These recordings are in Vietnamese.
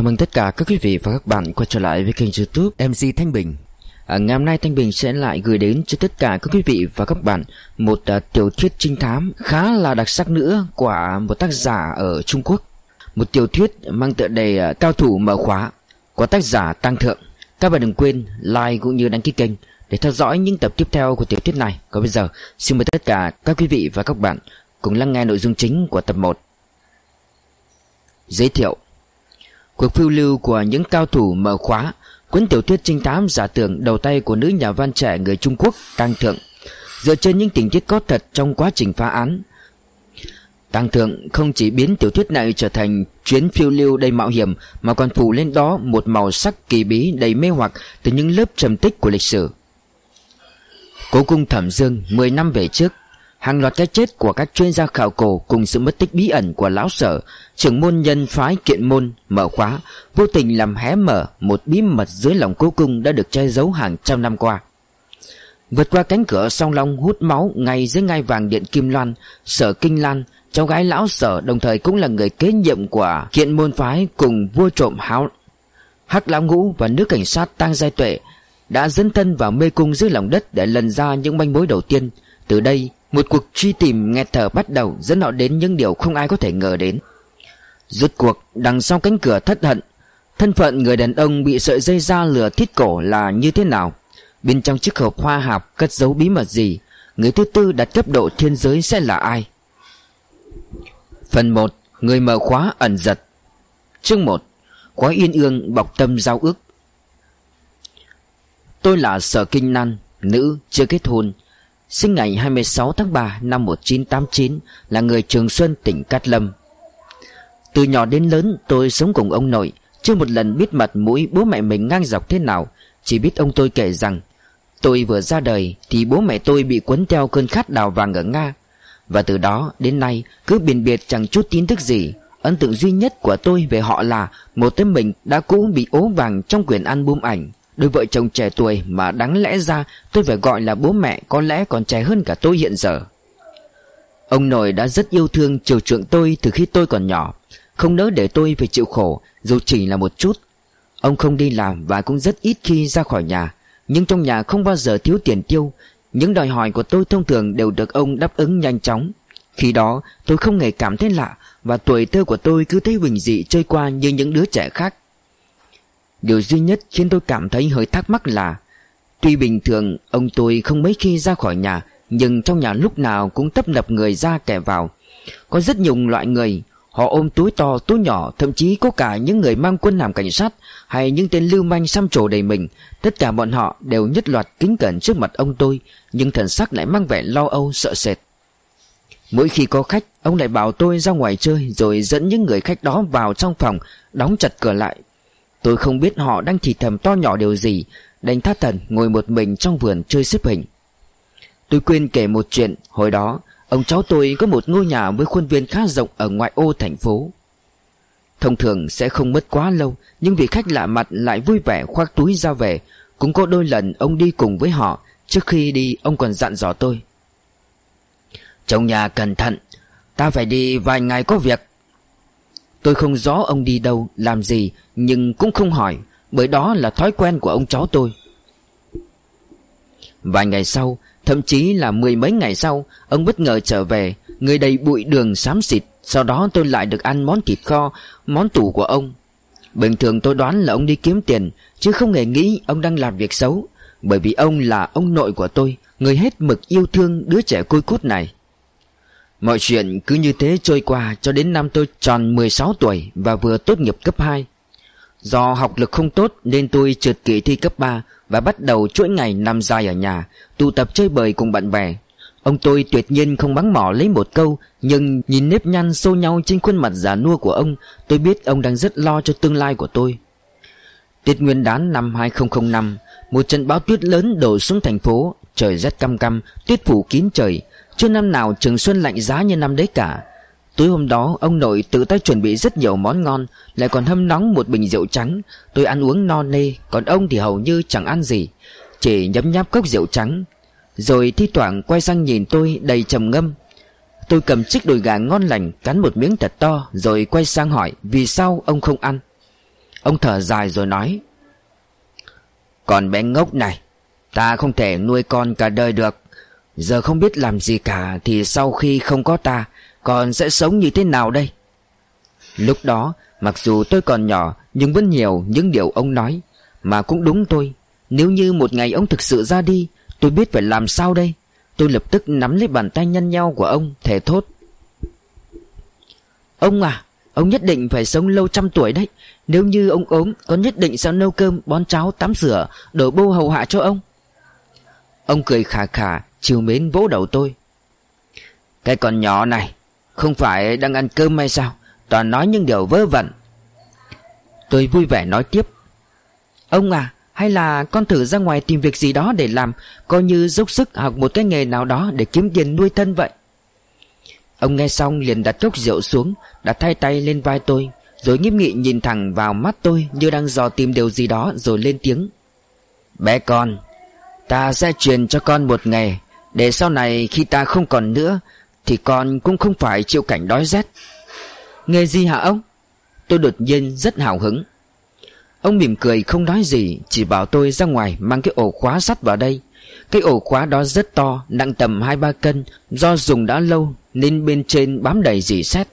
Chào mừng tất cả các quý vị và các bạn quay trở lại với kênh youtube MC Thanh Bình. À, Ngày hôm nay Thanh Bình sẽ lại gửi đến cho tất cả các quý vị và các bạn Một à, tiểu thuyết trinh thám khá là đặc sắc nữa của một tác giả ở Trung Quốc. Một tiểu thuyết mang tựa đề à, Cao thủ mở khóa của tác giả Tăng Thượng. Các bạn đừng quên like cũng như đăng ký kênh để theo dõi những tập tiếp theo của tiểu thuyết này. Còn bây giờ xin mời tất cả các quý vị và các bạn cùng lắng nghe nội dung chính của tập 1 Giới thiệu. Cuộc phiêu lưu của những cao thủ mở khóa, Cuốn tiểu thuyết trinh thám giả tưởng đầu tay của nữ nhà văn trẻ người Trung Quốc Tăng Thượng. Dựa trên những tình tiết có thật trong quá trình phá án Tăng Thượng không chỉ biến tiểu thuyết này trở thành chuyến phiêu lưu đầy mạo hiểm, Mà còn phủ lên đó một màu sắc kỳ bí đầy mê hoặc từ những lớp trầm tích của lịch sử. Cố cung Thẩm Dương 10 năm về trước Hàng loạt cái chết của các chuyên gia khảo cổ cùng sự mất tích bí ẩn của lão sở, trưởng môn nhân phái kiện môn, mở khóa, vô tình làm hé mở một bí mật dưới lòng cố cung đã được che giấu hàng trăm năm qua. Vượt qua cánh cửa song long hút máu ngay dưới ngai vàng điện Kim Loan, sở Kinh Lan, cháu gái lão sở đồng thời cũng là người kế nhiệm của kiện môn phái cùng vua trộm háo Hắc lão ngũ và nước cảnh sát tăng giai tuệ đã dẫn thân vào mê cung dưới lòng đất để lần ra những manh mối đầu tiên. Từ đây, một cuộc truy tìm nghe thở bắt đầu dẫn họ đến những điều không ai có thể ngờ đến. Rốt cuộc, đằng sau cánh cửa thất hận, thân phận người đàn ông bị sợi dây da lửa thiết cổ là như thế nào? Bên trong chiếc hộp hoa hạp cất giấu bí mật gì? Người thứ tư đặt cấp độ thiên giới sẽ là ai? Phần 1. Người mở khóa ẩn giật Chương 1. Khóa yên ương bọc tâm giao ước Tôi là Sở Kinh Nan, nữ, chưa kết hôn Sinh ngày 26 tháng 3 năm 1989 Là người Trường Xuân, tỉnh Cát Lâm. Từ nhỏ đến lớn, tôi sống cùng ông nội. Chưa một lần biết mặt mũi bố mẹ mình ngang dọc thế nào. Chỉ biết ông tôi kể rằng, Tôi vừa ra đời thì bố mẹ tôi bị cuốn theo cơn khát đào vàng ở Nga. Và từ đó đến nay, cứ biệt biệt chẳng chút tin tức gì. Ấn tượng duy nhất của tôi về họ là Một tấm mình đã cũ bị ố vàng trong quyển album ảnh. Đôi vợ chồng trẻ tuổi mà đáng lẽ ra tôi phải gọi là bố mẹ có lẽ còn trẻ hơn cả tôi hiện giờ. Ông nội đã rất yêu thương chiều chuộng tôi từ khi tôi còn nhỏ, không nỡ để tôi phải chịu khổ dù chỉ là một chút. Ông không đi làm và cũng rất ít khi ra khỏi nhà, nhưng trong nhà không bao giờ thiếu tiền tiêu. Những đòi hỏi của tôi thông thường đều được ông đáp ứng nhanh chóng. Khi đó tôi không hề cảm thấy lạ và tuổi thơ của tôi cứ thấy bình dị trôi qua như những đứa trẻ khác. Điều duy nhất khiến tôi cảm thấy hơi thắc mắc là, Tuy bình thường ông tôi không mấy khi ra khỏi nhà, Nhưng trong nhà lúc nào cũng tấp nập người ra kẻ vào. Có rất nhiều loại người, Họ ôm túi to, túi nhỏ, Thậm chí có cả những người mang quân làm cảnh sát, Hay những tên lưu manh xăm trổ đầy mình. Tất cả bọn họ đều nhất loạt kính cẩn trước mặt ông tôi, Nhưng thần sắc lại mang vẻ lo âu, sợ sệt. Mỗi khi có khách, Ông lại bảo tôi ra ngoài chơi, Rồi dẫn những người khách đó vào trong phòng, Đóng chặt cửa lại Tôi không biết họ đang thì thầm to nhỏ điều gì, Đành thắt thần ngồi một mình trong vườn chơi xếp hình. Tôi quên kể một chuyện, Hồi đó, Ông cháu tôi có một ngôi nhà với khuôn viên khá rộng Ở ngoại ô thành phố. Thông thường sẽ không mất quá lâu, Nhưng vị khách lạ mặt lại vui vẻ khoác túi ra về. Cũng có đôi lần ông đi cùng với họ, Trước khi đi ông còn dặn dò tôi. Trong nhà cẩn thận, Ta phải đi vài ngày có việc Tôi không rõ ông đi đâu, làm gì Nhưng cũng không hỏi Bởi đó là thói quen của ông cháu tôi. Vài ngày sau Thậm chí là mười mấy ngày sau Ông bất ngờ trở về Người đầy bụi đường xám xịt Sau đó tôi lại được ăn món thịt kho Món tủ của ông. Bình thường tôi đoán là ông đi kiếm tiền Chứ không hề nghĩ ông đang làm việc xấu Bởi vì ông là ông nội của tôi Người hết mực yêu thương đứa trẻ côi cút này. Mọi chuyện cứ như thế trôi qua cho đến năm tôi tròn 16 tuổi và vừa tốt nghiệp cấp 2. Do học lực không tốt nên tôi trượt kỳ thi cấp 3 và bắt đầu chuỗi ngày nằm dài ở nhà, tụ tập chơi bời cùng bạn bè. Ông tôi tuyệt nhiên không bắn mỏ lấy một câu Nhưng nhìn nếp nhăn sâu nhau trên khuôn mặt già nua của ông Tôi biết ông đang rất lo cho tương lai của tôi Tết nguyên đán năm 2005 Một trận bão tuyết lớn đổ xuống thành phố Trời rất căm căm, tuyết phủ kín trời chưa năm nào Trường Xuân lạnh giá như năm đấy cả. Tối hôm đó, ông nội tự tay chuẩn bị rất nhiều món ngon, Lại còn hâm nóng một bình rượu trắng. Tôi ăn uống no nê, Còn ông thì hầu như chẳng ăn gì, Chỉ nhấm nháp cốc rượu trắng. Rồi thi thoảng quay sang nhìn tôi đầy trầm ngâm. Tôi cầm chiếc đùi gà ngon lành, Cắn một miếng thật to, Rồi quay sang hỏi Vì sao ông không ăn. Ông thở dài rồi nói Còn bé ngốc này, Ta không thể nuôi con cả đời được. Giờ không biết làm gì cả Thì sau khi không có ta còn sẽ sống như thế nào đây? Lúc đó Mặc dù tôi còn nhỏ Nhưng vẫn nhiều những điều ông nói. Mà cũng đúng tôi Nếu như một ngày ông thực sự ra đi Tôi biết phải làm sao đây? Tôi lập tức nắm lấy bàn tay nhăn nhau của ông Thề thốt. Ông à Ông nhất định phải sống lâu trăm tuổi đấy. Nếu như ông ốm Con nhất định sẽ nấu cơm, bón cháo, tắm rửa Đổ bô hầu hạ cho ông. Ông cười khà khà Chiều mến vỗ đầu tôi. Cái con nhỏ này, Không phải đang ăn cơm hay sao? Toàn nói những điều vớ vẩn. Tôi vui vẻ nói tiếp. Ông à Hay là con thử ra ngoài tìm việc gì đó để làm, Coi như dốc sức học một cái nghề nào đó Để kiếm tiền nuôi thân vậy. Ông nghe xong liền đặt cốc rượu xuống, Đặt hai tay lên vai tôi, Rồi nghiêm nghị nhìn thẳng vào mắt tôi Như đang dò tìm điều gì đó Rồi lên tiếng. Bé con, Ta sẽ truyền cho con một nghề để sau này khi ta không còn nữa, Thì con cũng không phải chịu cảnh đói rét. Nghề gì hả ông? Tôi đột nhiên rất hào hứng. Ông mỉm cười không nói gì, Chỉ bảo tôi ra ngoài mang cái ổ khóa sắt vào đây. Cái ổ khóa đó rất to, Nặng tầm 2-3 cân, Do dùng đã lâu Nên bên trên bám đầy dì xét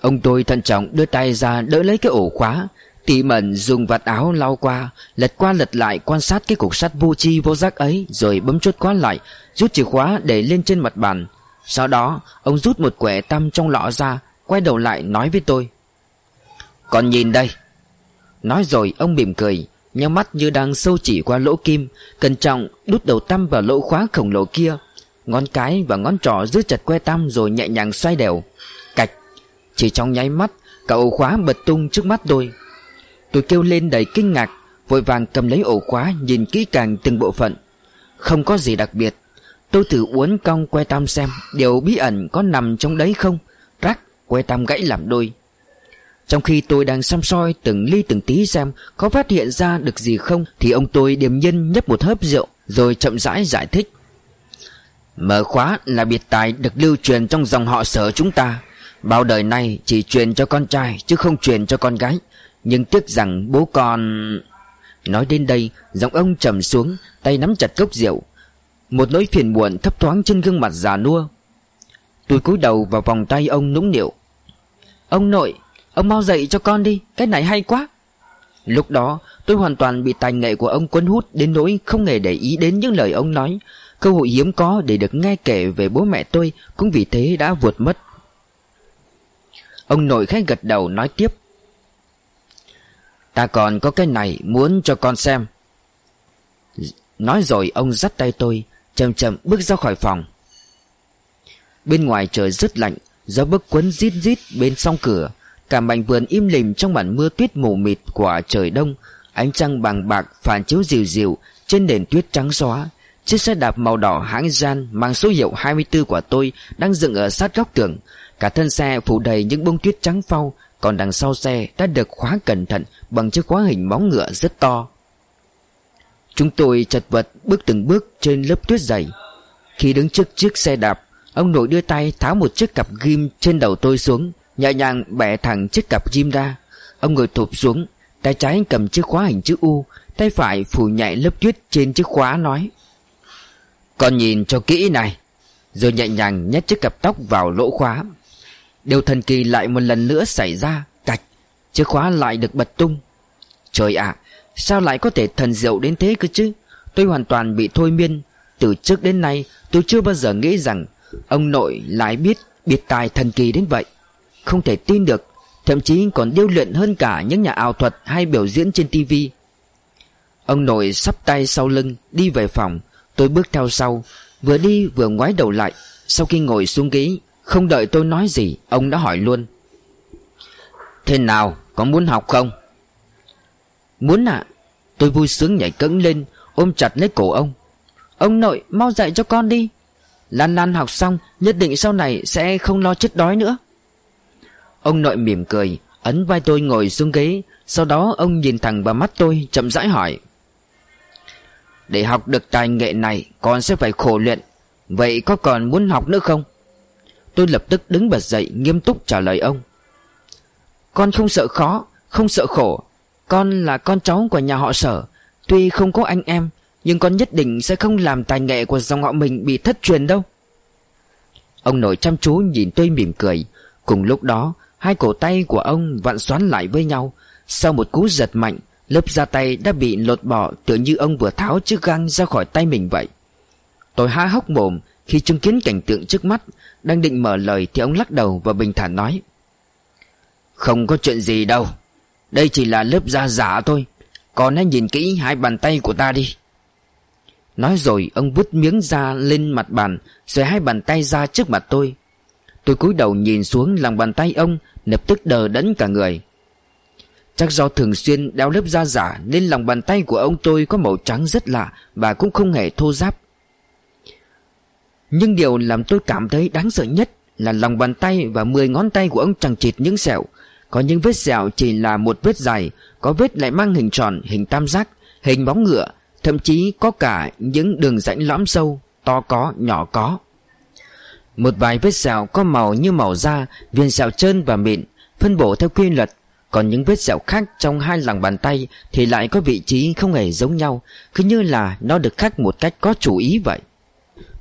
Ông tôi thận trọng đưa tay ra đỡ lấy cái ổ khóa, Tỉ mẩn dùng vạt áo lau qua, Lật qua lật lại quan sát cái cục sắt vô chi vô giác ấy, Rồi bấm chốt khóa lại Rút chìa khóa để lên trên mặt bàn. Sau đó, ông rút một quẻ tăm trong lọ ra, Quay đầu lại nói với tôi. Còn nhìn đây. Nói rồi, ông mỉm cười Nhắm mắt như đang sâu chỉ qua lỗ kim, Cẩn trọng đút đầu tăm vào lỗ khóa khổng lồ kia. Ngón cái và ngón trỏ giữ chặt que tăm rồi nhẹ nhàng xoay đều. Cạch! Chỉ trong nháy mắt, Cả ổ khóa bật tung trước mắt tôi. Tôi kêu lên đầy kinh ngạc, Vội vàng cầm lấy ổ khóa, Nhìn kỹ càng từng bộ phận. Không có gì đặc biệt. Tôi thử uốn cong que tam xem, Điều bí ẩn có nằm trong đấy không? Rắc, que tam gãy làm đôi. Trong khi tôi đang xăm soi từng ly từng tí xem Có phát hiện ra được gì không, Thì ông tôi điềm nhiên nhấp một hớp rượu, Rồi chậm rãi giải thích. Mở khóa là biệt tài được lưu truyền trong dòng họ sở chúng ta. Bao đời nay chỉ truyền cho con trai, Chứ không truyền cho con gái. Nhưng tiếc rằng bố con Nói đến đây, Giọng ông trầm xuống, Tay nắm chặt cốc rượu. Một nỗi phiền muộn thấp thoáng trên gương mặt già nua. Tôi cúi đầu vào vòng tay ông nũng nịu. Ông nội, Ông mau dậy cho con đi, Cái này hay quá. Lúc đó, tôi hoàn toàn bị tài nghệ của ông cuốn hút Đến nỗi không hề để ý đến những lời ông nói. Cơ hội hiếm có để được nghe kể về bố mẹ tôi Cũng vì thế đã vượt mất. Ông nội khách gật đầu nói tiếp. Ta còn có cái này muốn cho con xem. Nói rồi ông dắt tay tôi Chậm chậm bước ra khỏi phòng. Bên ngoài trời rất lạnh, Gió bấc quấn rít rít bên song cửa. Cả mảnh vườn im lìm trong màn mưa tuyết mù mịt của trời đông. Ánh trăng bằng bạc, phản chiếu dịu dịu Trên nền tuyết trắng xóa. Chiếc xe đạp màu đỏ hãng gian Mang số hiệu 24 của tôi Đang dựng ở sát góc tường. Cả thân xe phủ đầy những bông tuyết trắng phau, còn đằng sau xe đã được khóa cẩn thận Bằng chiếc khóa hình móng ngựa rất to. Chúng tôi chật vật bước từng bước trên lớp tuyết dày. Khi đứng trước chiếc xe đạp, Ông nội đưa tay tháo một chiếc cặp ghim trên đầu tôi xuống, Nhẹ nhàng bẻ thẳng chiếc cặp ghim ra. Ông ngồi thụp xuống, Tay trái cầm chiếc khóa hình chữ U, Tay phải phủ nhạy lớp tuyết trên chiếc khóa nói, Con nhìn cho kỹ này. Rồi nhẹ nhàng nhét chiếc cặp tóc vào lỗ khóa. Điều thần kỳ lại một lần nữa xảy ra, Cạch, Chiếc khóa lại được bật tung. Trời ạ Sao lại có thể thần diệu đến thế cơ chứ? Tôi hoàn toàn bị thôi miên. Từ trước đến nay, tôi chưa bao giờ nghĩ rằng Ông nội lại biết biệt tài thần kỳ đến vậy. Không thể tin được, Thậm chí còn điêu luyện hơn cả những nhà ảo thuật hay biểu diễn trên tivi Ông nội sắp tay sau lưng, đi về phòng. Tôi bước theo sau, Vừa đi vừa ngoái đầu lại. Sau khi ngồi xuống ghế, không đợi tôi nói gì, Ông đã hỏi luôn. Thế nào, có muốn học không? Muốn ạ, Tôi vui sướng nhảy cẫng lên, Ôm chặt lấy cổ ông. Ông nội, mau dạy cho con đi. Lan Lan học xong, Nhất định sau này sẽ không lo chết đói nữa. Ông nội mỉm cười, Ấn vai tôi ngồi xuống ghế. Sau đó ông nhìn thẳng vào mắt tôi, Chậm rãi hỏi. Để học được tài nghệ này, Con sẽ phải khổ luyện. Vậy có còn muốn học nữa không? Tôi lập tức đứng bật dậy, nghiêm túc trả lời ông. Con không sợ khó, Không sợ khổ. Con là con cháu của nhà họ sở. Tuy không có anh em, Nhưng con nhất định sẽ không làm tài nghệ của dòng họ mình bị thất truyền đâu. Ông nội chăm chú nhìn tôi mỉm cười. Cùng lúc đó, Hai cổ tay của ông vặn xoắn lại với nhau. Sau một cú giật mạnh, Lớp da tay đã bị lột bỏ Tựa như ông vừa tháo chiếc găng ra khỏi tay mình vậy. Tôi há hốc mồm Khi chứng kiến cảnh tượng trước mắt, Đang định mở lời thì ông lắc đầu và bình thản nói. Không có chuyện gì đâu. Đây chỉ là lớp da giả thôi. Còn hãy nhìn kỹ hai bàn tay của ta đi. Nói rồi, ông vứt miếng da lên mặt bàn, Rồi hai bàn tay ra trước mặt tôi. Tôi cúi đầu nhìn xuống lòng bàn tay ông, Lập tức đờ đẫn cả người. Chắc do thường xuyên đeo lớp da giả, Nên lòng bàn tay của ông tôi có màu trắng rất lạ Và cũng không hề thô ráp. Nhưng điều làm tôi cảm thấy đáng sợ nhất Là lòng bàn tay và 10 ngón tay của ông chẳng chịt những sẹo. Có những vết sẹo chỉ là một vết dài Có vết lại mang hình tròn, hình tam giác Hình bóng ngựa Thậm chí có cả những đường rãnh lõm sâu To có, nhỏ có. Một vài vết sẹo có màu như màu da Viên sẹo trơn và mịn Phân bổ theo quy luật. Còn những vết sẹo khác trong hai lòng bàn tay Thì lại có vị trí không hề giống nhau Cứ như là nó được khắc một cách có chủ ý vậy.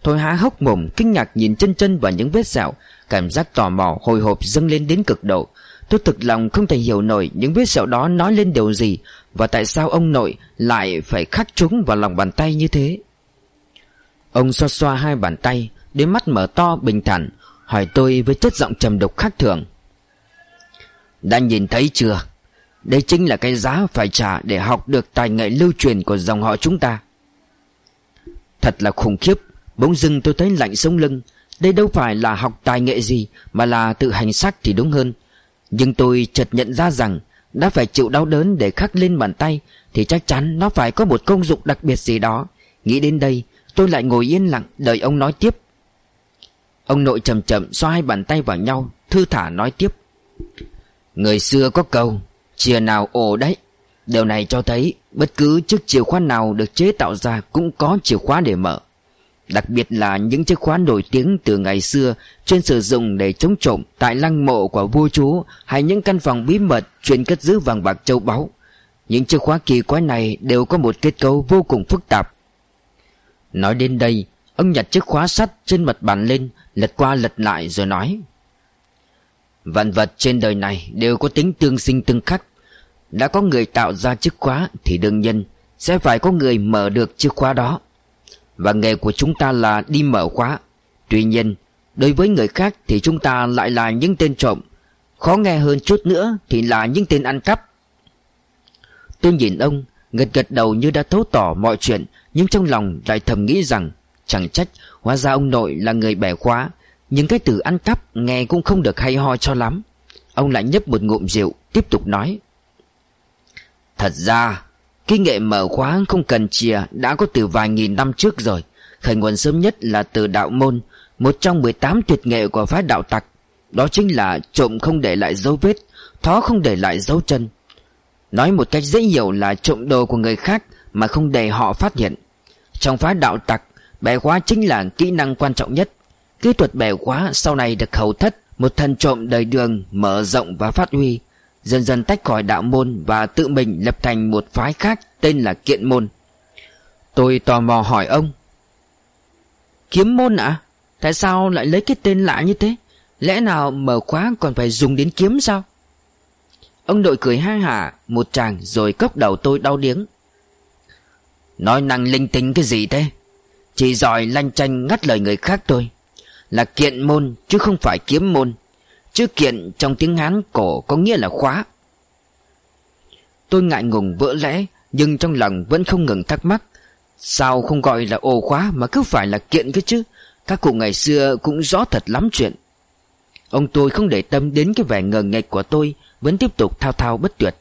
Tôi há hốc mồm kinh ngạc nhìn chân chân vào những vết sẹo Cảm giác tò mò hồi hộp dâng lên đến cực độ Tôi thực lòng không thể hiểu nổi những vết sẹo đó nói lên điều gì Và tại sao ông nội lại phải khắc chúng vào lòng bàn tay như thế. Ông xoa xoa hai bàn tay đến mắt mở to bình thản, Hỏi tôi với chất giọng trầm độc khác thường. Đã nhìn thấy chưa? Đây chính là cái giá phải trả Để học được tài nghệ lưu truyền của dòng họ chúng ta. Thật là khủng khiếp, Bỗng dưng tôi thấy lạnh sống lưng. Đây đâu phải là học tài nghệ gì, Mà là tự hành sắc thì đúng hơn. Nhưng tôi chợt nhận ra rằng Đã phải chịu đau đớn để khắc lên bàn tay Thì chắc chắn nó phải có một công dụng đặc biệt gì đó. Nghĩ đến đây, Tôi lại ngồi yên lặng đợi ông nói tiếp. Ông nội chậm chậm xoa hai bàn tay vào nhau, Thư thả nói tiếp. Người xưa có câu, Chìa nào ổ đấy. Điều này cho thấy Bất cứ chiếc chìa khóa nào được chế tạo ra Cũng có chìa khóa để mở. Đặc biệt là những chiếc khóa nổi tiếng từ ngày xưa Chuyên sử dụng để chống trộm Tại lăng mộ của vua chúa Hay những căn phòng bí mật Chuyên cất giữ vàng bạc châu báu. Những chiếc khóa kỳ quái này Đều có một kết cấu vô cùng phức tạp. Nói đến đây, Ông nhặt chiếc khóa sắt trên mặt bàn lên, Lật qua lật lại rồi nói, Vạn vật trên đời này Đều có tính tương sinh tương khắc. Đã có người tạo ra chiếc khóa Thì đương nhiên Sẽ phải có người mở được chiếc khóa đó. Và nghề của chúng ta là đi mở khóa. Tuy nhiên, Đối với người khác thì chúng ta lại là những tên trộm. Khó nghe hơn chút nữa Thì là những tên ăn cắp. Tôi nhìn ông, Gật gật đầu như đã thấu tỏ mọi chuyện, Nhưng trong lòng lại thầm nghĩ rằng, Chẳng trách, Hóa ra ông nội là người bẻ khóa, Nhưng cái từ ăn cắp nghe cũng không được hay ho cho lắm. Ông lại nhấp một ngụm rượu, Tiếp tục nói. Thật ra Kinh nghệ mở khóa không cần chìa, Đã có từ vài nghìn năm trước rồi. Khởi nguồn sớm nhất là từ đạo môn, Một trong 18 tuyệt nghệ của phái đạo tặc. Đó chính là trộm không để lại dấu vết, Thó không để lại dấu chân. Nói một cách dễ hiểu là trộm đồ của người khác Mà không để họ phát hiện. Trong phái đạo tặc, Bẻ khóa chính là kỹ năng quan trọng nhất. Kỹ thuật bẻ khóa sau này được hầu thất, Một thần trộm đời đường mở rộng và phát huy. Dần dần tách khỏi đạo môn Và tự mình lập thành một phái khác Tên là kiện môn. Tôi tò mò hỏi ông, Kiếm môn ạ? Tại sao lại lấy cái tên lạ như thế? Lẽ nào mở khóa còn phải dùng đến kiếm sao? Ông đội cười ha hả, Một tràng rồi cốc đầu tôi đau điếng. Nói năng linh tinh cái gì thế? Chỉ giỏi lanh chanh ngắt lời người khác thôi. Là kiện môn chứ không phải kiếm môn. Chứ kiện trong tiếng Hán cổ có nghĩa là khóa. Tôi ngại ngùng vỡ lẽ, Nhưng trong lòng vẫn không ngừng thắc mắc, Sao không gọi là ổ khóa mà cứ phải là kiện cơ chứ? Các cụ ngày xưa cũng rõ thật lắm chuyện. Ông tôi không để tâm đến cái vẻ ngờ nghệch của tôi, Vẫn tiếp tục thao thao bất tuyệt.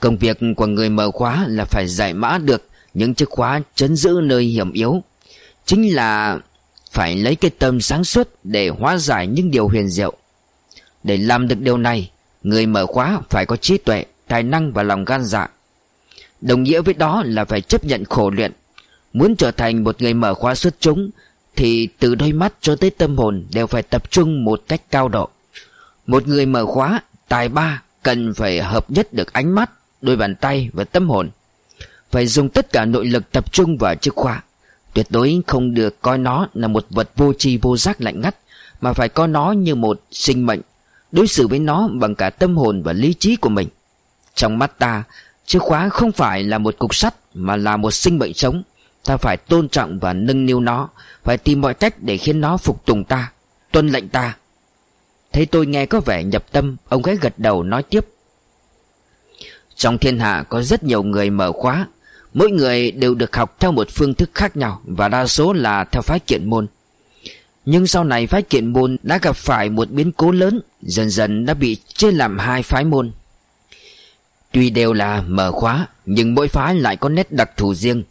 Công việc của người mở khóa là phải giải mã được Những chiếc khóa chấn giữ nơi hiểm yếu. Chính là phải lấy cái tâm sáng suốt để hóa giải những điều huyền diệu. Để làm được điều này Người mở khóa phải có trí tuệ, tài năng và lòng gan dạ. Đồng nghĩa với đó là phải chấp nhận khổ luyện. Muốn trở thành một người mở khóa xuất chúng Thì từ đôi mắt cho tới tâm hồn đều phải tập trung một cách cao độ. Một người mở khóa, tài ba Cần phải hợp nhất được ánh mắt Đôi bàn tay và tâm hồn. Phải dùng tất cả nội lực tập trung vào chiếc khóa. Tuyệt đối không được coi nó là một vật vô tri vô giác lạnh ngắt, Mà phải coi nó như một sinh mệnh, Đối xử với nó bằng cả tâm hồn và lý trí của mình. Trong mắt ta Chiếc khóa không phải là một cục sắt, Mà là một sinh mệnh sống. Ta phải tôn trọng và nâng niu nó, Phải tìm mọi cách để khiến nó phục tùng ta, Tuân lệnh ta. Thấy tôi nghe có vẻ nhập tâm, Ông gái gật đầu nói tiếp. Trong thiên hạ có rất nhiều người mở khóa Mỗi người đều được học theo một phương thức khác nhau, Và đa số là theo phái kiện môn. Nhưng sau này phái kiện môn đã gặp phải một biến cố lớn, Dần dần đã bị chia làm hai phái môn. Tuy đều là mở khóa, Nhưng mỗi phái lại có nét đặc thù riêng.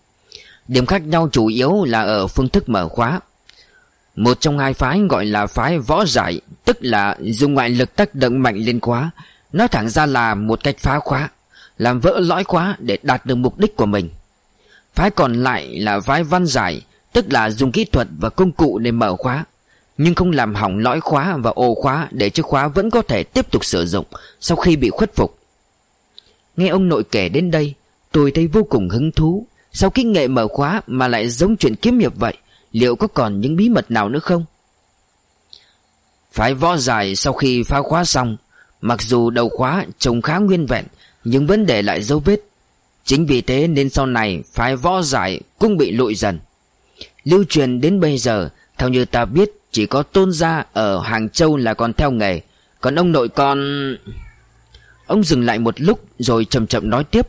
Điểm khác nhau chủ yếu là ở phương thức mở khóa. Một trong hai phái gọi là phái võ giải, Tức là dùng ngoại lực tác động mạnh lên khóa. Nói thẳng ra là một cách phá khóa. Làm vỡ lõi khóa để đạt được mục đích của mình. Phái còn lại là phái văn giải, Tức là dùng kỹ thuật và công cụ để mở khóa, Nhưng không làm hỏng lõi khóa và ổ khóa Để chiếc khóa vẫn có thể tiếp tục sử dụng Sau khi bị khuất phục. Nghe ông nội kể đến đây, Tôi thấy vô cùng hứng thú. Sao kỹ nghệ mở khóa mà lại giống chuyện kiếm hiệp vậy, Liệu có còn những bí mật nào nữa không? Phái võ dài sau khi phá khóa xong, Mặc dù đầu khóa trông khá nguyên vẹn nhưng vẫn để lại dấu vết. Chính vì thế nên sau này phái võ giải cũng bị lụi dần. Lưu truyền đến bây giờ, Theo như ta biết, Chỉ có tôn gia ở Hàng Châu là còn theo nghề. Còn ông nội con Ông dừng lại một lúc Rồi chậm chậm nói tiếp.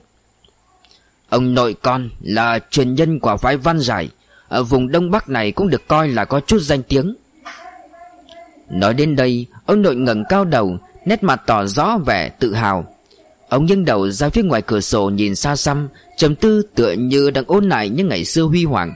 Ông nội con là truyền nhân của phái văn giải. Ở vùng Đông Bắc này cũng được coi là có chút danh tiếng. Nói đến đây, Ông nội ngẩng cao đầu, Nét mặt tỏ rõ vẻ tự hào. Ông nghiêng đầu ra phía ngoài cửa sổ nhìn xa xăm, trầm tư tựa như đang ôn lại những ngày xưa huy hoàng.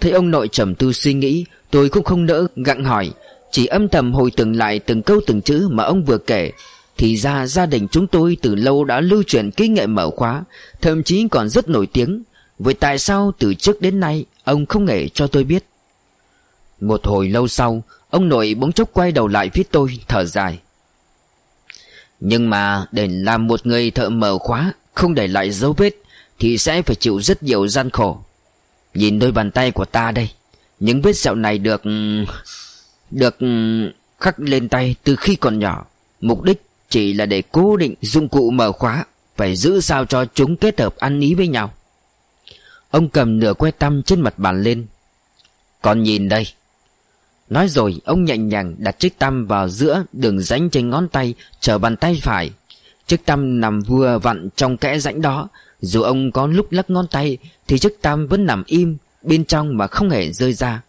Thấy ông nội trầm tư suy nghĩ, Tôi cũng không nỡ gặng hỏi, Chỉ âm thầm hồi tưởng lại từng câu từng chữ mà ông vừa kể. Thì ra gia đình chúng tôi từ lâu đã lưu truyền kỹ nghệ mở khóa, Thậm chí còn rất nổi tiếng. Vậy tại sao từ trước đến nay Ông không hề cho tôi biết? Một hồi lâu sau, Ông nội bỗng chốc quay đầu lại phía tôi, Thở dài. Nhưng mà để làm một người thợ mở khóa, Không để lại dấu vết, Thì sẽ phải chịu rất nhiều gian khổ. Nhìn đôi bàn tay của ta đây, Những vết sẹo này được Được khắc lên tay từ khi còn nhỏ. Mục đích chỉ là để cố định dụng cụ mở khóa, Phải giữ sao cho chúng kết hợp ăn ý với nhau. Ông cầm nửa que tăm trên mặt bàn lên. Con nhìn đây Nói rồi, ông nhẹ nhàng đặt chiếc tăm vào giữa đường rãnh trên ngón tay, Chờ bàn tay phải. Chiếc tăm nằm vừa vặn trong kẽ rãnh đó. Dù ông có lúc lắc ngón tay, Thì chiếc tăm vẫn nằm im, Bên trong mà không hề rơi ra.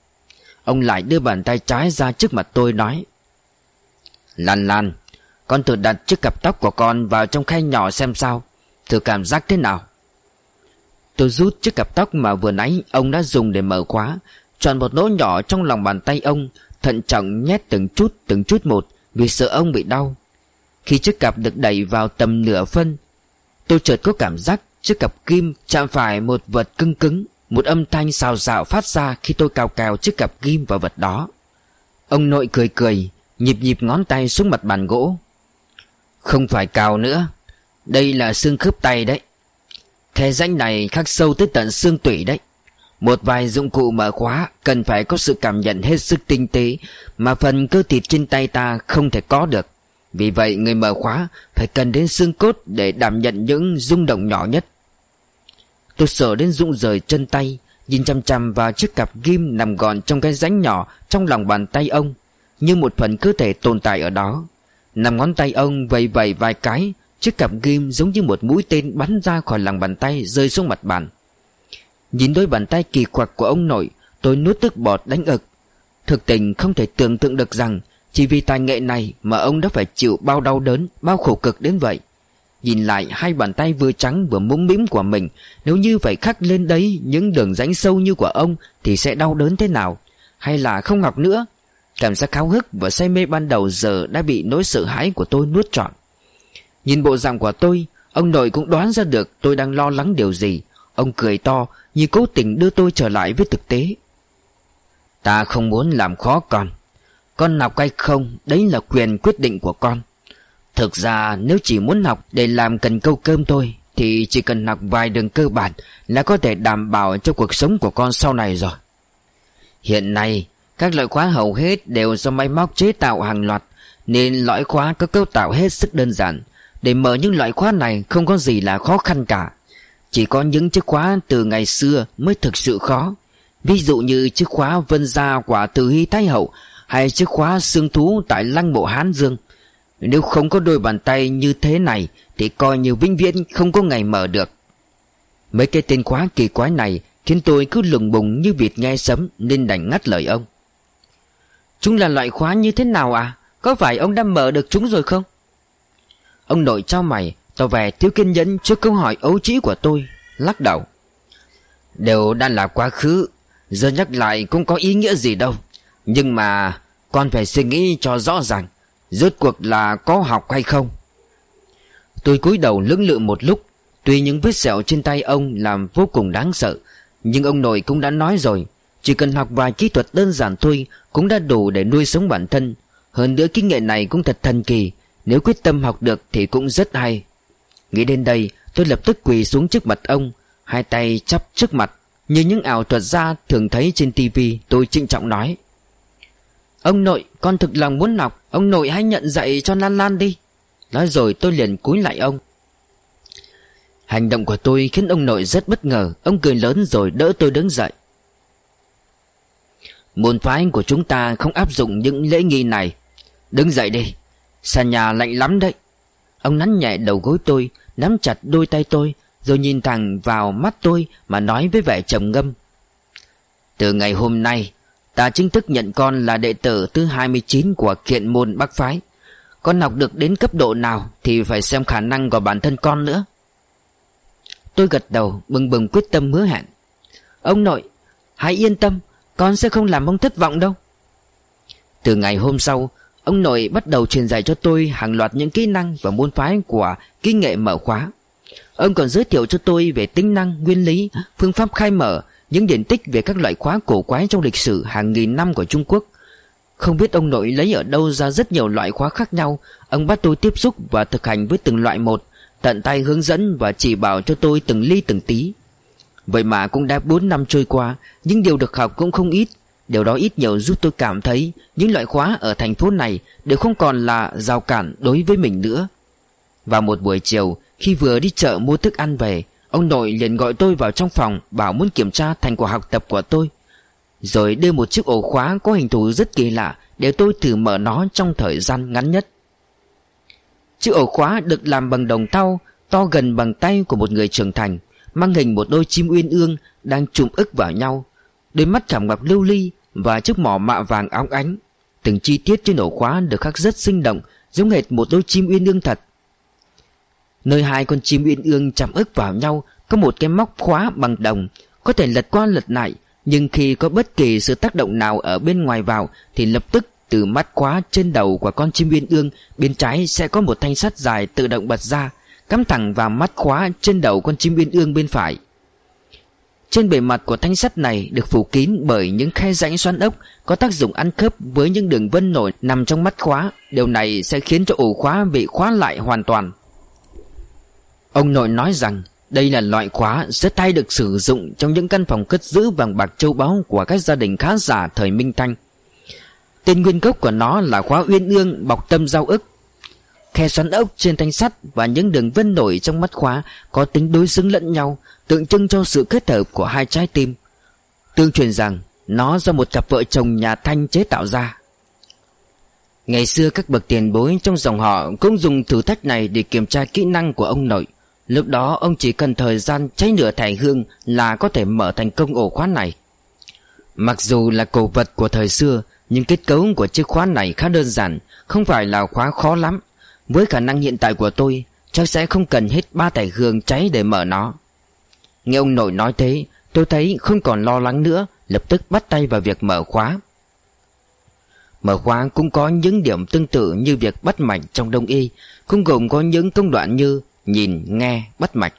Ông lại đưa bàn tay trái ra trước mặt tôi nói, Lan Lan, Con thử đặt chiếc cặp tóc của con vào trong khay nhỏ xem sao. Thử cảm giác thế nào? Tôi rút chiếc cặp tóc mà vừa nãy ông đã dùng để mở khóa. Chọn một lỗ nhỏ trong lòng bàn tay ông, Thận trọng nhét từng chút từng chút một, Vì sợ ông bị đau. Khi chiếc cặp được đẩy vào tầm nửa phân, Tôi chợt có cảm giác Chiếc cặp kim chạm phải một vật cứng cứng, Một âm thanh xào xạo phát ra Khi tôi cào cào chiếc cặp kim vào vật đó. Ông nội cười cười, Nhịp nhịp ngón tay xuống mặt bàn gỗ. Không phải cào nữa, Đây là xương khớp tay đấy. Khe rãnh này khắc sâu tới tận xương tủy đấy. Một vài dụng cụ mở khóa Cần phải có sự cảm nhận hết sức tinh tế Mà phần cơ thịt trên tay ta không thể có được. Vì vậy, người mở khóa Phải cần đến xương cốt Để đảm nhận những rung động nhỏ nhất. Tôi sợ đến rụng rời chân tay, Nhìn chăm chăm vào chiếc cặp ghim Nằm gọn trong cái rãnh nhỏ Trong lòng bàn tay ông, Như một phần cơ thể tồn tại ở đó. Nằm ngón tay ông vầy vầy vài cái, Chiếc cặp ghim giống như một mũi tên bắn ra khỏi lòng bàn tay rơi xuống mặt bàn. Nhìn đôi bàn tay kỳ quặc của ông nội, Tôi nuốt tức bọt đánh ực. Thực tình không thể tưởng tượng được rằng, Chỉ vì tài nghệ này mà ông đã phải chịu bao đau đớn, Bao khổ cực đến vậy. Nhìn lại, hai bàn tay vừa trắng vừa mũm mĩm của mình, Nếu như phải khắc lên đấy những đường rãnh sâu như của ông Thì sẽ đau đớn thế nào? Hay là không học nữa? Cảm giác kháo hức và say mê ban đầu giờ đã bị nỗi sợ hãi của tôi nuốt trọn. Nhìn bộ dạng của tôi, Ông nội cũng đoán ra được tôi đang lo lắng điều gì. Ông cười to Như cố tình đưa tôi trở lại với thực tế. Ta không muốn làm khó con. Con học hay không, Đấy là quyền quyết định của con. Thực ra, nếu chỉ muốn học để làm cần câu cơm thôi, Thì chỉ cần học vài đường cơ bản Là có thể đảm bảo cho cuộc sống của con sau này rồi. Hiện nay, Các loại khóa hầu hết đều do máy móc chế tạo hàng loạt, Nên loại khóa có cấu tạo hết sức đơn giản. Để mở những loại khóa này không có gì là khó khăn cả. Chỉ có những chiếc khóa từ ngày xưa mới thực sự khó. Ví dụ như chiếc khóa vân gia quả từ hy thái hậu Hay chiếc khóa xương thú tại lăng mộ Hán Dương. Nếu không có đôi bàn tay như thế này, Thì coi như vĩnh viễn không có ngày mở được. Mấy cái tên khóa kỳ quái này Khiến tôi cứ lùng bùng như vịt nghe sấm Nên đành ngắt lời ông. Chúng là loại khóa như thế nào à? Có phải ông đã mở được chúng rồi không? Ông nội cho mày Tỏ vẻ thiếu kiên nhẫn trước câu hỏi ấu trĩ của tôi, Lắc đầu. Đều đã là quá khứ, Giờ nhắc lại cũng có ý nghĩa gì đâu. Nhưng mà Con phải suy nghĩ cho rõ ràng, Rốt cuộc là có học hay không. Tôi cúi đầu lưỡng lự một lúc, Tuy những vết sẹo trên tay ông làm vô cùng đáng sợ, Nhưng ông nội cũng đã nói rồi, Chỉ cần học vài kỹ thuật đơn giản thôi Cũng đã đủ để nuôi sống bản thân. Hơn nữa kinh nghệ này cũng thật thần kỳ, Nếu quyết tâm học được thì cũng rất hay. Nghĩ đến đây, tôi lập tức quỳ xuống trước mặt ông, Hai tay chắp trước mặt, Như những ảo thuật gia thường thấy trên tivi Tôi trịnh trọng nói. Ông nội, con thực lòng muốn học Ông nội hãy nhận dạy cho Lan Lan đi. Nói rồi tôi liền cúi lại ông. Hành động của tôi khiến ông nội rất bất ngờ, Ông cười lớn rồi đỡ tôi đứng dậy. Môn phái của chúng ta không áp dụng những lễ nghi này. Đứng dậy đi Sàn nhà lạnh lắm đấy. Ông nắn nhẹ đầu gối tôi, Nắm chặt đôi tay tôi, Rồi nhìn thẳng vào mắt tôi Mà nói với vẻ trầm ngâm. Từ ngày hôm nay, Ta chính thức nhận con là đệ tử thứ 29 của kiện môn Bắc Phái. Con học được đến cấp độ nào Thì phải xem khả năng của bản thân con nữa. Tôi gật đầu, bừng bừng quyết tâm hứa hẹn. Ông nội, Hãy yên tâm, Con sẽ không làm ông thất vọng đâu. Từ ngày hôm sau Ông nội bắt đầu truyền dạy cho tôi hàng loạt những kỹ năng và môn phái của kỹ nghệ mở khóa. Ông còn giới thiệu cho tôi về tính năng, nguyên lý, phương pháp khai mở, những điển tích về các loại khóa cổ quái trong lịch sử hàng nghìn năm của Trung Quốc. Không biết ông nội lấy ở đâu ra rất nhiều loại khóa khác nhau, ông bắt tôi tiếp xúc và thực hành với từng loại một, tận tay hướng dẫn và chỉ bảo cho tôi từng ly từng tí. Vậy mà cũng đã 4 năm trôi qua, những điều được học cũng không ít, Điều đó ít nhiều giúp tôi cảm thấy Những loại khóa ở thành phố này Đều không còn là rào cản đối với mình nữa. Vào một buổi chiều, Khi vừa đi chợ mua thức ăn về, Ông nội liền gọi tôi vào trong phòng Bảo muốn kiểm tra thành quả học tập của tôi, Rồi đưa một chiếc ổ khóa Có hình thù rất kỳ lạ Để tôi thử mở nó trong thời gian ngắn nhất. Chiếc ổ khóa được làm bằng đồng thau, To gần bằng tay của một người trưởng thành, Mang hình một đôi chim uyên ương Đang trùm ức vào nhau. Đôi mắt chạm ngập lưu ly Và chiếc mỏ mạ vàng óng ánh. Từng chi tiết trên ổ khóa được khắc rất sinh động, Giống hệt một đôi chim uyên ương thật. Nơi hai con chim uyên ương chạm ức vào nhau, Có một cái móc khóa bằng đồng, Có thể lật qua lật lại, Nhưng khi có bất kỳ sự tác động nào ở bên ngoài vào, Thì lập tức từ mắt khóa trên đầu của con chim uyên ương, Bên trái sẽ có một thanh sắt dài tự động bật ra, Cắm thẳng vào mắt khóa trên đầu con chim uyên ương bên phải trên bề mặt của thanh sắt này được phủ kín bởi những khe rãnh xoắn ốc, có tác dụng ăn khớp với những đường vân nổi nằm trong mắt khóa. Điều này sẽ khiến cho ổ khóa bị khóa lại hoàn toàn. Ông nội nói rằng, đây là loại khóa rất hay được sử dụng trong những căn phòng cất giữ vàng bạc châu báu của các gia đình khá giả thời Minh Thanh. Tên nguyên gốc của nó là khóa uyên ương bọc tâm giao ức. Khe xoắn ốc trên thanh sắt và những đường vân nổi trong mắt khóa có tính đối xứng lẫn nhau, tượng trưng cho sự kết hợp của hai trái tim. Tương truyền rằng nó do một cặp vợ chồng nhà Thanh chế tạo ra. Ngày xưa các bậc tiền bối trong dòng họ cũng dùng thử thách này để kiểm tra kỹ năng của ông nội. Lúc đó ông chỉ cần thời gian cháy nửa thải hương là có thể mở thành công ổ khóa này. Mặc dù là cổ vật của thời xưa, nhưng kết cấu của chiếc khóa này khá đơn giản, không phải là khóa khó lắm. Với khả năng hiện tại của tôi, chắc sẽ không cần hết ba tải gương cháy để mở nó. Nghe ông nội nói thế Tôi thấy không còn lo lắng nữa Lập tức bắt tay vào việc mở khóa. Mở khóa cũng có những điểm tương tự như việc bắt mạch trong đông y Cũng gồm có những công đoạn như Nhìn, nghe, bắt mạch.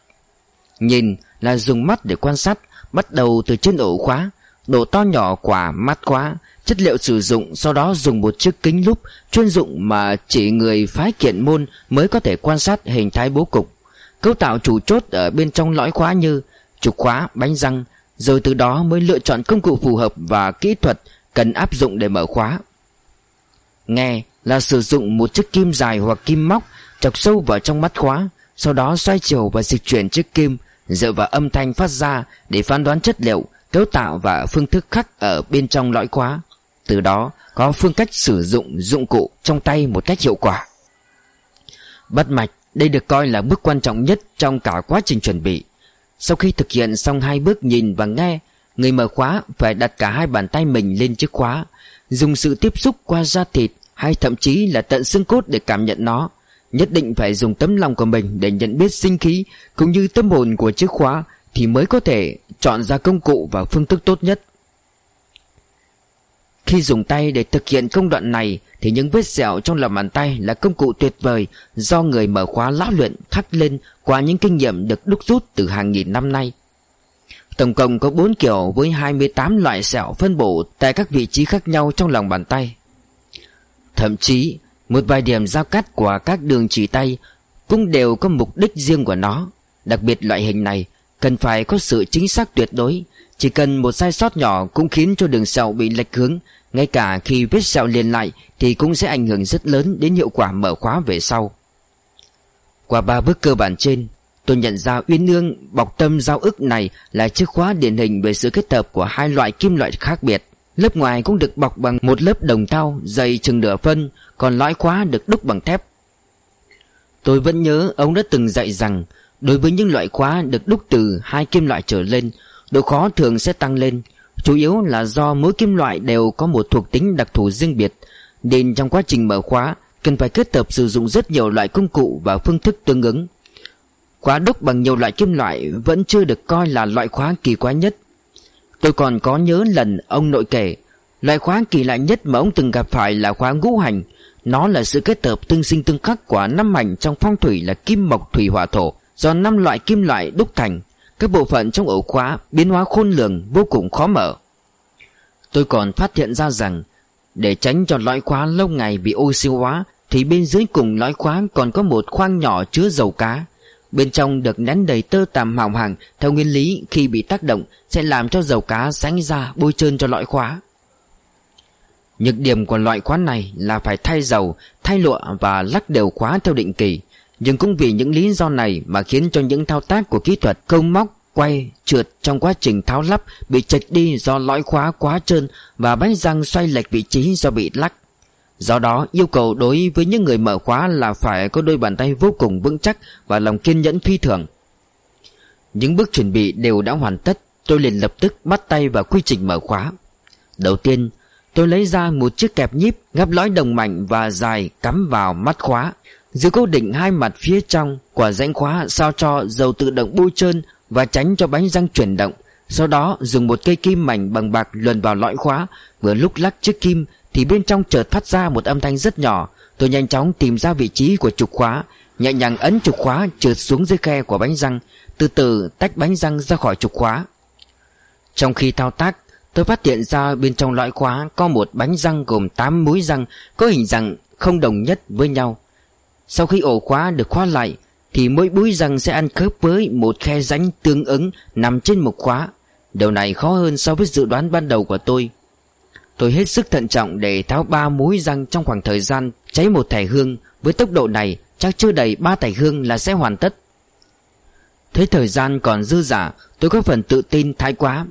Nhìn là dùng mắt để quan sát Bắt đầu từ trên ổ khóa. Độ to nhỏ quả mát quá Chất liệu sử dụng sau đó dùng một chiếc kính lúp chuyên dụng mà chỉ người phái kiện môn mới có thể quan sát hình thái bố cục. Cấu tạo chủ chốt ở bên trong lõi khóa như trục khóa, bánh răng, rồi từ đó mới lựa chọn công cụ phù hợp và kỹ thuật cần áp dụng để mở khóa. Nghe là sử dụng một chiếc kim dài hoặc kim móc chọc sâu vào trong mắt khóa, sau đó xoay chiều và dịch chuyển chiếc kim dựa vào âm thanh phát ra để phán đoán chất liệu, cấu tạo và phương thức khắc ở bên trong lõi khóa. Từ đó có phương cách sử dụng dụng cụ trong tay một cách hiệu quả. Bắt mạch, đây được coi là bước quan trọng nhất trong cả quá trình chuẩn bị. Sau khi thực hiện xong hai bước nhìn và nghe, người mở khóa phải đặt cả hai bàn tay mình lên chiếc khóa, dùng sự tiếp xúc qua da thịt hay thậm chí là tận xương cốt để cảm nhận nó. Nhất định phải dùng tấm lòng của mình để nhận biết sinh khí cũng như tâm hồn của chiếc khóa thì mới có thể chọn ra công cụ và phương thức tốt nhất. Khi dùng tay để thực hiện công đoạn này thì những vết sẹo trong lòng bàn tay là công cụ tuyệt vời do người mở khóa lão luyện khắc lên qua những kinh nghiệm được đúc rút từ hàng nghìn năm nay. Tổng cộng có 4 kiểu với 28 loại sẹo phân bổ tại các vị trí khác nhau trong lòng bàn tay. Thậm chí, một vài điểm giao cắt của các đường chỉ tay cũng đều có mục đích riêng của nó. Đặc biệt loại hình này cần phải có sự chính xác tuyệt đối, chỉ cần một sai sót nhỏ cũng khiến cho đường sẹo bị lệch hướng, ngay cả khi vết sẹo liền lại thì cũng sẽ ảnh hưởng rất lớn đến hiệu quả mở khóa về sau. Qua ba bước cơ bản trên, tôi nhận ra uyên ương bọc tâm giao ức này là chiếc khóa điển hình về sự kết hợp của hai loại kim loại khác biệt. Lớp ngoài cũng được bọc bằng một lớp đồng thau dày chừng nửa phân, còn lõi khóa được đúc bằng thép. Tôi vẫn nhớ ông đã từng dạy rằng đối với những loại khóa được đúc từ hai kim loại trở lên, độ khó thường sẽ tăng lên, chủ yếu là do mỗi kim loại đều có một thuộc tính đặc thù riêng biệt, nên trong quá trình mở khóa cần phải kết hợp sử dụng rất nhiều loại công cụ và phương thức tương ứng. Khóa đúc bằng nhiều loại kim loại vẫn chưa được coi là loại khóa kỳ quái nhất. Tôi còn có nhớ lần ông nội kể, loại khóa kỳ lạ nhất mà ông từng gặp phải là khóa ngũ hành. Nó là sự kết hợp tương sinh tương khắc của năm mảnh trong phong thủy là kim mộc thủy hỏa thổ, do năm loại kim loại đúc thành. Các bộ phận trong ổ khóa biến hóa khôn lường vô cùng khó mở. Tôi còn phát hiện ra rằng để tránh cho lõi khóa lâu ngày bị oxy hóa thì bên dưới cùng lõi khóa còn có một khoang nhỏ chứa dầu cá. Bên trong được nén đầy tơ tằm hỏng hàng theo nguyên lý khi bị tác động sẽ làm cho dầu cá sánh ra bôi trơn cho lõi khóa. Nhược điểm của loại khóa này là phải thay dầu, thay lụa và lắc đều khóa theo định kỳ. Nhưng cũng vì những lý do này mà khiến cho những thao tác của kỹ thuật câu móc, quay, trượt trong quá trình tháo lắp bị chệch đi do lõi khóa quá trơn và bánh răng xoay lệch vị trí do bị lắc. Do đó yêu cầu đối với những người mở khóa là phải có đôi bàn tay vô cùng vững chắc và lòng kiên nhẫn phi thường. Những bước chuẩn bị đều đã hoàn tất, tôi liền lập tức bắt tay vào quy trình mở khóa. Đầu tiên, tôi lấy ra một chiếc kẹp nhíp gắp lõi đồng mảnh và dài cắm vào mắt khóa dưới cố định hai mặt phía trong của rãnh khóa sao cho dầu tự động bôi trơn và tránh cho bánh răng chuyển động. Sau đó dùng một cây kim mảnh bằng bạc luồn vào lõi khóa, vừa lúc lắc chiếc kim thì bên trong chợt phát ra một âm thanh rất nhỏ. Tôi nhanh chóng tìm ra vị trí của trục khóa, nhẹ nhàng ấn trục khóa trượt xuống dưới khe của bánh răng, từ từ tách bánh răng ra khỏi trục khóa. Trong khi thao tác, tôi phát hiện ra bên trong lõi khóa có một bánh răng gồm 8 mũi răng có hình dạng không đồng nhất với nhau. Sau khi ổ khóa được khóa lại, thì mỗi mũi răng sẽ ăn khớp với một khe rãnh tương ứng nằm trên một khóa. Điều này khó hơn so với dự đoán ban đầu của tôi. Tôi hết sức thận trọng để tháo ba mũi răng trong khoảng thời gian cháy một thẻ hương. Với tốc độ này, chắc chưa đầy ba thẻ hương là sẽ hoàn tất. Thấy thời gian còn dư giả tôi có phần tự tin thái quá.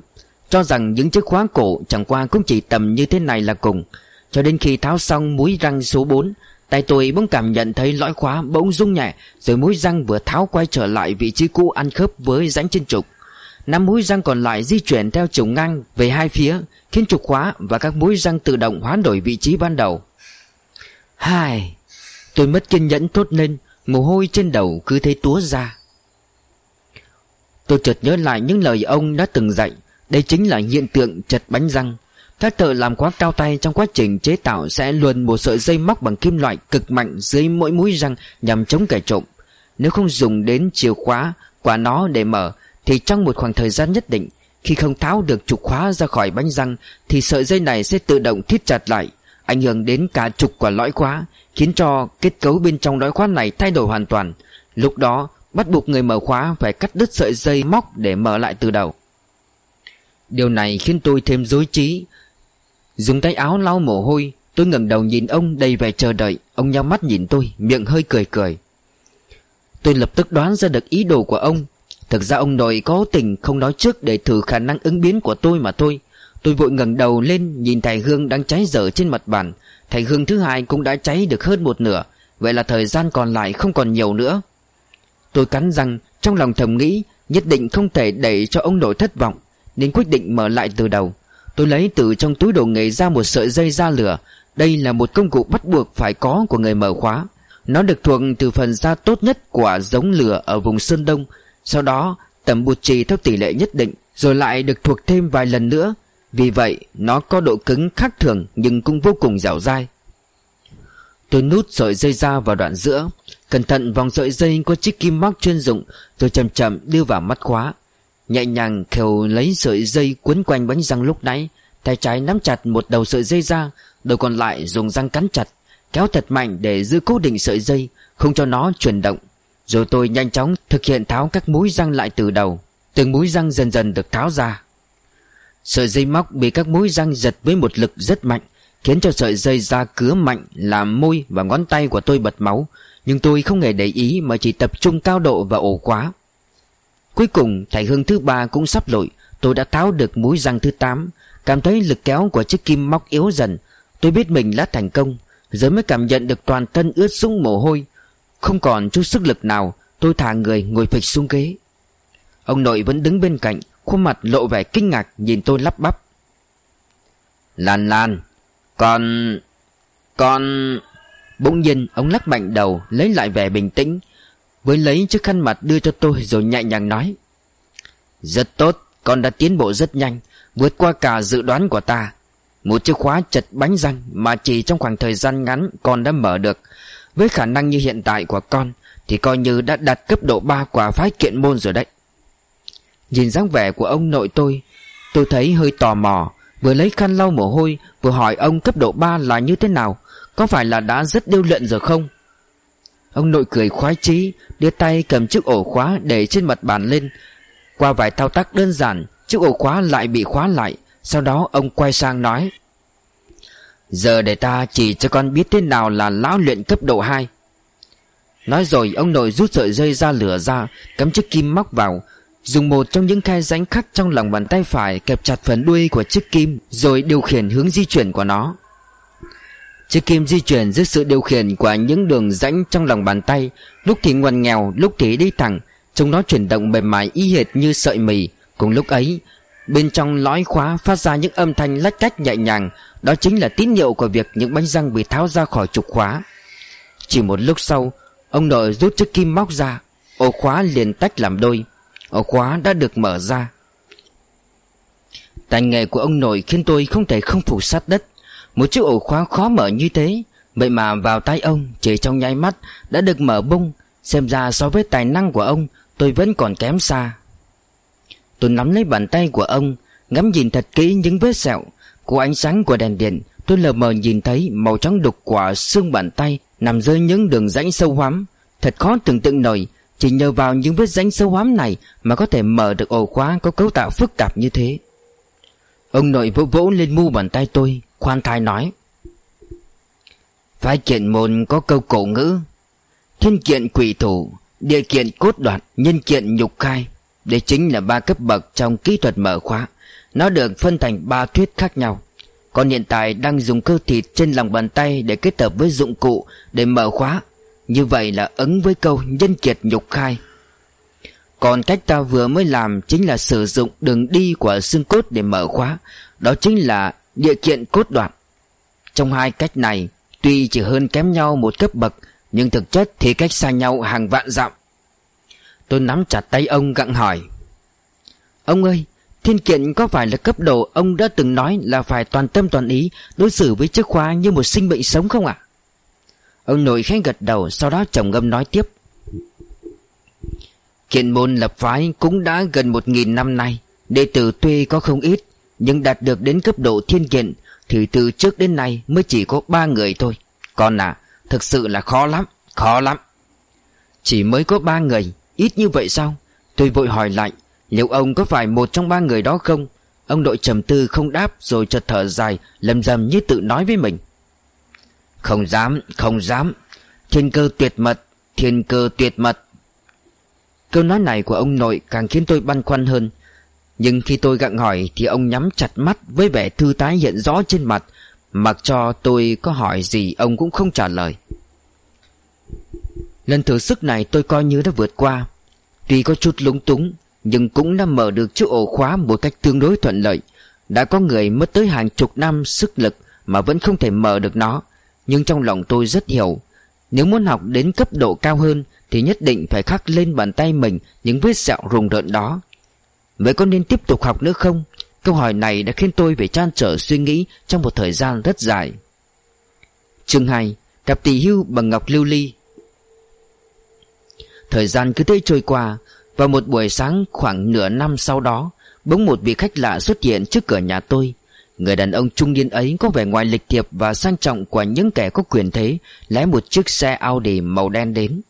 Cho rằng những chiếc khóa cổ chẳng qua cũng chỉ tầm như thế này là cùng. Cho đến khi tháo xong mũi răng số 4 Tay tôi bỗng cảm nhận thấy lõi khóa bỗng rung nhẹ, Rồi mũi răng vừa tháo quay trở lại vị trí cũ ăn khớp với rãnh trên trục. Năm mũi răng còn lại di chuyển theo chiều ngang về hai phía, Khiến trục khóa và các mũi răng tự động hoán đổi vị trí ban đầu. Hai, Tôi mất kiên nhẫn thốt lên, Mồ hôi trên đầu cứ thế túa ra. Tôi chợt nhớ lại những lời ông đã từng dạy, Đây chính là hiện tượng chật bánh răng các thợ làm quá cao tay trong quá trình chế tạo sẽ luồn một sợi dây móc bằng kim loại cực mạnh dưới mỗi mũi răng nhằm chống kẻ trộm. Nếu không dùng đến chìa khóa, quả nó để mở, thì trong một khoảng thời gian nhất định, Khi không tháo được trục khóa ra khỏi bánh răng, Thì sợi dây này sẽ tự động thít chặt lại, Ảnh hưởng đến cả trục của lõi khóa, Khiến cho kết cấu bên trong lõi khóa này thay đổi hoàn toàn Lúc đó, bắt buộc người mở khóa phải cắt đứt sợi dây móc để mở lại từ đầu Điều này khiến tôi thêm dối trí Dùng tay áo lau mồ hôi, Tôi ngẩng đầu nhìn ông đầy vẻ chờ đợi. Ông nhắm mắt nhìn tôi, Miệng hơi cười cười. Tôi lập tức đoán ra được ý đồ của ông. Thực ra ông nội có tình không nói trước Để thử khả năng ứng biến của tôi mà thôi. Tôi vội ngẩng đầu lên, Nhìn thầy hương đang cháy dở trên mặt bàn. Thầy hương thứ hai cũng đã cháy được hơn một nửa, Vậy là thời gian còn lại không còn nhiều nữa. Tôi cắn răng, Trong lòng thầm nghĩ, Nhất định không thể đẩy cho ông nội thất vọng, Nên quyết định mở lại từ đầu. Tôi lấy từ trong túi đồ nghề ra một sợi dây ra lửa. Đây là một công cụ bắt buộc phải có của người mở khóa. Nó được thuộc từ phần da tốt nhất của giống lửa ở vùng Sơn Đông. Sau đó, tẩm bột trì theo tỷ lệ nhất định, Rồi lại được thuộc thêm vài lần nữa. Vì vậy, nó có độ cứng khác thường nhưng cũng vô cùng dẻo dai. Tôi nút sợi dây ra vào đoạn giữa. Cẩn thận vòng sợi dây có chiếc kim móc chuyên dụng. Rồi chậm chậm đưa vào mắt khóa. Nhẹ nhàng khều lấy sợi dây quấn quanh bánh răng lúc nãy, Tay trái nắm chặt một đầu sợi dây ra, Đầu còn lại dùng răng cắn chặt, Kéo thật mạnh để giữ cố định sợi dây, Không cho nó chuyển động. Rồi tôi nhanh chóng thực hiện tháo các mũi răng lại từ đầu. Từng mũi răng dần dần được tháo ra. Sợi dây móc bị các mũi răng giật với một lực rất mạnh, Khiến cho sợi dây ra cứa mạnh Làm môi và ngón tay của tôi bật máu. Nhưng tôi không hề để ý Mà chỉ tập trung cao độ và ổ khóa. Cuối cùng, thầy hương thứ ba cũng sắp lội. Tôi đã tháo được mũi răng thứ tám. Cảm thấy lực kéo của chiếc kim móc yếu dần. Tôi biết mình đã thành công. Giờ mới cảm nhận được toàn thân ướt sũng mồ hôi. Không còn chút sức lực nào, Tôi thả người ngồi phịch xuống ghế. Ông nội vẫn đứng bên cạnh, Khuôn mặt lộ vẻ kinh ngạc nhìn tôi lắp bắp. Lan Lan, Con... Con... Bỗng nhiên, ông lắc mạnh đầu, Lấy lại vẻ bình tĩnh. Với lấy chiếc khăn mặt đưa cho tôi Rồi nhẹ nhàng nói, Rất tốt, Con đã tiến bộ rất nhanh, Vượt qua cả dự đoán của ta. Một chiếc khóa chật bánh răng Mà chỉ trong khoảng thời gian ngắn Con đã mở được. Với khả năng như hiện tại của con Thì coi như đã đạt cấp độ 3 quả phái kiện môn rồi đấy. Nhìn dáng vẻ của ông nội tôi Tôi thấy hơi tò mò, Vừa lấy khăn lau mồ hôi, Vừa hỏi ông cấp độ 3 là như thế nào, Có phải là đã rất điêu luyện rồi không? Ông nội cười khoái chí, Đưa tay cầm chiếc ổ khóa Để trên mặt bàn lên. Qua vài thao tác đơn giản, Chiếc ổ khóa lại bị khóa lại. Sau đó, ông quay sang nói, Giờ để ta chỉ cho con biết thế nào là lão luyện cấp độ 2 Nói rồi, ông nội rút sợi dây ra lửa ra, Cắm chiếc kim móc vào, Dùng một trong những khai rãnh khắc trong lòng bàn tay phải Kẹp chặt phần đuôi của chiếc kim, Rồi điều khiển hướng di chuyển của nó. Chiếc kim di chuyển dưới sự điều khiển của những đường rãnh trong lòng bàn tay Lúc thì ngoằn nghèo, lúc thì đi thẳng trong nó chuyển động mềm mại y hệt như sợi mì. Cùng lúc ấy Bên trong lõi khóa phát ra những âm thanh lách cách nhẹ nhàng Đó chính là tín hiệu của việc những bánh răng bị tháo ra khỏi trục khóa. Chỉ một lúc sau Ông nội rút chiếc kim móc ra Ổ khóa liền tách làm đôi. Ổ khóa đã được mở ra. Tài nghề của ông nội khiến tôi không thể không phủ sát đất. Một chiếc ổ khóa khó mở như thế, Vậy mà vào tay ông, Chỉ trong nháy mắt, đã được mở bung. Xem ra so với tài năng của ông, Tôi vẫn còn kém xa. Tôi nắm lấy bàn tay của ông, Ngắm nhìn thật kỹ những vết sẹo. Của ánh sáng của đèn điện, Tôi lờ mờ nhìn thấy màu trắng đục của xương bàn tay Nằm dưới những đường rãnh sâu hoắm. Thật khó tưởng tượng nổi, Chỉ nhờ vào những vết rãnh sâu hoắm này Mà có thể mở được ổ khóa có cấu tạo phức tạp như thế. Ông nội vỗ vỗ lên mu bàn tay tôi Khoan thai nói. Phái kiện môn có câu cổ ngữ. Thiên kiện quỷ thủ, Địa kiện cốt đoạt Nhân kiện nhục khai. Đây chính là ba cấp bậc trong kỹ thuật mở khóa. Nó được phân thành ba thuyết khác nhau. Còn hiện tại đang dùng cơ thịt trên lòng bàn tay Để kết hợp với dụng cụ để mở khóa. Như vậy là ứng với câu nhân kiệt nhục khai. Còn cách ta vừa mới làm chính là sử dụng đường đi của xương cốt để mở khóa. Đó chính là địa kiện cốt đoạn Trong hai cách này, Tuy chỉ hơn kém nhau một cấp bậc, Nhưng thực chất thì cách xa nhau hàng vạn dặm Tôi nắm chặt tay ông gặng hỏi Ông ơi, Thiên kiện có phải là cấp độ ông đã từng nói là phải toàn tâm toàn ý đối xử với chiếc khóa như một sinh mệnh sống không ạ? Ông nội khẽ gật đầu, sau đó chồng ngâm nói tiếp. Kiện môn lập phái cũng đã gần một nghìn năm nay, Đệ tử tuy có không ít nhưng đạt được đến cấp độ thiên kiện, Thì từ trước đến nay mới chỉ có ba người thôi. Còn à Thực sự là khó lắm Khó lắm. Chỉ mới có ba người, Ít như vậy sao? Tôi vội hỏi lại, Liệu ông có phải một trong ba người đó không? Ông đội trầm tư không đáp Rồi chợt thở dài, Lầm rầm như tự nói với mình. Không dám Không dám. Thiên cơ tuyệt mật, Thiên cơ tuyệt mật. Câu nói này của ông nội càng khiến tôi băn khoăn hơn. Nhưng khi tôi gặng hỏi Thì ông nhắm chặt mắt Với vẻ thư tái hiện rõ trên mặt. Mặc cho tôi có hỏi gì, Ông cũng không trả lời. Lần thử sức này tôi coi như đã vượt qua. Tuy có chút lúng túng, Nhưng cũng đã mở được chiếc ổ khóa Một cách tương đối thuận lợi. Đã có người mất tới hàng chục năm sức lực Mà vẫn không thể mở được nó. Nhưng trong lòng tôi rất hiểu, Nếu muốn học đến cấp độ cao hơn Thì nhất định phải khắc lên bàn tay mình Những vết sẹo rùng rợn đó. Vậy có nên tiếp tục học nữa không? Câu hỏi này đã khiến tôi phải trăn trở suy nghĩ Trong một thời gian rất dài. Chương 2 Cặp tỷ hưu bằng ngọc lưu ly. Thời gian cứ thế trôi qua, và một buổi sáng khoảng nửa năm sau đó, Bỗng một vị khách lạ xuất hiện trước cửa nhà tôi. Người đàn ông trung niên ấy có vẻ ngoài lịch thiệp và sang trọng của những kẻ có quyền thế, Lái một chiếc xe Audi màu đen đến.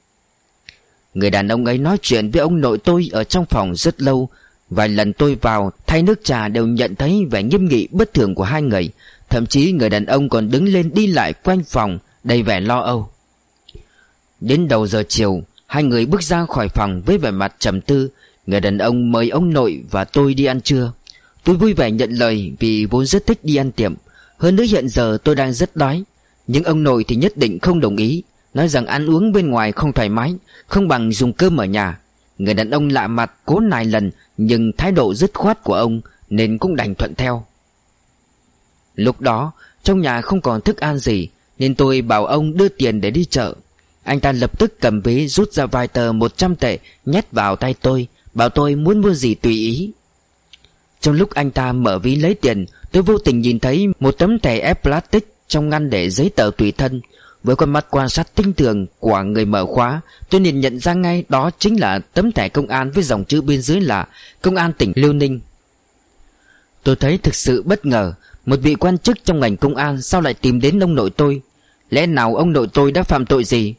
Người đàn ông ấy nói chuyện với ông nội tôi ở trong phòng rất lâu Vài lần tôi vào, thay nước trà đều nhận thấy vẻ nghiêm nghị bất thường của hai người. Thậm chí người đàn ông còn đứng lên đi lại quanh phòng, đầy vẻ lo âu. Đến đầu giờ chiều, Hai người bước ra khỏi phòng với vẻ mặt trầm tư. Người đàn ông mời ông nội và tôi đi ăn trưa. Tôi vui vẻ nhận lời vì vốn rất thích đi ăn tiệm. Hơn nữa hiện giờ tôi đang rất đói. Nhưng ông nội thì nhất định không đồng ý. Nói rằng ăn uống bên ngoài không thoải mái, Không bằng dùng cơm ở nhà. Người đàn ông lạ mặt cố nài lần, Nhưng thái độ dứt khoát của ông Nên cũng đành thuận theo. Lúc đó, Trong nhà không còn thức ăn gì, Nên tôi bảo ông đưa tiền để đi chợ. Anh ta lập tức cầm ví rút ra vài tờ 100 tệ Nhét vào tay tôi, Bảo tôi muốn mua gì tùy ý. Trong lúc anh ta mở ví lấy tiền, Tôi vô tình nhìn thấy một tấm thẻ ép plastic Trong ngăn để giấy tờ tùy thân với con mắt quan sát tinh tường của người mở khóa, Tôi liền nhận ra ngay đó chính là tấm thẻ công an với dòng chữ bên dưới là Công an tỉnh Liêu Ninh. Tôi thấy thực sự bất ngờ, Một vị quan chức trong ngành công an sao lại tìm đến ông nội tôi? Lẽ nào ông nội tôi đã phạm tội gì?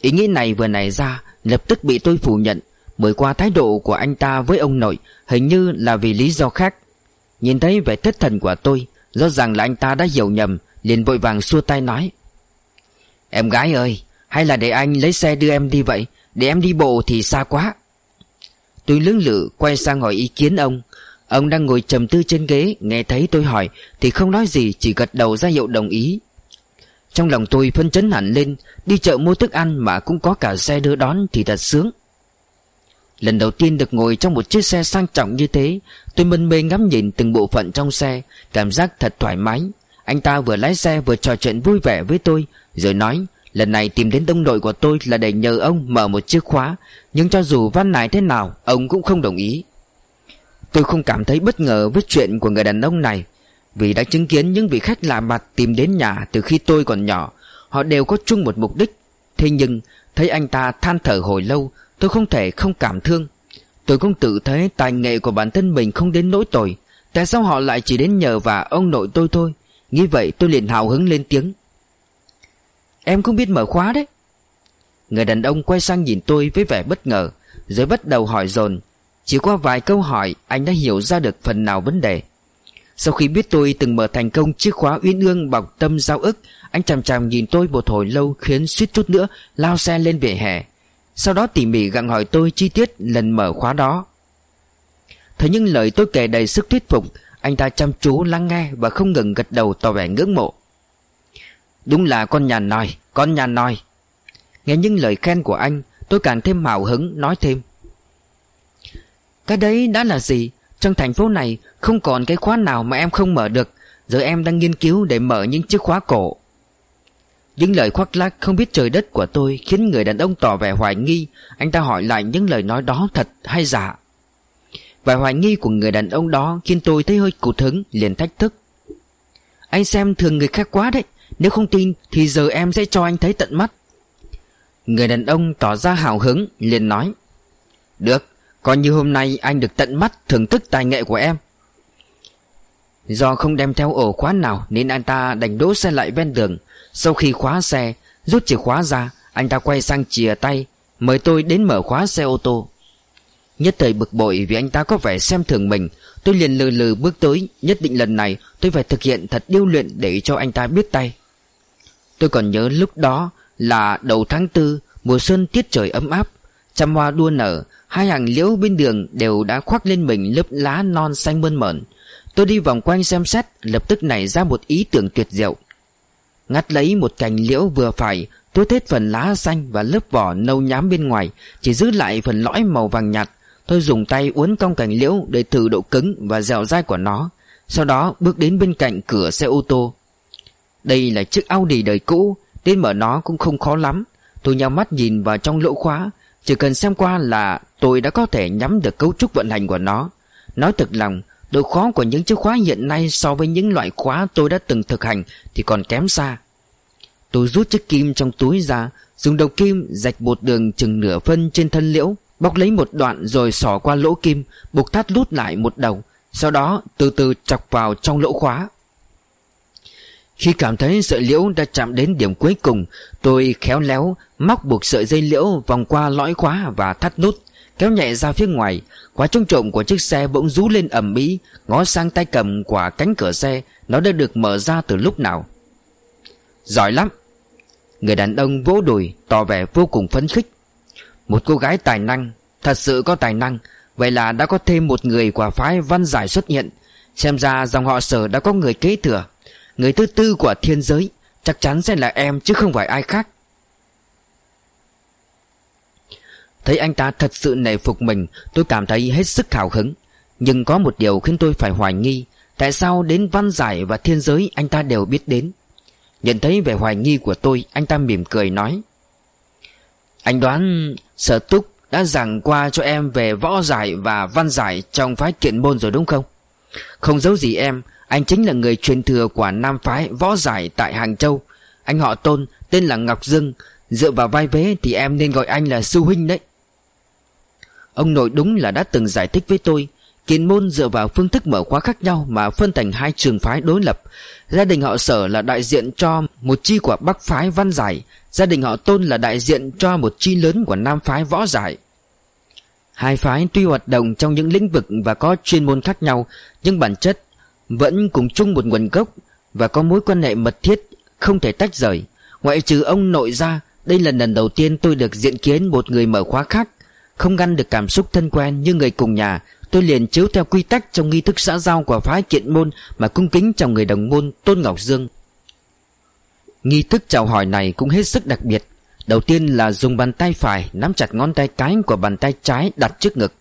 Ý nghĩ này vừa nảy ra, Lập tức bị tôi phủ nhận, Bởi qua thái độ của anh ta với ông nội, Hình như là vì lý do khác. Nhìn thấy vẻ thất thần của tôi, Rõ ràng là anh ta đã hiểu nhầm, liền vội vàng xua tay nói Em gái ơi, Hay là để anh lấy xe đưa em đi vậy? Để em đi bộ thì xa quá. Tôi lưỡng lự quay sang hỏi ý kiến ông. Ông đang ngồi trầm tư trên ghế, Nghe thấy tôi hỏi Thì không nói gì, chỉ gật đầu ra hiệu đồng ý. Trong lòng tôi phân chấn hẳn lên, Đi chợ mua thức ăn mà cũng có cả xe đưa đón thì thật sướng. Lần đầu tiên được ngồi trong một chiếc xe sang trọng như thế, Tôi mân mê ngắm nhìn từng bộ phận trong xe, Cảm giác thật thoải mái. Anh ta vừa lái xe vừa trò chuyện vui vẻ với tôi, rồi nói, Lần này tìm đến đông đội của tôi là để nhờ ông mở một chiếc khóa, Nhưng cho dù văn nài thế nào, Ông cũng không đồng ý. Tôi không cảm thấy bất ngờ với chuyện của người đàn ông này, Vì đã chứng kiến những vị khách lạ mặt tìm đến nhà từ khi tôi còn nhỏ. Họ đều có chung một mục đích. Thế nhưng, thấy anh ta than thở hồi lâu, Tôi không thể không cảm thương. Tôi cũng tự thấy tài nghệ của bản thân mình không đến nỗi tồi, Tại sao họ lại chỉ đến nhờ và ông nội tôi thôi? Nghĩ vậy tôi liền hào hứng lên tiếng. Em không biết mở khóa đấy. Người đàn ông quay sang nhìn tôi với vẻ bất ngờ, Rồi bắt đầu hỏi dồn. Chỉ qua vài câu hỏi, Anh đã hiểu ra được phần nào vấn đề. Sau khi biết tôi từng mở thành công chiếc khóa uyên ương bọc tâm giao ức, Anh chằm chằm nhìn tôi một hồi lâu Khiến suýt chút nữa lao xe lên vỉa hè. Sau đó tỉ mỉ gặng hỏi tôi chi tiết lần mở khóa đó. Thấy những lời tôi kể đầy sức thuyết phục anh ta chăm chú lắng nghe Và không ngừng gật đầu tỏ vẻ ngưỡng mộ. Đúng là con nhà nòi, Con nhà nòi. Nghe những lời khen của anh, Tôi càng thêm hào hứng nói thêm. Cái đấy đã là gì? Trong thành phố này, Không còn cái khóa nào mà em không mở được. Giờ em đang nghiên cứu để mở những chiếc khóa cổ. Những lời khoác lác không biết trời đất của tôi Khiến người đàn ông tỏ vẻ hoài nghi. Anh ta hỏi lại những lời nói đó thật hay giả. Và hoài nghi của người đàn ông đó Khiến tôi thấy hơi cụt hứng, liền thách thức. Anh xem thường người khác quá đấy, nếu không tin thì giờ em sẽ cho anh thấy tận mắt. Người đàn ông tỏ ra hào hứng, liền nói, Được, Coi như hôm nay anh được tận mắt thưởng thức tài nghệ của em. Do không đem theo ổ khóa nào Nên anh ta đành đỗ xe lại ven đường. Sau khi khóa xe, Rút chìa khóa ra, Anh ta quay sang chìa tay, Mời tôi đến mở khóa xe ô tô. Nhất thời bực bội vì anh ta có vẻ xem thường mình. Tôi liền lừ lừ bước tới, Nhất định lần này tôi phải thực hiện thật điêu luyện Để cho anh ta biết tay. Tôi còn nhớ lúc đó là đầu tháng tư, Mùa xuân tiết trời ấm áp, Trăm hoa đua nở, Hai hàng liễu bên đường đều đã khoác lên mình lớp lá non xanh mơn mởn. Tôi đi vòng quanh xem xét, Lập tức nảy ra một ý tưởng tuyệt diệu. Ngắt lấy một cành liễu vừa phải Tôi hết phần lá xanh và lớp vỏ nâu nhám bên ngoài, Chỉ giữ lại phần lõi màu vàng nhạt. Tôi dùng tay uốn cong cành liễu Để thử độ cứng và dẻo dai của nó. Sau đó bước đến bên cạnh cửa xe ô tô. Đây là chiếc Audi đời cũ Đến mở nó cũng không khó lắm. Tôi nhau mắt nhìn vào trong lỗ khóa, Chỉ cần xem qua là tôi đã có thể nhắm được cấu trúc vận hành của nó. Nói thật lòng, Độ khó của những chiếc khóa hiện nay so với những loại khóa tôi đã từng thực hành thì còn kém xa. Tôi rút chiếc kim trong túi ra, Dùng đầu kim rạch một đường chừng nửa phân trên thân liễu. Bóc lấy một đoạn rồi xỏ qua lỗ kim, Buộc thắt lút lại một đầu, Sau đó từ từ chọc vào trong lỗ khóa. Khi cảm thấy sợi liễu đã chạm đến điểm cuối cùng, Tôi khéo léo móc buộc sợi dây liễu vòng qua lõi khóa và thắt nút, Kéo nhẹ ra phía ngoài. Khóa trông trộm của chiếc xe bỗng rú lên ầm ĩ, Ngó sang tay cầm quả cánh cửa xe, Nó đã được mở ra từ lúc nào. Giỏi lắm! Người đàn ông vỗ đùi, Tỏ vẻ vô cùng phấn khích. Một cô gái tài năng, Thật sự có tài năng, Vậy là đã có thêm một người của phái văn giải xuất hiện. Xem ra dòng họ sở đã có người kế thừa. Người thứ tư của thiên giới, Chắc chắn sẽ là em chứ không phải ai khác. Thấy anh ta thật sự nể phục mình, Tôi cảm thấy hết sức hào hứng. Nhưng có một điều khiến tôi phải hoài nghi, Tại sao đến văn giải và thiên giới anh ta đều biết đến. Nhận thấy vẻ hoài nghi của tôi, Anh ta mỉm cười nói, Anh đoán sở túc đã giảng qua cho em về võ giải và văn giải trong phái kiện môn rồi đúng không? Không giấu gì em, Anh chính là người truyền thừa của nam phái võ giải tại Hàng Châu. Anh họ tôn, tên là Ngọc Dương. Dựa vào vai vế thì em nên gọi anh là sư huynh đấy. Ông nội đúng là đã từng giải thích với tôi Kiến môn dựa vào phương thức mở khóa khác nhau Mà phân thành hai trường phái đối lập. Gia đình họ sở là đại diện cho Một chi của bắc phái văn giải Gia đình họ tôn là đại diện cho Một chi lớn của nam phái võ giải. Hai phái tuy hoạt động trong những lĩnh vực Và có chuyên môn khác nhau, Nhưng bản chất Vẫn cùng chung một nguồn gốc Và có mối quan hệ mật thiết, Không thể tách rời. Ngoại trừ ông nội ra, Đây là lần đầu tiên tôi được diện kiến Một người mở khóa khác. Không ngăn được cảm xúc thân quen như người cùng nhà, Tôi liền chiếu theo quy tắc trong nghi thức xã giao của phái kiện môn Mà cung kính chào người đồng môn Tôn Ngọc Dương. Nghi thức chào hỏi này cũng hết sức đặc biệt. Đầu tiên là dùng bàn tay phải nắm chặt ngón tay cái của bàn tay trái đặt trước ngực.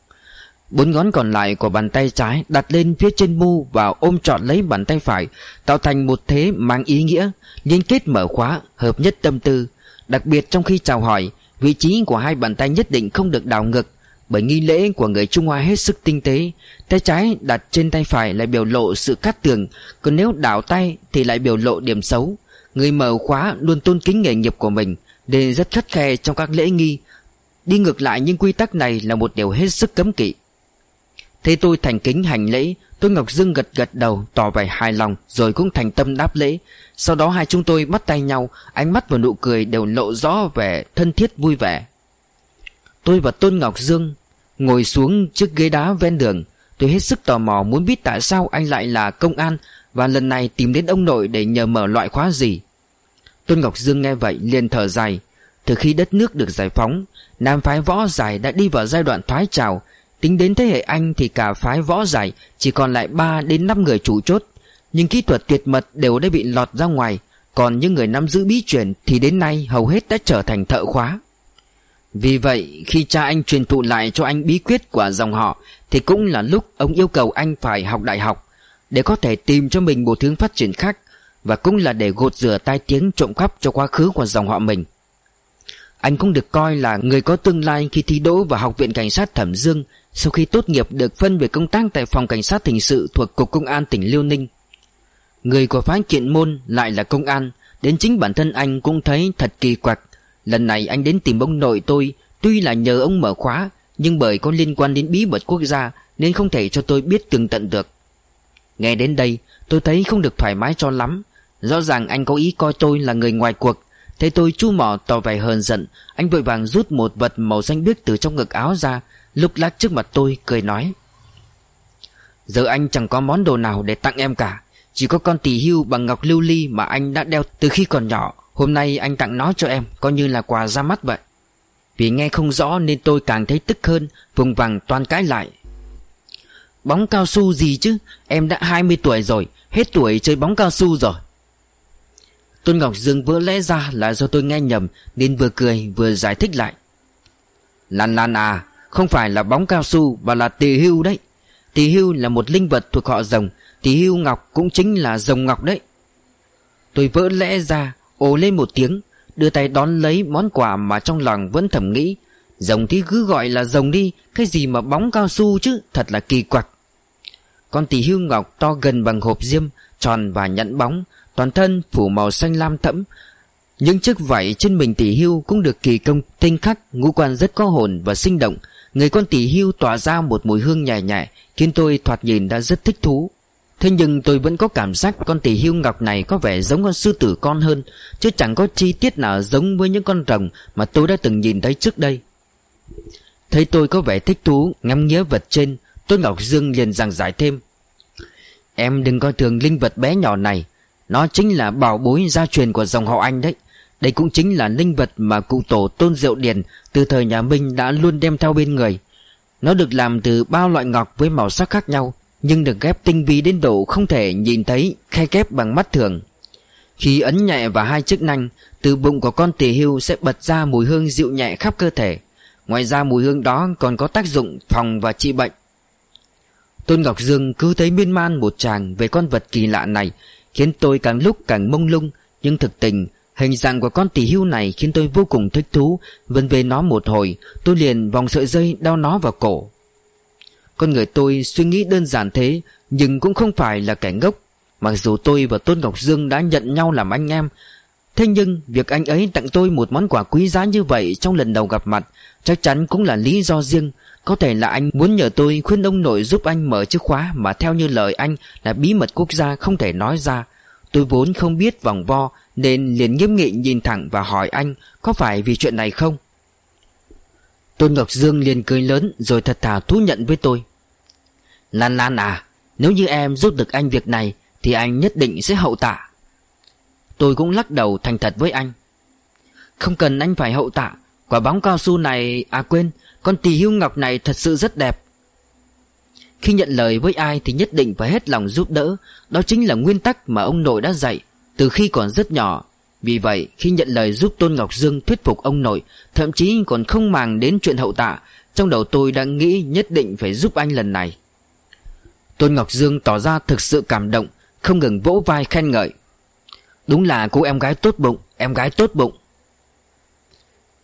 Bốn ngón còn lại của bàn tay trái đặt lên phía trên mu và ôm trọn lấy bàn tay phải Tạo thành một thế mang ý nghĩa Liên kết mở khóa, hợp nhất tâm tư. Đặc biệt trong khi chào hỏi Vị trí của hai bàn tay nhất định không được đảo ngực Bởi nghi lễ của người Trung Hoa hết sức tinh tế. Tay trái đặt trên tay phải lại biểu lộ sự cắt tường Còn nếu đảo tay thì lại biểu lộ điểm xấu. Người mở khóa luôn tôn kính nghề nghiệp của mình, Nên rất khắt khe trong các lễ nghi. Đi ngược lại những quy tắc này là một điều hết sức cấm kỵ. Thế tôi thành kính hành lễ, Tôi Ngọc Dương gật gật đầu, tỏ vẻ hài lòng, Rồi cũng thành tâm đáp lễ. Sau đó hai chúng tôi bắt tay nhau, Ánh mắt và nụ cười đều lộ rõ vẻ thân thiết vui vẻ. Tôi và Tôn Ngọc Dương Ngồi xuống chiếc ghế đá ven đường. Tôi hết sức tò mò muốn biết tại sao anh lại là công an Và lần này tìm đến ông nội để nhờ mở loại khóa gì. Tôn Ngọc Dương nghe vậy liền thở dài. Từ khi đất nước được giải phóng, Nam phái võ giải đã đi vào giai đoạn thoái trào. Tính đến thế hệ anh thì cả phái võ giải Chỉ còn lại 3 đến 5 người chủ chốt. Nhưng kỹ thuật tuyệt mật đều đã bị lọt ra ngoài, Còn những người nắm giữ bí truyền Thì đến nay hầu hết đã trở thành thợ khóa. Vì vậy, khi cha anh truyền thụ lại cho anh bí quyết của dòng họ, Thì cũng là lúc ông yêu cầu anh phải học đại học. Để có thể tìm cho mình một hướng phát triển khác và cũng là để gột rửa tai tiếng trộm cắp cho quá khứ của dòng họ mình anh cũng được coi là người có tương lai khi thi đỗ vào Học viện Cảnh sát Thẩm Dương sau khi tốt nghiệp được phân về công tác tại phòng cảnh sát hình sự thuộc Cục Công an tỉnh Liêu Ninh. Người của phái kiện môn lại là công an, đến chính bản thân anh cũng thấy thật kỳ quặc. Lần này anh đến tìm ông nội tôi, tuy là nhờ ông mở khóa, Nhưng bởi có liên quan đến bí mật quốc gia Nên không thể cho tôi biết tường tận được Nghe đến đây tôi thấy không được thoải mái cho lắm Rõ ràng anh có ý coi tôi là người ngoài cuộc. Thấy tôi chu mỏ tỏ vẻ hờn giận, Anh vội vàng rút một vật màu xanh biếc từ trong ngực áo ra Lúc lắc trước mặt tôi, cười nói. Giờ anh chẳng có món đồ nào để tặng em cả. Chỉ có con tỷ hưu bằng ngọc lưu ly mà anh đã đeo từ khi còn nhỏ. Hôm nay anh tặng nó cho em, Coi như là quà ra mắt vậy. Vì nghe không rõ nên tôi càng thấy tức hơn, Vùng vằng toàn cãi lại. Bóng cao su gì chứ? Em đã 20 tuổi rồi, Hết tuổi chơi bóng cao su rồi. Tôn Ngọc Dương vỡ lẽ ra là do tôi nghe nhầm, Nên vừa cười, vừa giải thích lại. Lan Lan à Không phải là bóng cao su, Mà là tỳ hưu đấy. Tỳ hưu là một linh vật thuộc họ rồng, Tỳ hưu ngọc cũng chính là rồng ngọc đấy. Tôi vỡ lẽ ra, ồ lên một tiếng, Đưa tay đón lấy món quà mà trong lòng vẫn thầm nghĩ. Rồng thì cứ gọi là rồng đi, Cái gì mà bóng cao su chứ, Thật là kỳ quặc. Con tỷ hưu ngọc to gần bằng hộp diêm, Tròn và nhẫn bóng Toàn thân phủ màu xanh lam thẫm. Những chiếc vảy trên mình tỷ hưu Cũng được kỳ công tinh khắc, Ngũ quan rất có hồn và sinh động. Người con tỷ hưu tỏa ra một mùi hương nhẹ nhẹ, Khiến tôi thoạt nhìn đã rất thích thú. Thế nhưng tôi vẫn có cảm giác con tỷ hưu ngọc này có vẻ giống con sư tử con hơn, Chứ chẳng có chi tiết nào giống với những con rồng mà tôi đã từng nhìn thấy trước đây. Thấy tôi có vẻ thích thú, ngắm nghía vật trên Tôn Ngọc Dương liền giảng giải thêm. Em đừng coi thường linh vật bé nhỏ này nó chính là bảo bối gia truyền của dòng họ Anh đấy. Đây cũng chính là linh vật mà cụ tổ Tôn Diệu Điền Từ thời nhà Minh đã luôn đem theo bên người. Nó được làm từ bao loại ngọc với màu sắc khác nhau, Nhưng được ghép tinh vi đến độ không thể nhìn thấy, khe kép bằng mắt thường. Khi ấn nhẹ vào hai chức năng Từ bụng của con tỳ hưu sẽ bật ra mùi hương dịu nhẹ khắp cơ thể. Ngoài ra mùi hương đó còn có tác dụng phòng và trị bệnh. Tôn Ngọc Dương cứ thấy miên man một chàng về con vật kỳ lạ này Khiến tôi càng lúc càng mông lung. Nhưng thực tình, Hình dạng của con tỷ hưu này khiến tôi vô cùng thích thú. Vân về nó một hồi, Tôi liền vòng sợi dây đeo nó vào cổ. Con người tôi suy nghĩ đơn giản thế, Nhưng cũng không phải là kẻ ngốc. Mặc dù tôi và Tôn Ngọc Dương đã nhận nhau làm anh em, Thế nhưng việc anh ấy tặng tôi một món quà quý giá như vậy trong lần đầu gặp mặt Chắc chắn cũng là lý do riêng. Có thể là anh muốn nhờ tôi khuyên ông nội giúp anh mở chiếc khóa Mà theo như lời anh là bí mật quốc gia không thể nói ra. Tôi vốn không biết vòng vo Nên liền nghiêm nghị nhìn thẳng và hỏi anh Có phải vì chuyện này không? Tôn Ngọc Dương liền cười lớn Rồi thật thà thú nhận với tôi. Lan Lan à Nếu như em giúp được anh việc này Thì anh nhất định sẽ hậu tạ. Tôi cũng lắc đầu thành thật với anh. Không cần anh phải hậu tạ, Quả bóng cao su này À quên con tỳ hưu ngọc này thật sự rất đẹp. Khi nhận lời với ai thì nhất định phải hết lòng giúp đỡ. Đó chính là nguyên tắc mà ông nội đã dạy Từ khi còn rất nhỏ. Vì vậy, khi nhận lời giúp Tôn Ngọc Dương thuyết phục ông nội, Thậm chí còn không màng đến chuyện hậu tạ, Trong đầu tôi đã nghĩ nhất định phải giúp anh lần này. Tôn Ngọc Dương tỏ ra thực sự cảm động, Không ngừng vỗ vai khen ngợi. Đúng là cô em gái tốt bụng, Em gái tốt bụng.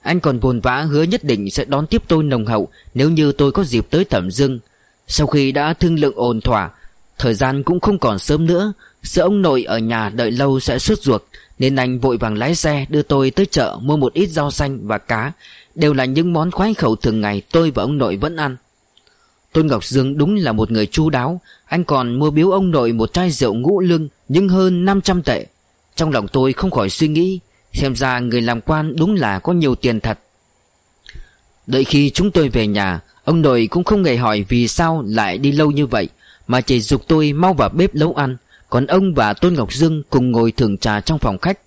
Anh còn vồn vã hứa nhất định sẽ đón tiếp tôi nồng hậu Nếu như tôi có dịp tới Thẩm Dương. Sau khi đã thương lượng ổn thỏa, Thời gian cũng không còn sớm nữa, Sợ ông nội ở nhà đợi lâu sẽ suốt ruột, Nên anh vội vàng lái xe đưa tôi tới chợ Mua một ít rau xanh và cá. Đều là những món khoái khẩu thường ngày tôi và ông nội vẫn ăn. Tôn Ngọc Dương đúng là một người chu đáo, Anh còn mua biếu ông nội một chai rượu ngũ lưng Nhưng hơn 500 tệ. Trong lòng tôi không khỏi suy nghĩ Xem ra người làm quan đúng là có nhiều tiền thật. Đợi khi chúng tôi về nhà, Ông nội cũng không hề hỏi vì sao lại đi lâu như vậy, Mà chỉ dục tôi mau vào bếp nấu ăn. Còn ông và Tôn Ngọc Dương cùng ngồi thưởng trà trong phòng khách.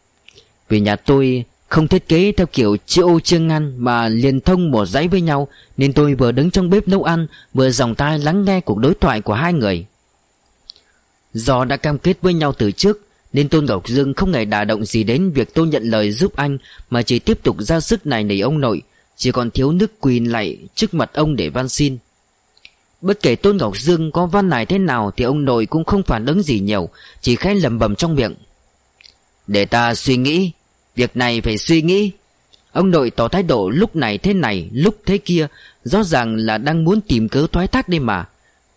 Vì nhà tôi không thiết kế theo kiểu chia ô chia ngăn Mà liền thông một dãy với nhau, Nên tôi vừa đứng trong bếp nấu ăn, Vừa dòng tai lắng nghe cuộc đối thoại của hai người. Do đã cam kết với nhau từ trước nên Tôn Ngọc Dương không hề đả động gì đến việc tôi nhận lời giúp anh, Mà chỉ tiếp tục ra sức này nỉ ông nội. Chỉ còn thiếu nước quỳ lại trước mặt ông để van xin. Bất kể Tôn Ngọc Dương có văn này thế nào Thì ông nội cũng không phản ứng gì nhiều, Chỉ khẽ lầm bầm trong miệng. Để ta suy nghĩ, Việc này phải suy nghĩ. Ông nội tỏ thái độ lúc này thế này, Lúc thế kia, Rõ ràng là đang muốn tìm cớ thoái thác đi mà.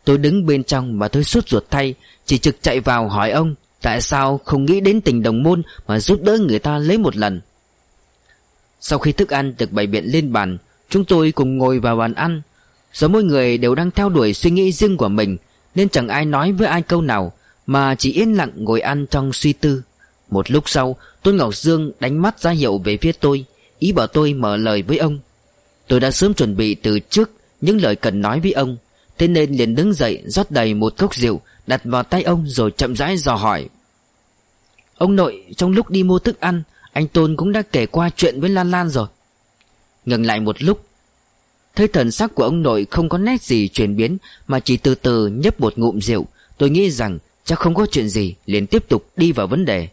Tôi đứng bên trong mà tôi suốt ruột thay, Chỉ trực chạy vào hỏi ông. Tại sao không nghĩ đến tình đồng môn Mà giúp đỡ người ta lấy một lần? Sau khi thức ăn được bày biện lên bàn, Chúng tôi cùng ngồi vào bàn ăn. Do mỗi người đều đang theo đuổi suy nghĩ riêng của mình, Nên chẳng ai nói với ai câu nào, Mà chỉ yên lặng ngồi ăn trong suy tư. Một lúc sau, Tôn Ngọc Dương đánh mắt ra hiệu về phía tôi, Ý bảo tôi mở lời với ông. Tôi đã sớm chuẩn bị từ trước Những lời cần nói với ông, Thế nên liền đứng dậy rót đầy một cốc rượu Đặt vào tay ông rồi chậm rãi dò hỏi. Ông nội, trong lúc đi mua thức ăn, Anh Tôn cũng đã kể qua chuyện với Lan Lan rồi. Ngừng lại một lúc. Thấy thần sắc của ông nội không có nét gì chuyển biến, Mà chỉ từ từ nhấp một ngụm rượu, Tôi nghĩ rằng chắc không có chuyện gì, liền tiếp tục đi vào vấn đề.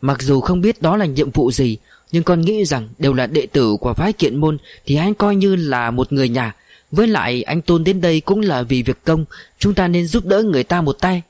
Mặc dù không biết đó là nhiệm vụ gì, Nhưng con nghĩ rằng đều là đệ tử của phái kiện môn Thì anh coi như là một người nhà với lại anh Tôn đến đây cũng là vì việc công, Chúng ta nên giúp đỡ người ta một tay.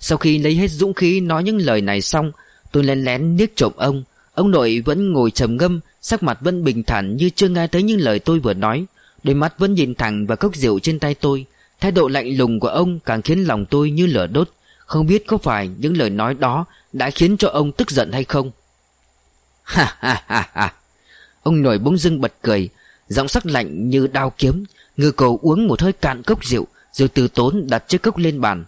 Sau khi lấy hết dũng khí nói những lời này xong, Tôi lén lén liếc trộm ông. Ông nội vẫn ngồi trầm ngâm, Sắc mặt vẫn bình thản như chưa nghe thấy những lời tôi vừa nói. Đôi mắt vẫn nhìn thẳng vào cốc rượu trên tay tôi. Thái độ lạnh lùng của ông càng khiến lòng tôi như lửa đốt. Không biết có phải những lời nói đó Đã khiến cho ông tức giận hay không? Ha ha ha ha. Ông nội bỗng dưng bật cười. Giọng sắc lạnh như đao kiếm. Ngư cầu uống một hơi cạn cốc rượu, Rồi từ tốn đặt chiếc cốc lên bàn.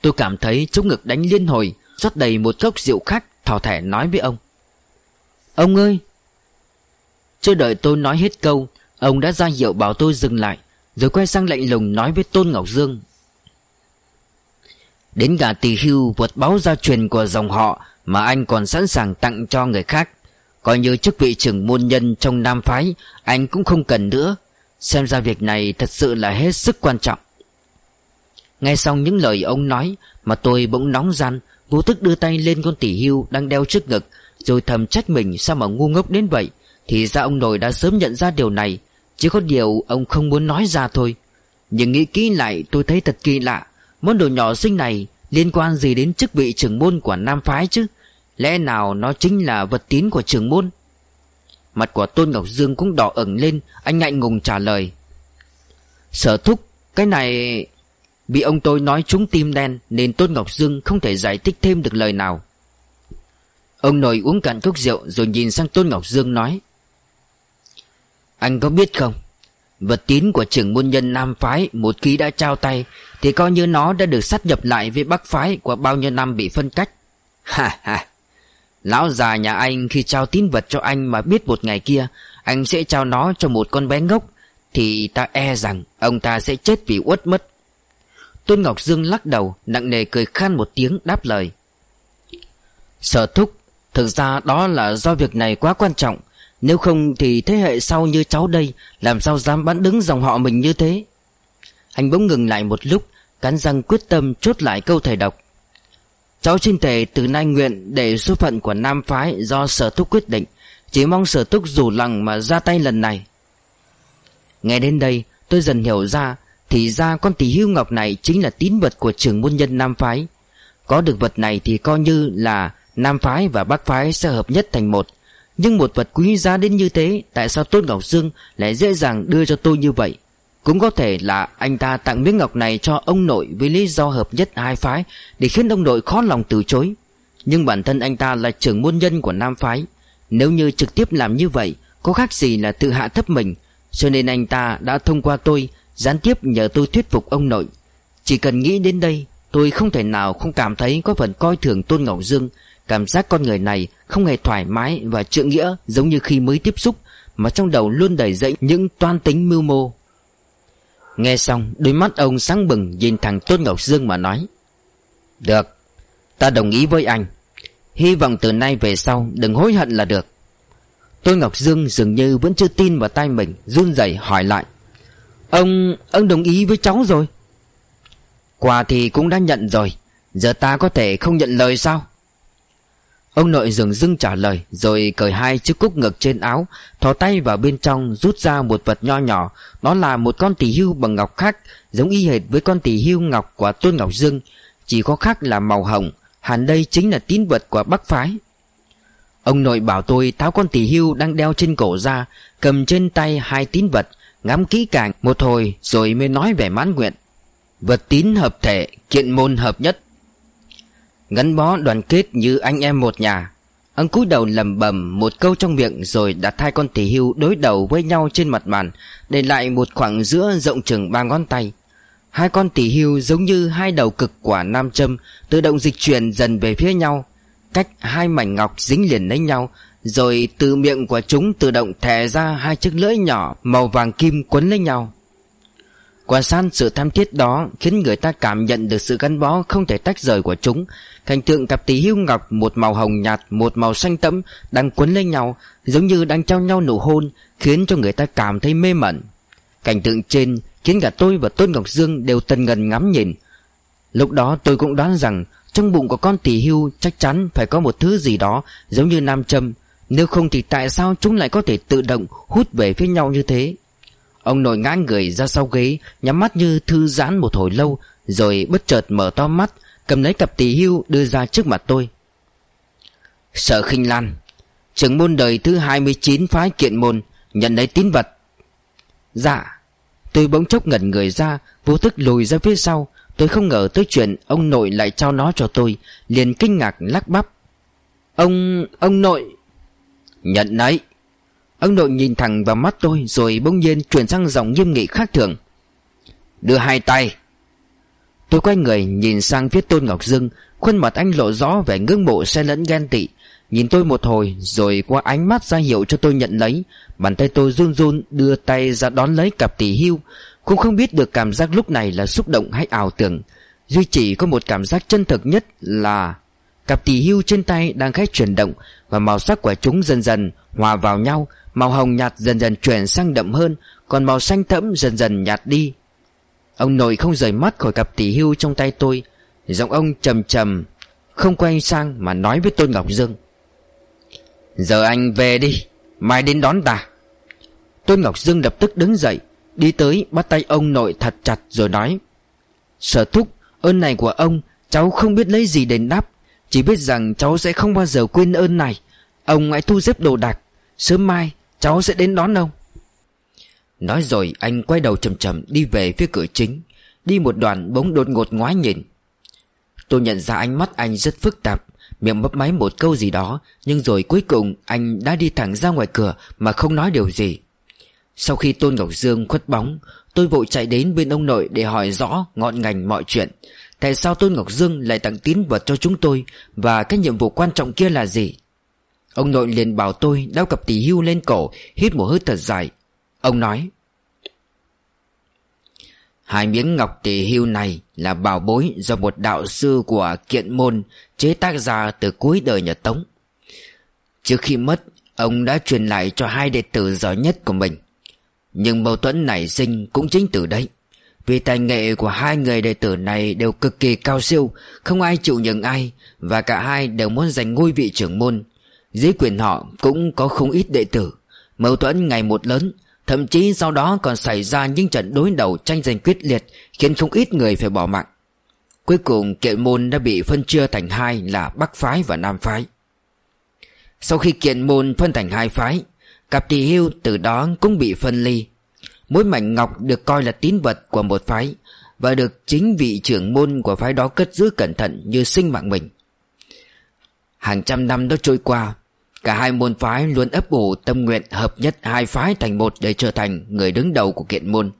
Tôi cảm thấy chống ngực đánh liên hồi, rót đầy một cốc rượu khác Thỏ thẻ nói với ông. Ông ơi! Chưa đợi tôi nói hết câu, Ông đã ra hiệu bảo tôi dừng lại, Rồi quay sang lạnh lùng nói với Tôn Ngọc Dương. Đến cả tỷ hưu vượt báo gia truyền của dòng họ Mà anh còn sẵn sàng tặng cho người khác. Coi như chức vị trưởng môn nhân trong Nam Phái, Anh cũng không cần nữa. Xem ra việc này thật sự là hết sức quan trọng. Nghe xong những lời ông nói Mà tôi bỗng nóng gian, Vô thức đưa tay lên con tỷ hưu đang đeo trước ngực, Rồi thầm trách mình sao mà ngu ngốc đến vậy. Thì ra ông nội đã sớm nhận ra điều này Chỉ có điều ông không muốn nói ra thôi. Nhưng nghĩ kỹ lại, tôi thấy thật kỳ lạ. Món đồ nhỏ xinh này Liên quan gì đến chức vị trưởng môn của Nam Phái chứ? Lẽ nào nó chính là vật tín của trưởng môn? Mặt của Tôn Ngọc Dương cũng đỏ ửng lên, Anh ngại ngùng trả lời. Sở thúc, Cái này Bị ông tôi nói trúng tim đen Nên Tôn Ngọc Dương không thể giải thích thêm được lời nào. Ông nội uống cạn cốc rượu Rồi nhìn sang Tôn Ngọc Dương nói. Anh có biết không, Vật tín của trưởng môn nhân Nam Phái Một khi đã trao tay Thì coi như nó đã được sát nhập lại với Bắc Phái Qua bao nhiêu năm bị phân cách. Ha ha. Lão già nhà anh khi trao tín vật cho anh Mà biết một ngày kia, Anh sẽ trao nó cho một con bé ngốc, Thì ta e rằng Ông ta sẽ chết vì uất mất. Tôn Ngọc Dương lắc đầu, Nặng nề cười khan một tiếng đáp lời. Sở thúc, Thực ra đó là do việc này quá quan trọng. Nếu không thì thế hệ sau như cháu đây, Làm sao dám bán đứng dòng họ mình như thế? Anh bỗng ngừng lại một lúc, Cắn răng quyết tâm chốt lại câu thầy độc Cháu xin thề từ nay nguyện Để số phận của Nam Phái Do sở thúc quyết định. Chỉ mong sở thúc rủ lòng mà ra tay lần này. Nghe đến đây, tôi dần hiểu ra, Thì ra con tỷ hưu ngọc này Chính là tín vật của trưởng môn nhân Nam Phái. Có được vật này thì coi như là Nam Phái và Bắc Phái sẽ hợp nhất thành một. Nhưng một vật quý giá đến như thế, Tại sao Tôn Ngọc Dương lại dễ dàng đưa cho tôi như vậy? Cũng có thể là anh ta tặng miếng ngọc này cho ông nội Với lý do hợp nhất hai phái, Để khiến ông nội khó lòng từ chối. Nhưng bản thân anh ta là trưởng môn nhân của Nam phái. Nếu như trực tiếp làm như vậy, Có khác gì là tự hạ thấp mình. Cho nên anh ta đã thông qua tôi, Gián tiếp nhờ tôi thuyết phục ông nội. Chỉ cần nghĩ đến đây, Tôi không thể nào không cảm thấy có phần coi thường Tôn Ngọc Dương. Cảm giác con người này không hề thoải mái và trượng nghĩa giống như khi mới tiếp xúc, Mà trong đầu luôn đầy dẫy những toan tính mưu mô. Nghe xong đôi mắt ông sáng bừng nhìn thằng Tôn Ngọc Dương mà nói. Được, ta đồng ý với anh. Hy vọng từ nay về sau đừng hối hận là được. Tôn Ngọc Dương dường như vẫn chưa tin vào tay mình Run rẩy hỏi lại. Ông, ông đồng ý với cháu rồi? Quà thì cũng đã nhận rồi Giờ ta có thể không nhận lời sao? Ông nội dừng dưng trả lời Rồi cởi hai chiếc cúc ngực trên áo Thò tay vào bên trong rút ra một vật nho nhỏ. Nó là một con tỷ hưu bằng ngọc khác Giống y hệt với con tỷ hưu ngọc của Tôn Ngọc Dương. Chỉ có khác là màu hồng Hẳn đây chính là tín vật của Bắc Phái. Ông nội bảo tôi tháo con tỷ hưu đang đeo trên cổ ra Cầm trên tay hai tín vật Ngắm kỹ càng một hồi rồi mới nói về mãn nguyện. Vật tín hợp thể, kiện môn hợp nhất. Gắn bó đoàn kết như anh em một nhà. Ông cúi đầu lầm bầm một câu trong miệng Rồi đặt hai con tỷ hưu đối đầu với nhau trên mặt bàn, Để lại một khoảng giữa rộng chừng ba ngón tay. Hai con tỷ hưu giống như hai đầu cực quả nam châm, Tự động dịch chuyển dần về phía nhau, Cách hai mảnh ngọc dính liền lấy nhau, Rồi từ miệng của chúng tự động thè ra hai chiếc lưỡi nhỏ Màu vàng kim quấn lấy nhau. Quan sát sự tham thiết đó khiến người ta cảm nhận được sự gắn bó không thể tách rời của chúng. Cảnh tượng cặp tỷ hưu ngọc một màu hồng nhạt, một màu xanh tẫm đang quấn lên nhau, giống như đang trao nhau nụ hôn, khiến cho người ta cảm thấy mê mẩn. Cảnh tượng trên khiến cả tôi và Tôn Ngọc Dương đều tần ngần ngắm nhìn. Lúc đó tôi cũng đoán rằng trong bụng của con tỷ hưu chắc chắn phải có một thứ gì đó giống như nam châm. Nếu không thì tại sao chúng lại có thể tự động hút về phía nhau như thế? Ông nội ngã người ra sau ghế, Nhắm mắt như thư giãn một hồi lâu, Rồi bất chợt mở to mắt, Cầm lấy cặp tỷ hưu đưa ra trước mặt tôi. Sở khinh lan, Trưởng môn đời thứ 29 phái kiện môn, Nhận lấy tín vật. Dạ Tôi bỗng chốc ngẩn người ra, Vô thức lùi ra phía sau. Tôi không ngờ tới chuyện ông nội lại trao nó cho tôi, Liền kinh ngạc lắc bắp. Ông... ông nội, Nhận lấy. Ông nội nhìn thẳng vào mắt tôi Rồi bỗng nhiên chuyển sang giọng nghiêm nghị khác thường. Đưa hai tay. Tôi quay người nhìn sang phía Tôn Ngọc Dương, Khuôn mặt anh lộ rõ vẻ ngưỡng mộ xe lẫn ghen tị. Nhìn tôi một hồi Rồi qua ánh mắt ra hiệu cho tôi nhận lấy, Bàn tay tôi run run đưa tay ra đón lấy cặp tỷ hưu. Cũng không biết được cảm giác lúc này là xúc động hay ảo tưởng. Duy chỉ có một cảm giác chân thực nhất là Cặp tỷ hưu trên tay đang khẽ chuyển động và màu sắc của chúng dần dần hòa vào nhau, Màu hồng nhạt dần dần chuyển sang đậm hơn, Còn màu xanh thẫm dần dần nhạt đi. Ông nội không rời mắt khỏi cặp tỷ hưu trong tay tôi, Giọng ông trầm trầm, Không quay sang mà nói với Tôn Ngọc Dương. Giờ anh về đi, Mai đến đón ta Tôn Ngọc Dương lập tức đứng dậy, Đi tới bắt tay ông nội thật chặt rồi nói, Sở thúc, Ơn này của ông, Cháu không biết lấy gì đền đáp. Chỉ biết rằng cháu sẽ không bao giờ quên ơn này. Ông hãy thu xếp đồ đạc. Sớm mai, Cháu sẽ đến đón ông. Nói rồi, anh quay đầu chầm chầm đi về phía cửa chính, Đi một đoạn bỗng đột ngột ngoái nhìn. Tôi nhận ra ánh mắt anh rất phức tạp, Miệng mấp máy một câu gì đó, Nhưng rồi cuối cùng anh đã đi thẳng ra ngoài cửa Mà không nói điều gì. Sau khi Tôn Ngọc Dương khuất bóng, Tôi vội chạy đến bên ông nội để hỏi rõ ngọn ngành mọi chuyện. Tại sao Tôn Ngọc Dương lại tặng tín vật cho chúng tôi Và cái nhiệm vụ quan trọng kia là gì Ông nội liền bảo tôi đeo cặp tỷ hưu lên cổ Hít một hơi thật dài Ông nói Hai miếng ngọc tỷ hưu này là bảo bối do một đạo sư của kiện môn chế tác ra từ cuối đời nhà Tống. Trước khi mất, ông đã truyền lại cho hai đệ tử giỏi nhất của mình. Nhưng mâu thuẫn nảy sinh cũng chính từ đấy. Vì tài nghệ của hai người đệ tử này đều cực kỳ cao siêu, không ai chịu nhường ai, và cả hai đều muốn giành ngôi vị trưởng môn, dưới quyền họ cũng có không ít đệ tử Mâu thuẫn ngày một lớn Thậm chí sau đó còn xảy ra những trận đối đầu tranh giành quyết liệt Khiến không ít người phải bỏ mạng. Cuối cùng kiện môn đã bị phân chia thành hai là Bắc Phái và Nam Phái. Sau khi kiện môn phân thành hai phái Cặp tỷ hưu từ đó cũng bị phân ly Mỗi mảnh ngọc được coi là tín vật của một phái, Và được chính vị trưởng môn của phái đó cất giữ cẩn thận như sinh mạng mình Hàng trăm năm đã trôi qua, Cả hai môn phái luôn ấp ủ tâm nguyện hợp nhất hai phái thành một để trở thành người đứng đầu của kiện môn.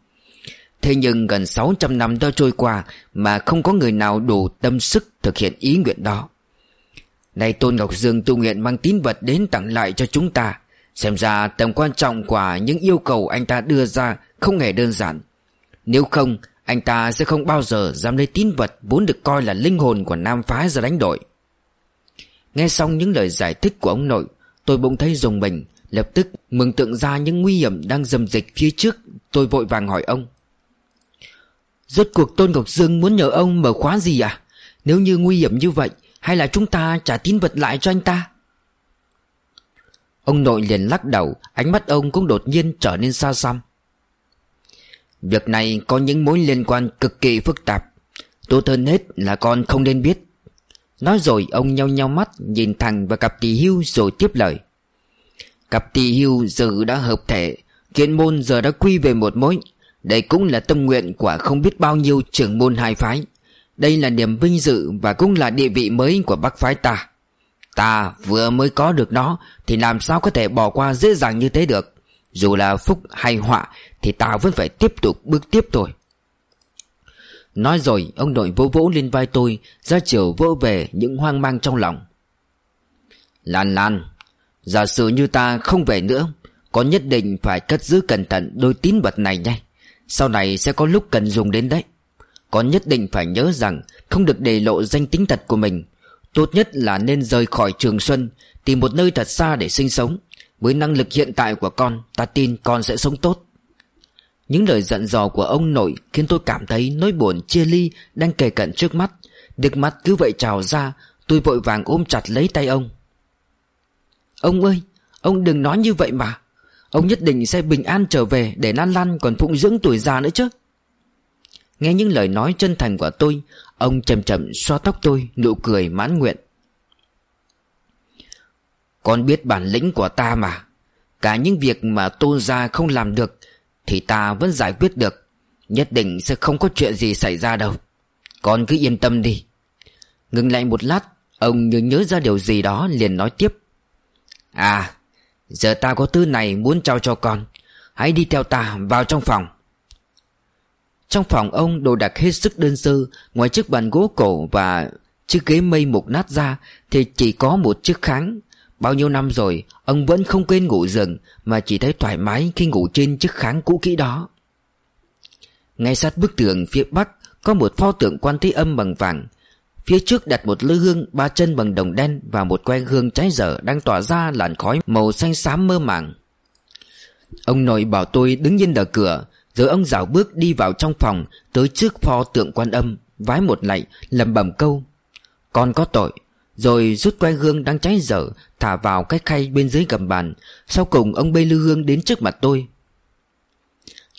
Thế nhưng gần 600 năm đã trôi qua mà không có người nào đủ tâm sức thực hiện ý nguyện đó. Nay Tôn Ngọc Dương tu nguyện mang tín vật đến tặng lại cho chúng ta. Xem ra tầm quan trọng của những yêu cầu anh ta đưa ra không hề đơn giản. Nếu không, anh ta sẽ không bao giờ dám lấy tín vật vốn được coi là linh hồn của Nam phái ra đánh đội. Nghe xong những lời giải thích của ông nội Tôi bỗng thấy rùng mình Lập tức mừng tượng ra những nguy hiểm đang dầm dịch phía trước Tôi vội vàng hỏi ông Rốt cuộc Tôn Ngọc Dương muốn nhờ ông mở khóa gì à Nếu như nguy hiểm như vậy Hay là chúng ta trả tín vật lại cho anh ta Ông nội liền lắc đầu, Ánh mắt ông cũng đột nhiên trở nên xa xăm. Việc này có những mối liên quan cực kỳ phức tạp. Tốt hơn hết là con không nên biết. Nói rồi ông nhau nhau mắt, Nhìn thẳng vào cặp tỷ hưu rồi tiếp lời. Cặp tỷ hưu giờ đã hợp thể Kiện môn giờ đã quy về một mối. Đây cũng là tâm nguyện của không biết bao nhiêu trưởng môn hai phái. Đây là niềm vinh dự Và cũng là địa vị mới của bắc phái ta. Ta vừa mới có được nó, Thì làm sao có thể bỏ qua dễ dàng như thế được? Dù là phúc hay họa, Thì ta vẫn phải tiếp tục bước tiếp thôi. Nói rồi, ông nội vỗ vỗ lên vai tôi, Ra chiều vỗ về những hoang mang trong lòng. Lan Lan, Giả sử như ta không về nữa, Có nhất định phải cất giữ cẩn thận đôi tín vật này nhé. Sau này sẽ có lúc cần dùng đến đấy. Có nhất định phải nhớ rằng Không được để lộ danh tính thật của mình. Tốt nhất là nên rời khỏi Trường Xuân, Tìm một nơi thật xa để sinh sống. Với năng lực hiện tại của con, Ta tin con sẽ sống tốt. Những lời giận dò của ông nội Khiến tôi cảm thấy nỗi buồn chia ly Đang kề cận trước mắt. Nước mắt cứ vậy trào ra, Tôi vội vàng ôm chặt lấy tay ông. Ông ơi, Ông đừng nói như vậy mà. Ông nhất định sẽ bình an trở về Để Lan Lan còn phụng dưỡng tuổi già nữa chứ. Nghe những lời nói chân thành của tôi, Ông chậm chậm xoa tóc tôi, Nụ cười mãn nguyện. Con biết bản lĩnh của ta mà. Cả những việc mà tôn gia không làm được, Thì ta vẫn giải quyết được. Nhất định sẽ không có chuyện gì xảy ra đâu. Con cứ yên tâm đi. Ngừng lại một lát, Ông như nhớ ra điều gì đó liền nói tiếp. À Giờ ta có thứ này muốn trao cho con. Hãy đi theo ta vào trong phòng. Trong phòng ông đồ đạc hết sức đơn sơ, Ngoài chiếc bàn gỗ cổ và chiếc ghế mây mục nát ra Thì chỉ có một chiếc kháng. Bao nhiêu năm rồi, Ông vẫn không quên ngủ giường Mà chỉ thấy thoải mái khi ngủ trên chiếc kháng cũ kỹ đó. Ngay sát bức tường phía bắc Có một pho tượng quan thế âm bằng vàng. Phía trước đặt một lư hương ba chân bằng đồng đen Và một que hương cháy dở đang tỏa ra làn khói màu xanh xám mơ màng. Ông nội bảo tôi đứng yên đờ cửa rồi ông dạo bước đi vào trong phòng, Tới trước pho tượng quan âm, Vái một lạy lầm bẩm câu, Con có tội. Rồi rút que hương đang cháy dở, Thả vào cái khay bên dưới gầm bàn. Sau cùng ông bê lư hương đến trước mặt tôi.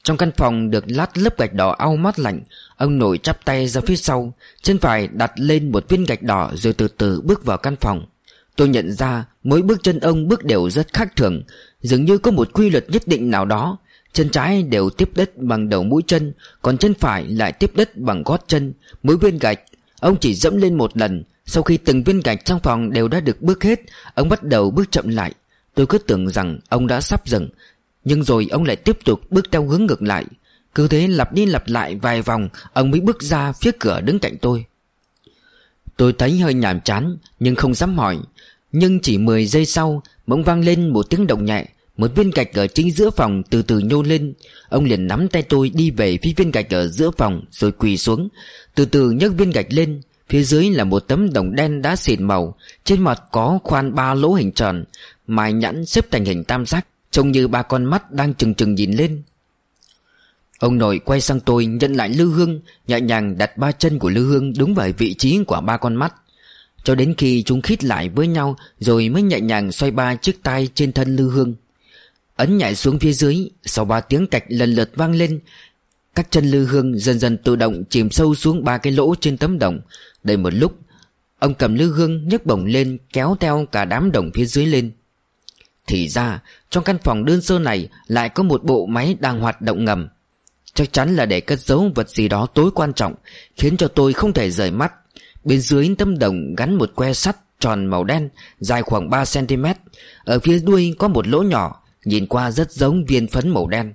Trong căn phòng được lát lớp gạch đỏ au mát lạnh, Ông nổi chắp tay ra phía sau, Chân phải đặt lên một viên gạch đỏ Rồi từ từ bước vào căn phòng. Tôi nhận ra mỗi bước chân ông bước đều rất khác thường, Dường như có một quy luật nhất định nào đó. Chân trái đều tiếp đất bằng đầu mũi chân, Còn chân phải lại tiếp đất bằng gót chân. Mỗi viên gạch, Ông chỉ dẫm lên một lần. Sau khi từng viên gạch trong phòng đều đã được bước hết, Ông bắt đầu bước chậm lại. Tôi cứ tưởng rằng ông đã sắp dừng, nhưng rồi ông lại tiếp tục bước theo hướng ngược lại. Cứ thế lặp đi lặp lại vài vòng, Ông mới bước ra phía cửa đứng cạnh tôi. Tôi thấy hơi nhàm chán, Nhưng không dám hỏi. Nhưng chỉ 10 giây sau, Bỗng vang lên một tiếng động nhẹ. Một viên gạch ở chính giữa phòng từ từ nhô lên. Ông liền nắm tay tôi đi về phía viên gạch ở giữa phòng Rồi quỳ xuống. Từ từ nhấc viên gạch lên. Phía dưới là một tấm đồng đen đá xịn màu. Trên mặt có khoan ba lỗ hình tròn, Mài nhẵn xếp thành hình tam giác, Trông như ba con mắt đang chừng chừng nhìn lên. Ông nội quay sang tôi, nhận lại lư hương, Nhẹ nhàng đặt ba chân của lư hương đúng vào vị trí của ba con mắt. Cho đến khi chúng khít lại với nhau, Rồi mới nhẹ nhàng xoay ba chiếc tay trên thân lư hương. Ấn nhảy xuống phía dưới, Sau ba tiếng cạch lần lượt vang lên, Các chân lư hương dần dần tự động chìm sâu xuống ba cái lỗ trên tấm đồng. Đầy một lúc, Ông cầm lư hương nhấc bổng lên, kéo theo cả đám đồng phía dưới lên. Thì ra, trong căn phòng đơn sơ này lại có một bộ máy đang hoạt động ngầm. Chắc chắn là để cất giấu vật gì đó tối quan trọng, Khiến cho tôi không thể rời mắt. Bên dưới tấm đồng gắn một que sắt tròn màu đen, Dài khoảng 3cm Ở phía đuôi có một lỗ nhỏ Nhìn qua rất giống viên phấn màu đen.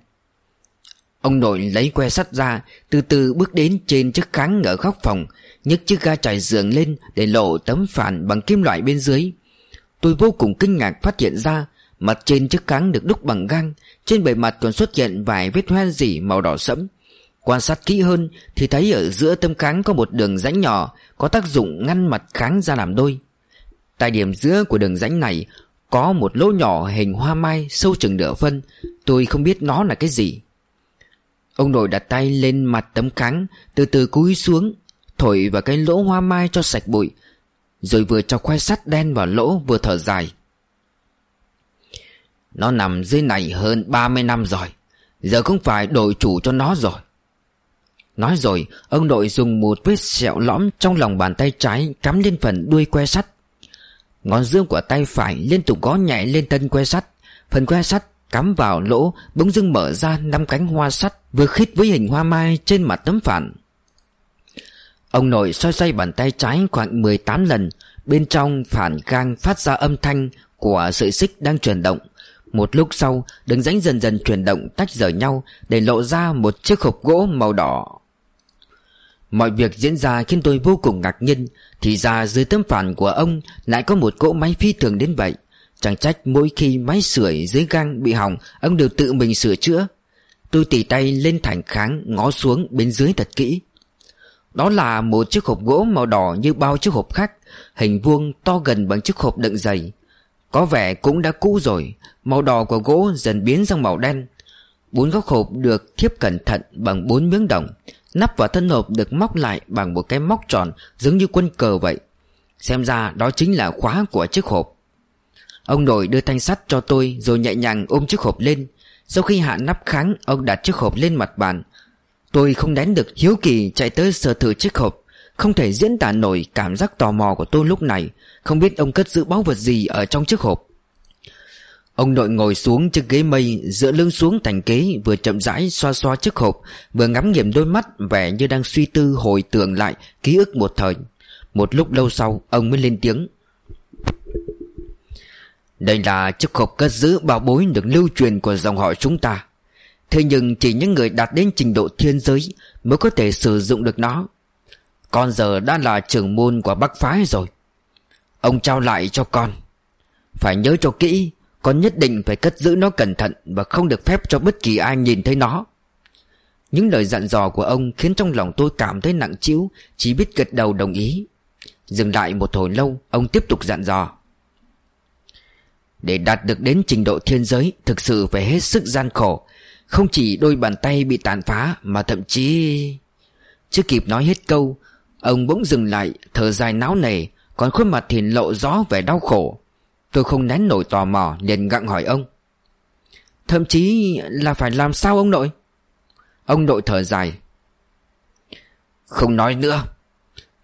Ông nội lấy que sắt ra, Từ từ bước đến trên chiếc kháng ở góc phòng, nhấc chiếc ga trải giường lên Để lộ tấm phản bằng kim loại bên dưới. Tôi vô cùng kinh ngạc phát hiện ra, Mặt trên chiếc kháng được đúc bằng gang, Trên bề mặt còn xuất hiện vài vết hoen dỉ màu đỏ sẫm. Quan sát kỹ hơn thì thấy ở giữa tấm kháng có một đường rãnh nhỏ, Có tác dụng ngăn mặt kháng ra làm đôi. Tại điểm giữa của đường rãnh này có một lỗ nhỏ hình hoa mai sâu chừng nửa phân, Tôi không biết nó là cái gì. Ông nội đặt tay lên mặt tấm kháng, Từ từ cúi xuống, Thổi vào cái lỗ hoa mai cho sạch bụi, Rồi vừa cho khoai sắt đen vào lỗ vừa thở dài. Nó nằm dưới này hơn 30 năm rồi, Giờ không phải đổi chủ cho nó rồi. Nói rồi, Ông nội dùng một vết sẹo lõm Trong lòng bàn tay trái Cắm lên phần đuôi que sắt. Ngón dương của tay phải liên tục gõ nhẹ lên thân que sắt. Phần que sắt cắm vào lỗ, Bỗng dưng mở ra năm cánh hoa sắt Vừa khít với hình hoa mai trên mặt tấm phản. Ông nội xoay xoay bàn tay trái khoảng 18 lần. Bên trong phản gang phát ra âm thanh Của sợi xích đang chuyển động. Một lúc sau, Đường rãnh dần dần chuyển động tách rời nhau Để lộ ra một chiếc hộp gỗ màu đỏ. Mọi việc diễn ra khiến tôi vô cùng ngạc nhiên. Thì ra dưới tấm phản của ông Lại có một cỗ máy phi thường đến vậy. Chẳng trách mỗi khi máy sưởi dưới gang bị hỏng, Ông đều tự mình sửa chữa. Tôi tỉ tay lên thành kháng, Ngó xuống bên dưới thật kỹ. Đó là một chiếc hộp gỗ màu đỏ Như bao chiếc hộp khác, Hình vuông to gần bằng chiếc hộp đựng giày. Có vẻ cũng đã cũ rồi, Màu đỏ của gỗ dần biến sang màu đen. Bốn góc hộp được thiếp cẩn thận bằng bốn miếng đồng. Nắp và thân hộp được móc lại bằng một cái móc tròn, giống như quân cờ vậy. Xem ra đó chính là khóa của chiếc hộp. Ông nội đưa thanh sắt cho tôi rồi nhẹ nhàng ôm chiếc hộp lên. Sau khi hạ nắp kháng, ông đặt chiếc hộp lên mặt bàn. Tôi không đánh được hiếu kỳ chạy tới sờ thử chiếc hộp. Không thể diễn tả nổi cảm giác tò mò của tôi lúc này. Không biết ông cất giữ báu vật gì ở trong chiếc hộp. Ông nội ngồi xuống chiếc ghế mây, Dựa lưng xuống thành kế Vừa chậm rãi xoa xoa chiếc hộp, Vừa ngắm nghiệm đôi mắt Vẻ như đang suy tư hồi tưởng lại Ký ức một thời. Một lúc lâu sau, Ông mới lên tiếng. Đây là chiếc hộp cất giữ bảo bối được lưu truyền của dòng họ chúng ta. Thế nhưng chỉ những người đạt đến trình độ thiên giới Mới có thể sử dụng được nó. Con giờ đã là trưởng môn của Bắc Phái rồi. Ông trao lại cho con. Phải nhớ cho kỹ con nhất định phải cất giữ nó cẩn thận Và không được phép cho bất kỳ ai nhìn thấy nó. Những lời dặn dò của ông Khiến trong lòng tôi cảm thấy nặng trĩu, Chỉ biết gật đầu đồng ý. Dừng lại một hồi lâu, Ông tiếp tục dặn dò. Để đạt được đến trình độ thiên giới, Thực sự phải hết sức gian khổ. Không chỉ đôi bàn tay bị tàn phá, Mà thậm chí, Chưa kịp nói hết câu, Ông bỗng dừng lại, Thở dài náo nề, Còn khuôn mặt thì lộ rõ vẻ đau khổ. Tôi không nén nổi tò mò, liền gặng hỏi ông. Thậm chí là phải làm sao ông nội? Ông nội thở dài. Không nói nữa.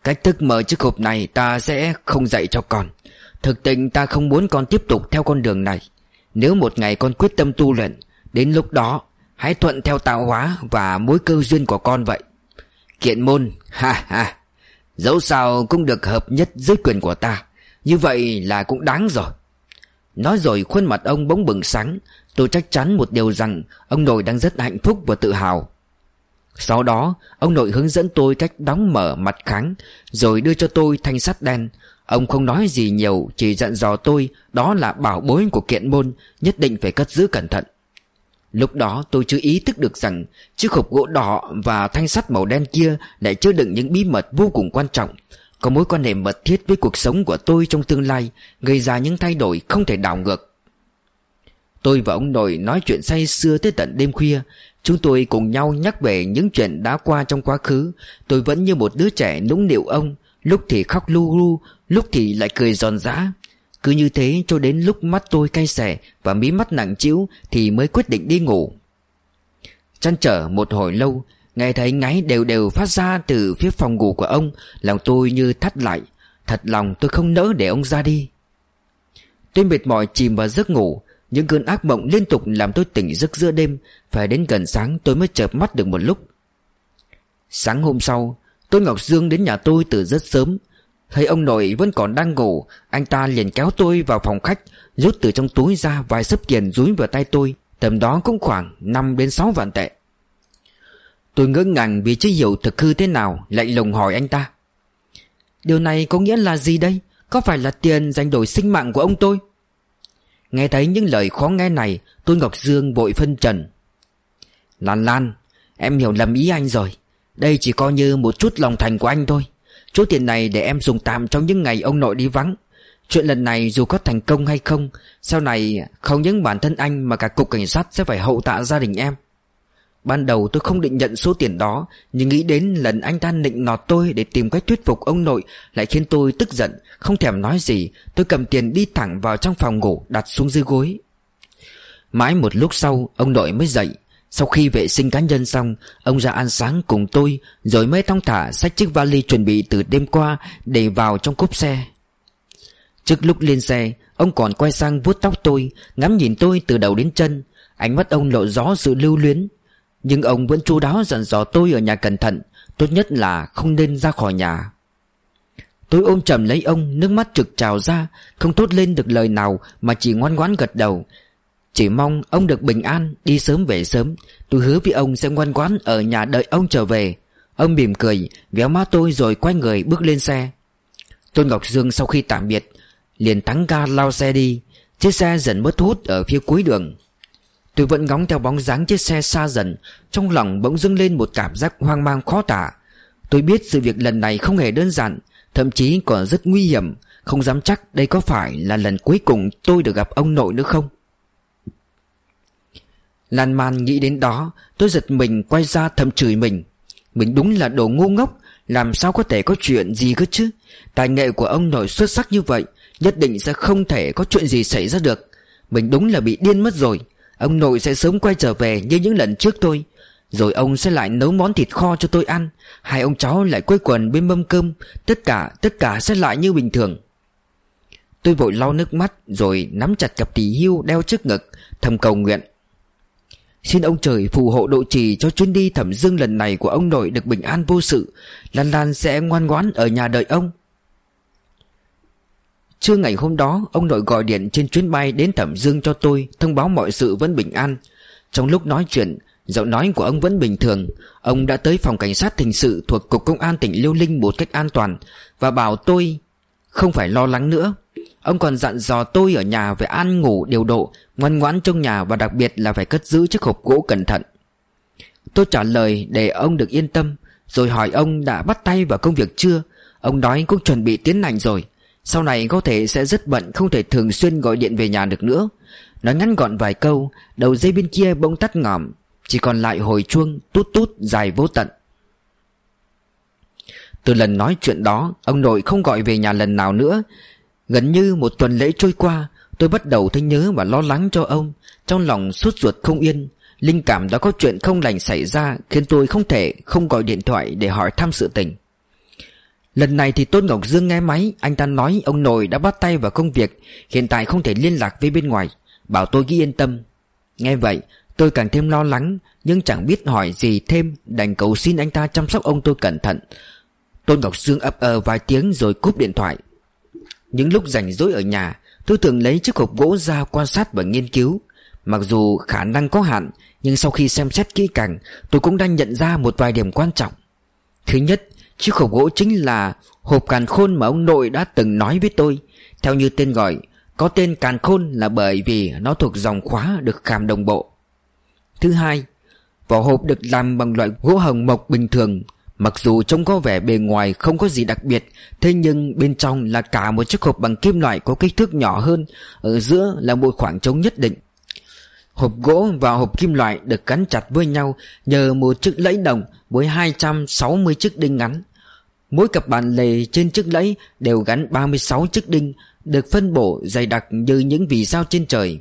Cách thức mở chiếc hộp này ta sẽ không dạy cho con. Thực tình ta không muốn con tiếp tục theo con đường này. Nếu một ngày con quyết tâm tu luyện, Đến lúc đó, Hãy thuận theo tạo hóa và mối cơ duyên của con vậy. Kiện môn, Ha ha, Dẫu sao cũng được hợp nhất dưới quyền của ta như vậy là cũng đáng rồi. Nói rồi khuôn mặt ông bỗng bừng sáng. Tôi chắc chắn một điều rằng Ông nội đang rất hạnh phúc và tự hào. Sau đó, Ông nội hướng dẫn tôi cách đóng mở mặt kháng, Rồi đưa cho tôi thanh sắt đen. Ông không nói gì nhiều, Chỉ dặn dò tôi Đó là bảo bối của kiện môn, Nhất định phải cất giữ cẩn thận. Lúc đó tôi chưa ý thức được rằng Chiếc hộp gỗ đỏ và thanh sắt màu đen kia Lại chứa đựng những bí mật vô cùng quan trọng có mối quan hệ mật thiết với cuộc sống của tôi trong tương lai, Gây ra những thay đổi không thể đảo ngược. Tôi và ông nội nói chuyện say xưa tới tận đêm khuya. Chúng tôi cùng nhau nhắc về những chuyện đã qua trong quá khứ. Tôi vẫn như một đứa trẻ nũng nịu ông. Lúc thì khóc lu lu Lúc thì lại cười giòn giã. Cứ như thế cho đến lúc mắt tôi cay xẻ Và mí mắt nặng chịu Thì mới quyết định đi ngủ. Chăn trở một hồi lâu Nghe thấy ngáy đều đều phát ra từ phía phòng ngủ của ông, Lòng tôi như thắt lại. Thật lòng tôi không nỡ để ông ra đi. Tôi mệt mỏi chìm vào giấc ngủ. Những cơn ác mộng liên tục làm tôi tỉnh giấc giữa đêm. Phải đến gần sáng tôi mới chợp mắt được một lúc. Sáng hôm sau, Tôi Ngọc Dương đến nhà tôi từ rất sớm. Thấy ông nội vẫn còn đang ngủ, Anh ta liền kéo tôi vào phòng khách, Rút từ trong túi ra vài sấp tiền rúi vào tay tôi. Tầm đó cũng khoảng 5 đến 6 vạn tệ. Tôi ngỡ ngàng vì chưa hiểu thực hư thế nào Lạnh lùng hỏi anh ta. Điều này có nghĩa là gì đây? Có phải là tiền dành đổi sinh mạng của ông tôi? Nghe thấy những lời khó nghe này, Tôi Ngọc Dương vội phân trần. Lan Lan, Em hiểu lầm ý anh rồi. Đây chỉ coi như một chút lòng thành của anh thôi. Chút tiền này để em dùng tạm trong những ngày ông nội đi vắng. Chuyện lần này dù có thành công hay không, Sau này không những bản thân anh Mà cả cục cảnh sát sẽ phải hậu tạ gia đình em. Ban đầu tôi không định nhận số tiền đó, Nhưng nghĩ đến lần anh ta nịnh nọt tôi Để tìm cách thuyết phục ông nội Lại khiến tôi tức giận, Không thèm nói gì. Tôi cầm tiền đi thẳng vào trong phòng ngủ, Đặt xuống dưới gối. Mãi một lúc sau, Ông nội mới dậy. Sau khi vệ sinh cá nhân xong, Ông ra ăn sáng cùng tôi, Rồi mới thong thả xách chiếc vali chuẩn bị từ đêm qua Để vào trong cốp xe. Trước lúc lên xe, Ông còn quay sang vuốt tóc tôi, Ngắm nhìn tôi từ đầu đến chân. Ánh mắt ông lộ rõ sự lưu luyến nhưng ông vẫn chú đáo dặn dò tôi ở nhà cẩn thận, Tốt nhất là không nên ra khỏi nhà. Tôi ôm chầm lấy ông, Nước mắt trực trào ra, Không tốt lên được lời nào Mà chỉ ngoan ngoãn gật đầu. Chỉ mong ông được bình an, Đi sớm về sớm. Tôi hứa với ông sẽ ngoan ngoãn Ở nhà đợi ông trở về. Ông mỉm cười, Véo má tôi rồi quay người bước lên xe. Tôn Ngọc Dương sau khi tạm biệt, Liền thắng ga lao xe đi. Chiếc xe dần mất hút ở phía cuối đường. Tôi vẫn ngóng theo bóng dáng chiếc xe xa dần, Trong lòng bỗng dưng lên một cảm giác hoang mang khó tả. Tôi biết sự việc lần này không hề đơn giản, Thậm chí còn rất nguy hiểm, Không dám chắc đây có phải là lần cuối cùng tôi được gặp ông nội nữa không. Lan man nghĩ đến đó, Tôi giật mình quay ra thầm chửi mình. Mình đúng là đồ ngu ngốc, Làm sao có thể có chuyện gì cơ chứ? Tài nghệ của ông nội xuất sắc như vậy, Nhất định sẽ không thể có chuyện gì xảy ra được. Mình đúng là bị điên mất rồi. Ông nội sẽ sớm quay trở về như những lần trước tôi. Rồi ông sẽ lại nấu món thịt kho cho tôi ăn. Hai ông cháu lại quây quần bên mâm cơm. Tất cả, tất cả sẽ lại như bình thường. Tôi vội lau nước mắt Rồi nắm chặt cặp tỷ hưu đeo trước ngực Thầm cầu nguyện. Xin ông trời phù hộ độ trì cho chuyến đi thẩm dương lần này của ông nội được bình an vô sự. Lan Lan sẽ ngoan ngoãn ở nhà đợi ông. Trưa ngày hôm đó, Ông nội gọi điện trên chuyến bay đến Thẩm Dương cho tôi, Thông báo mọi sự vẫn bình an. Trong lúc nói chuyện, Giọng nói của ông vẫn bình thường. Ông đã tới phòng cảnh sát hình sự Thuộc Cục Công an tỉnh Liêu Linh một cách an toàn Và bảo tôi Không phải lo lắng nữa. Ông còn dặn dò tôi ở nhà phải ăn ngủ, điều độ, Ngoan ngoãn trong nhà Và đặc biệt là phải cất giữ chiếc hộp gỗ cẩn thận. Tôi trả lời để ông được yên tâm, Rồi hỏi ông đã bắt tay vào công việc chưa? Ông nói cũng chuẩn bị tiến hành rồi sau này có thể sẽ rất bận, Không thể thường xuyên gọi điện về nhà được nữa. Nói ngắn gọn vài câu, Đầu dây bên kia bỗng tắt ngỏm Chỉ còn lại hồi chuông, tút tút, dài vô tận. Từ lần nói chuyện đó, Ông nội không gọi về nhà lần nào nữa. Gần như một tuần lễ trôi qua, Tôi bắt đầu thấy nhớ và lo lắng cho ông. Trong lòng suốt ruột không yên, Linh cảm đã có chuyện không lành xảy ra Khiến tôi không thể không gọi điện thoại để hỏi thăm sự tình. Lần này thì Tôn Ngọc Dương nghe máy, Anh ta nói ông nội đã bắt tay vào công việc, Hiện tại không thể liên lạc với bên ngoài. Bảo tôi ghi yên tâm. Nghe vậy, tôi càng thêm lo lắng, Nhưng chẳng biết hỏi gì thêm, Đành cầu xin anh ta chăm sóc ông tôi cẩn thận. Tôn Ngọc Dương ấp ờ vài tiếng rồi cúp điện thoại. Những lúc rảnh rỗi ở nhà, Tôi thường lấy chiếc hộp gỗ ra quan sát và nghiên cứu. Mặc dù khả năng có hạn, Nhưng sau khi xem xét kỹ càng, Tôi cũng đang nhận ra một vài điểm quan trọng. Thứ nhất Chiếc hộp gỗ chính là hộp càn khôn mà ông nội đã từng nói với tôi. Theo như tên gọi, Có tên càn khôn là bởi vì nó thuộc dòng khóa được khảm đồng bộ. Thứ hai, Vỏ hộp được làm bằng loại gỗ hồng mộc bình thường. Mặc dù trông có vẻ bề ngoài không có gì đặc biệt, Thế nhưng bên trong là cả một chiếc hộp bằng kim loại có kích thước nhỏ hơn. Ở giữa là một khoảng trống nhất định. Hộp gỗ và hộp kim loại được gắn chặt với nhau nhờ một chiếc lẫy đồng với 260 chiếc đinh ngắn. Mỗi cặp bàn lề trên chiếc lẫy đều gắn 36 chiếc đinh được phân bổ dày đặc như những vì sao trên trời.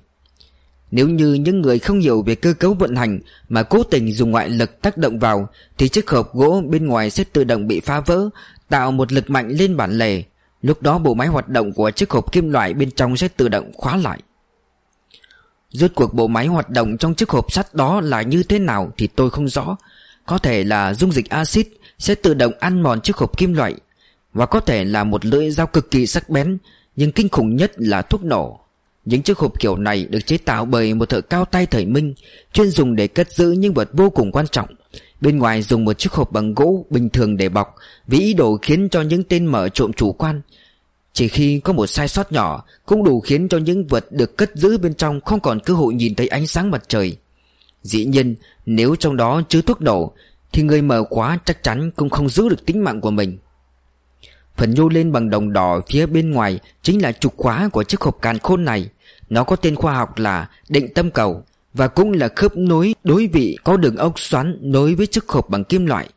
Nếu như những người không hiểu về cơ cấu vận hành mà cố tình dùng ngoại lực tác động vào thì chiếc hộp gỗ bên ngoài sẽ tự động bị phá vỡ, tạo một lực mạnh lên bản lề. Lúc đó bộ máy hoạt động của chiếc hộp kim loại bên trong sẽ tự động khóa lại. Rốt cuộc bộ máy hoạt động trong chiếc hộp sắt đó là như thế nào thì tôi không rõ. Có thể là dung dịch axit sẽ tự động ăn mòn chiếc hộp kim loại, Và có thể là một lưỡi dao cực kỳ sắc bén, Nhưng kinh khủng nhất là thuốc nổ. Những chiếc hộp kiểu này được chế tạo bởi một thợ cao tay thời Minh, Chuyên dùng để cất giữ những vật vô cùng quan trọng. Bên ngoài dùng một chiếc hộp bằng gỗ bình thường để bọc, Vì ý đồ khiến cho những tên mở trộm chủ quan chỉ khi có một sai sót nhỏ Cũng đủ khiến cho những vật được cất giữ bên trong Không còn cơ hội nhìn thấy ánh sáng mặt trời. Dĩ nhiên, Nếu trong đó chứa thuốc nổ, Thì người mở khóa chắc chắn cũng không giữ được tính mạng của mình. Phần nhô lên bằng đồng đỏ phía bên ngoài Chính là trục khóa của chiếc hộp càn khôn này. Nó có tên khoa học là định tâm cầu Và cũng là khớp nối đối vị có đường ốc xoắn nối với chiếc hộp bằng kim loại.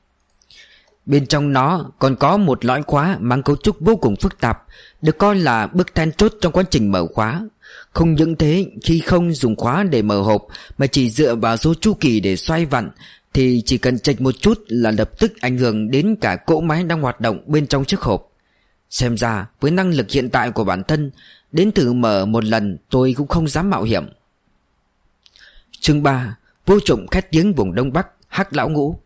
Bên trong nó còn có một lõi khóa mang cấu trúc vô cùng phức tạp, Được coi là bước then chốt trong quá trình mở khóa. Không những thế, khi không dùng khóa để mở hộp, Mà chỉ dựa vào số chu kỳ để xoay vặn, Thì chỉ cần chệch một chút là lập tức ảnh hưởng đến cả cỗ máy đang hoạt động bên trong chiếc hộp. Xem ra, với năng lực hiện tại của bản thân, Đến thử mở một lần tôi cũng không dám mạo hiểm. Chương 3 Vô trộm khét tiếng vùng Đông Bắc, Hắc Lão Ngũ.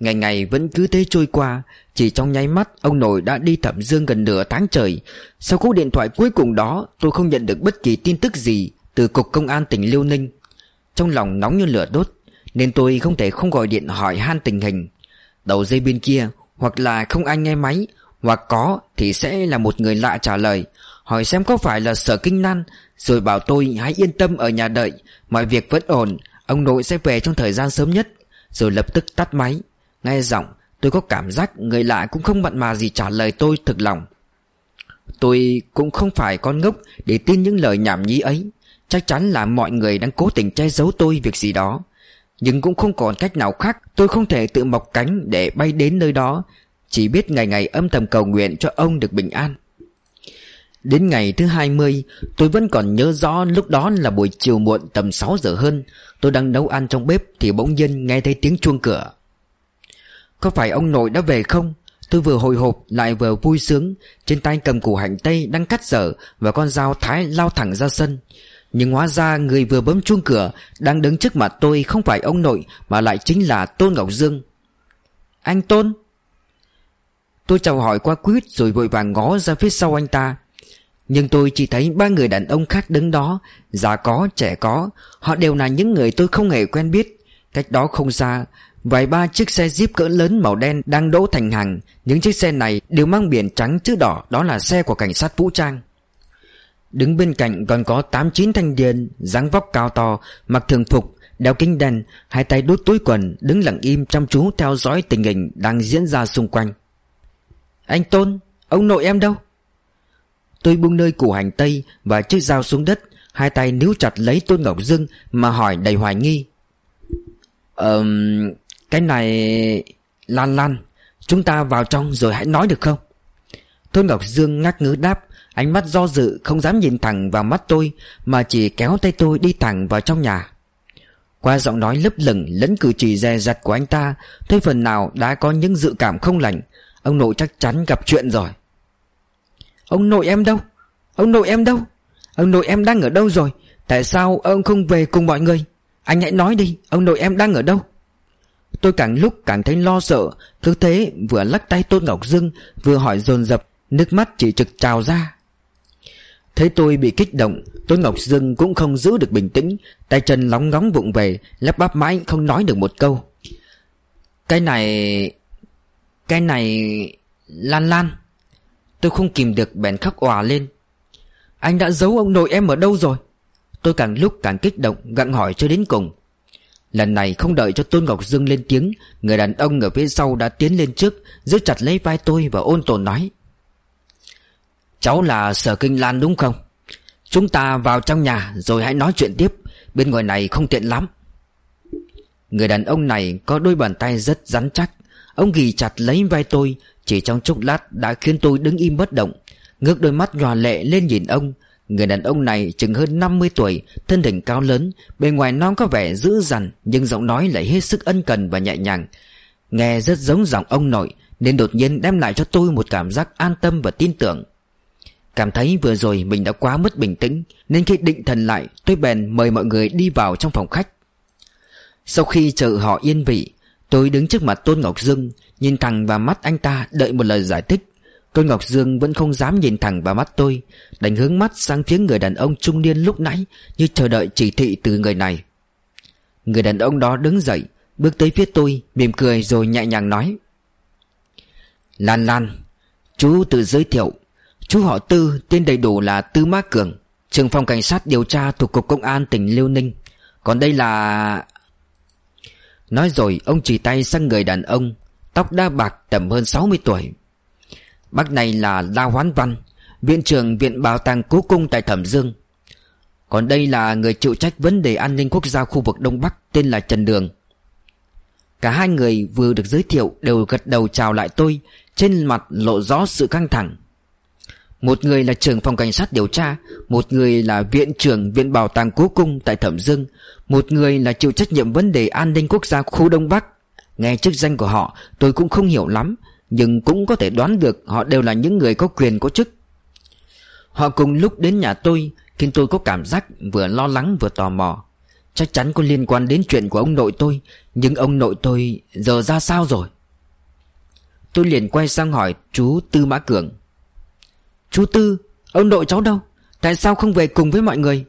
Ngày ngày vẫn cứ thế trôi qua, Chỉ trong nháy mắt Ông nội đã đi thẩm dương gần nửa tháng trời. Sau cú điện thoại cuối cùng đó, Tôi không nhận được bất kỳ tin tức gì Từ cục công an tỉnh Liêu Ninh. Trong lòng nóng như lửa đốt, Nên tôi không thể không gọi điện hỏi han tình hình. Đầu dây bên kia, Hoặc là không ai nghe máy, Hoặc có thì sẽ là một người lạ trả lời, Hỏi xem có phải là sở kinh nan, Rồi bảo tôi hãy yên tâm ở nhà đợi, Mọi việc vẫn ổn, Ông nội sẽ về trong thời gian sớm nhất, Rồi lập tức tắt máy. Nghe giọng, tôi có cảm giác người lạ cũng không mặn mà gì trả lời tôi thực lòng. Tôi cũng không phải con ngốc để tin những lời nhảm nhí ấy. Chắc chắn là mọi người đang cố tình che giấu tôi việc gì đó. Nhưng cũng không còn cách nào khác, Tôi không thể tự mọc cánh để bay đến nơi đó. Chỉ biết ngày ngày âm thầm cầu nguyện cho ông được bình an. Đến ngày thứ 20 Tôi vẫn còn nhớ rõ lúc đó là buổi chiều muộn tầm 6 giờ hơn. Tôi đang nấu ăn trong bếp Thì bỗng nhiên nghe thấy tiếng chuông cửa. Có phải ông nội đã về không? Tôi vừa hồi hộp lại vừa vui sướng. Trên tay cầm củ hành tây đang cắt dở Và con dao thái lao thẳng ra sân. Nhưng hóa ra người vừa bấm chuông cửa Đang đứng trước mặt tôi không phải ông nội Mà lại chính là Tôn Ngọc Dương. Anh Tôn! Tôi chào hỏi qua quýt rồi vội vàng ngó ra phía sau anh ta. Nhưng tôi chỉ thấy ba người đàn ông khác đứng đó Già có, trẻ có. Họ đều là những người tôi không hề quen biết. Cách đó không xa Vài ba chiếc xe jeep cỡ lớn màu đen đang đỗ thành hàng. Những chiếc xe này đều mang biển trắng chữ đỏ, Đó là xe của cảnh sát vũ trang. Đứng bên cạnh còn có 8-9 thanh niên, dáng vóc cao to, Mặc thường phục, Đeo kính đen, Hai tay đút túi quần, Đứng lặng im chăm chú theo dõi tình hình Đang diễn ra xung quanh. Anh Tôn, Ông nội em đâu? Tôi buông nơi củ hành tây Và chiếc dao xuống đất, Hai tay níu chặt lấy Tôn Ngọc Dương Mà hỏi đầy hoài nghi. Ờ cái này... Lan Lan, Chúng ta vào trong rồi hãy nói được không? Thôi Ngọc Dương ngắc ngứ đáp, Ánh mắt do dự, không dám nhìn thẳng vào mắt tôi, Mà chỉ kéo tay tôi đi thẳng vào trong nhà. Qua giọng nói lấp lửng, lẫn cử chỉ dè dặt của anh ta Tôi phần nào đã có những dự cảm không lành, Ông nội chắc chắn gặp chuyện rồi. Ông nội em đâu? Ông nội em đâu? Ông nội em đang ở đâu rồi? Tại sao ông không về cùng mọi người? Anh hãy nói đi, Ông nội em đang ở đâu? Tôi càng lúc càng thấy lo sợ. Cứ thế vừa lắc tay Tôn Ngọc Dương, Vừa hỏi dồn dập, Nước mắt chỉ trực trào ra. Thấy tôi bị kích động, Tôn Ngọc Dương cũng không giữ được bình tĩnh, Tay chân lóng ngóng vụng về, Lắp bắp mãi không nói được một câu. Cái này Cái này, Lan Lan. Tôi không kìm được bèn khóc òa lên. Anh đã giấu ông nội em ở đâu rồi? Tôi càng lúc càng kích động, Gặng hỏi cho đến cùng. Lần này không đợi cho Tôn Ngọc Dương lên tiếng, Người đàn ông ở phía sau đã tiến lên trước, Giữ chặt lấy vai tôi và ôn tồn nói. Cháu là Sở Kinh Lan đúng không? Chúng ta vào trong nhà Rồi hãy nói chuyện tiếp, Bên ngoài này không tiện lắm. Người đàn ông này có đôi bàn tay rất rắn chắc, Ông ghi chặt lấy vai tôi, chỉ trong chốc lát đã khiến tôi đứng im bất động, Ngước đôi mắt nhòa lệ lên nhìn ông Người đàn ông này chừng hơn 50 tuổi, Thân hình cao lớn, bề ngoài non có vẻ dữ dằn, Nhưng giọng nói lại hết sức ân cần và nhẹ nhàng. Nghe rất giống giọng ông nội, Nên đột nhiên đem lại cho tôi một cảm giác an tâm và tin tưởng. Cảm thấy vừa rồi mình đã quá mất bình tĩnh, Nên khi định thần lại, Tôi bèn mời mọi người đi vào trong phòng khách. Sau khi chờ họ yên vị, Tôi đứng trước mặt Tôn Ngọc Dương, Nhìn thẳng vào mắt anh ta đợi một lời giải thích. Tôi Ngọc Dương vẫn không dám nhìn thẳng vào mắt tôi Đánh hướng mắt sang phía người đàn ông trung niên lúc nãy Như chờ đợi chỉ thị từ người này. Người đàn ông đó đứng dậy, Bước tới phía tôi, Mỉm cười rồi nhẹ nhàng nói. Lan Lan, Chú tự giới thiệu, Chú họ Tư, tên đầy đủ là Tư Mã Cường Trường phòng cảnh sát điều tra thuộc Cục Công an tỉnh Liêu Ninh. Còn đây là Nói rồi, ông chỉ tay sang người đàn ông, Tóc đa bạc tầm hơn 60 tuổi. Bác này là La Hoán Văn, Viện trưởng Viện Bảo tàng Cố Cung tại Thẩm Dương. Còn đây là người chịu trách vấn đề an ninh quốc gia khu vực Đông Bắc, Tên là Trần Đường. Cả hai người vừa được giới thiệu Đều gật đầu chào lại tôi, Trên mặt lộ rõ sự căng thẳng. Một người là trưởng phòng cảnh sát điều tra, Một người là viện trưởng Viện Bảo tàng Cố Cung tại Thẩm Dương, Một người là chịu trách nhiệm vấn đề an ninh quốc gia khu Đông Bắc. Nghe chức danh của họ, tôi cũng không hiểu lắm nhưng cũng có thể đoán được họ đều là những người có quyền, có chức. Họ cùng lúc đến nhà tôi, Khiến tôi có cảm giác vừa lo lắng vừa tò mò. Chắc chắn có liên quan đến chuyện của ông nội tôi, Nhưng ông nội tôi giờ ra sao rồi? Tôi liền quay sang hỏi chú Tư Mã Cường. Chú Tư, Ông nội cháu đâu? Tại sao không về cùng với mọi người?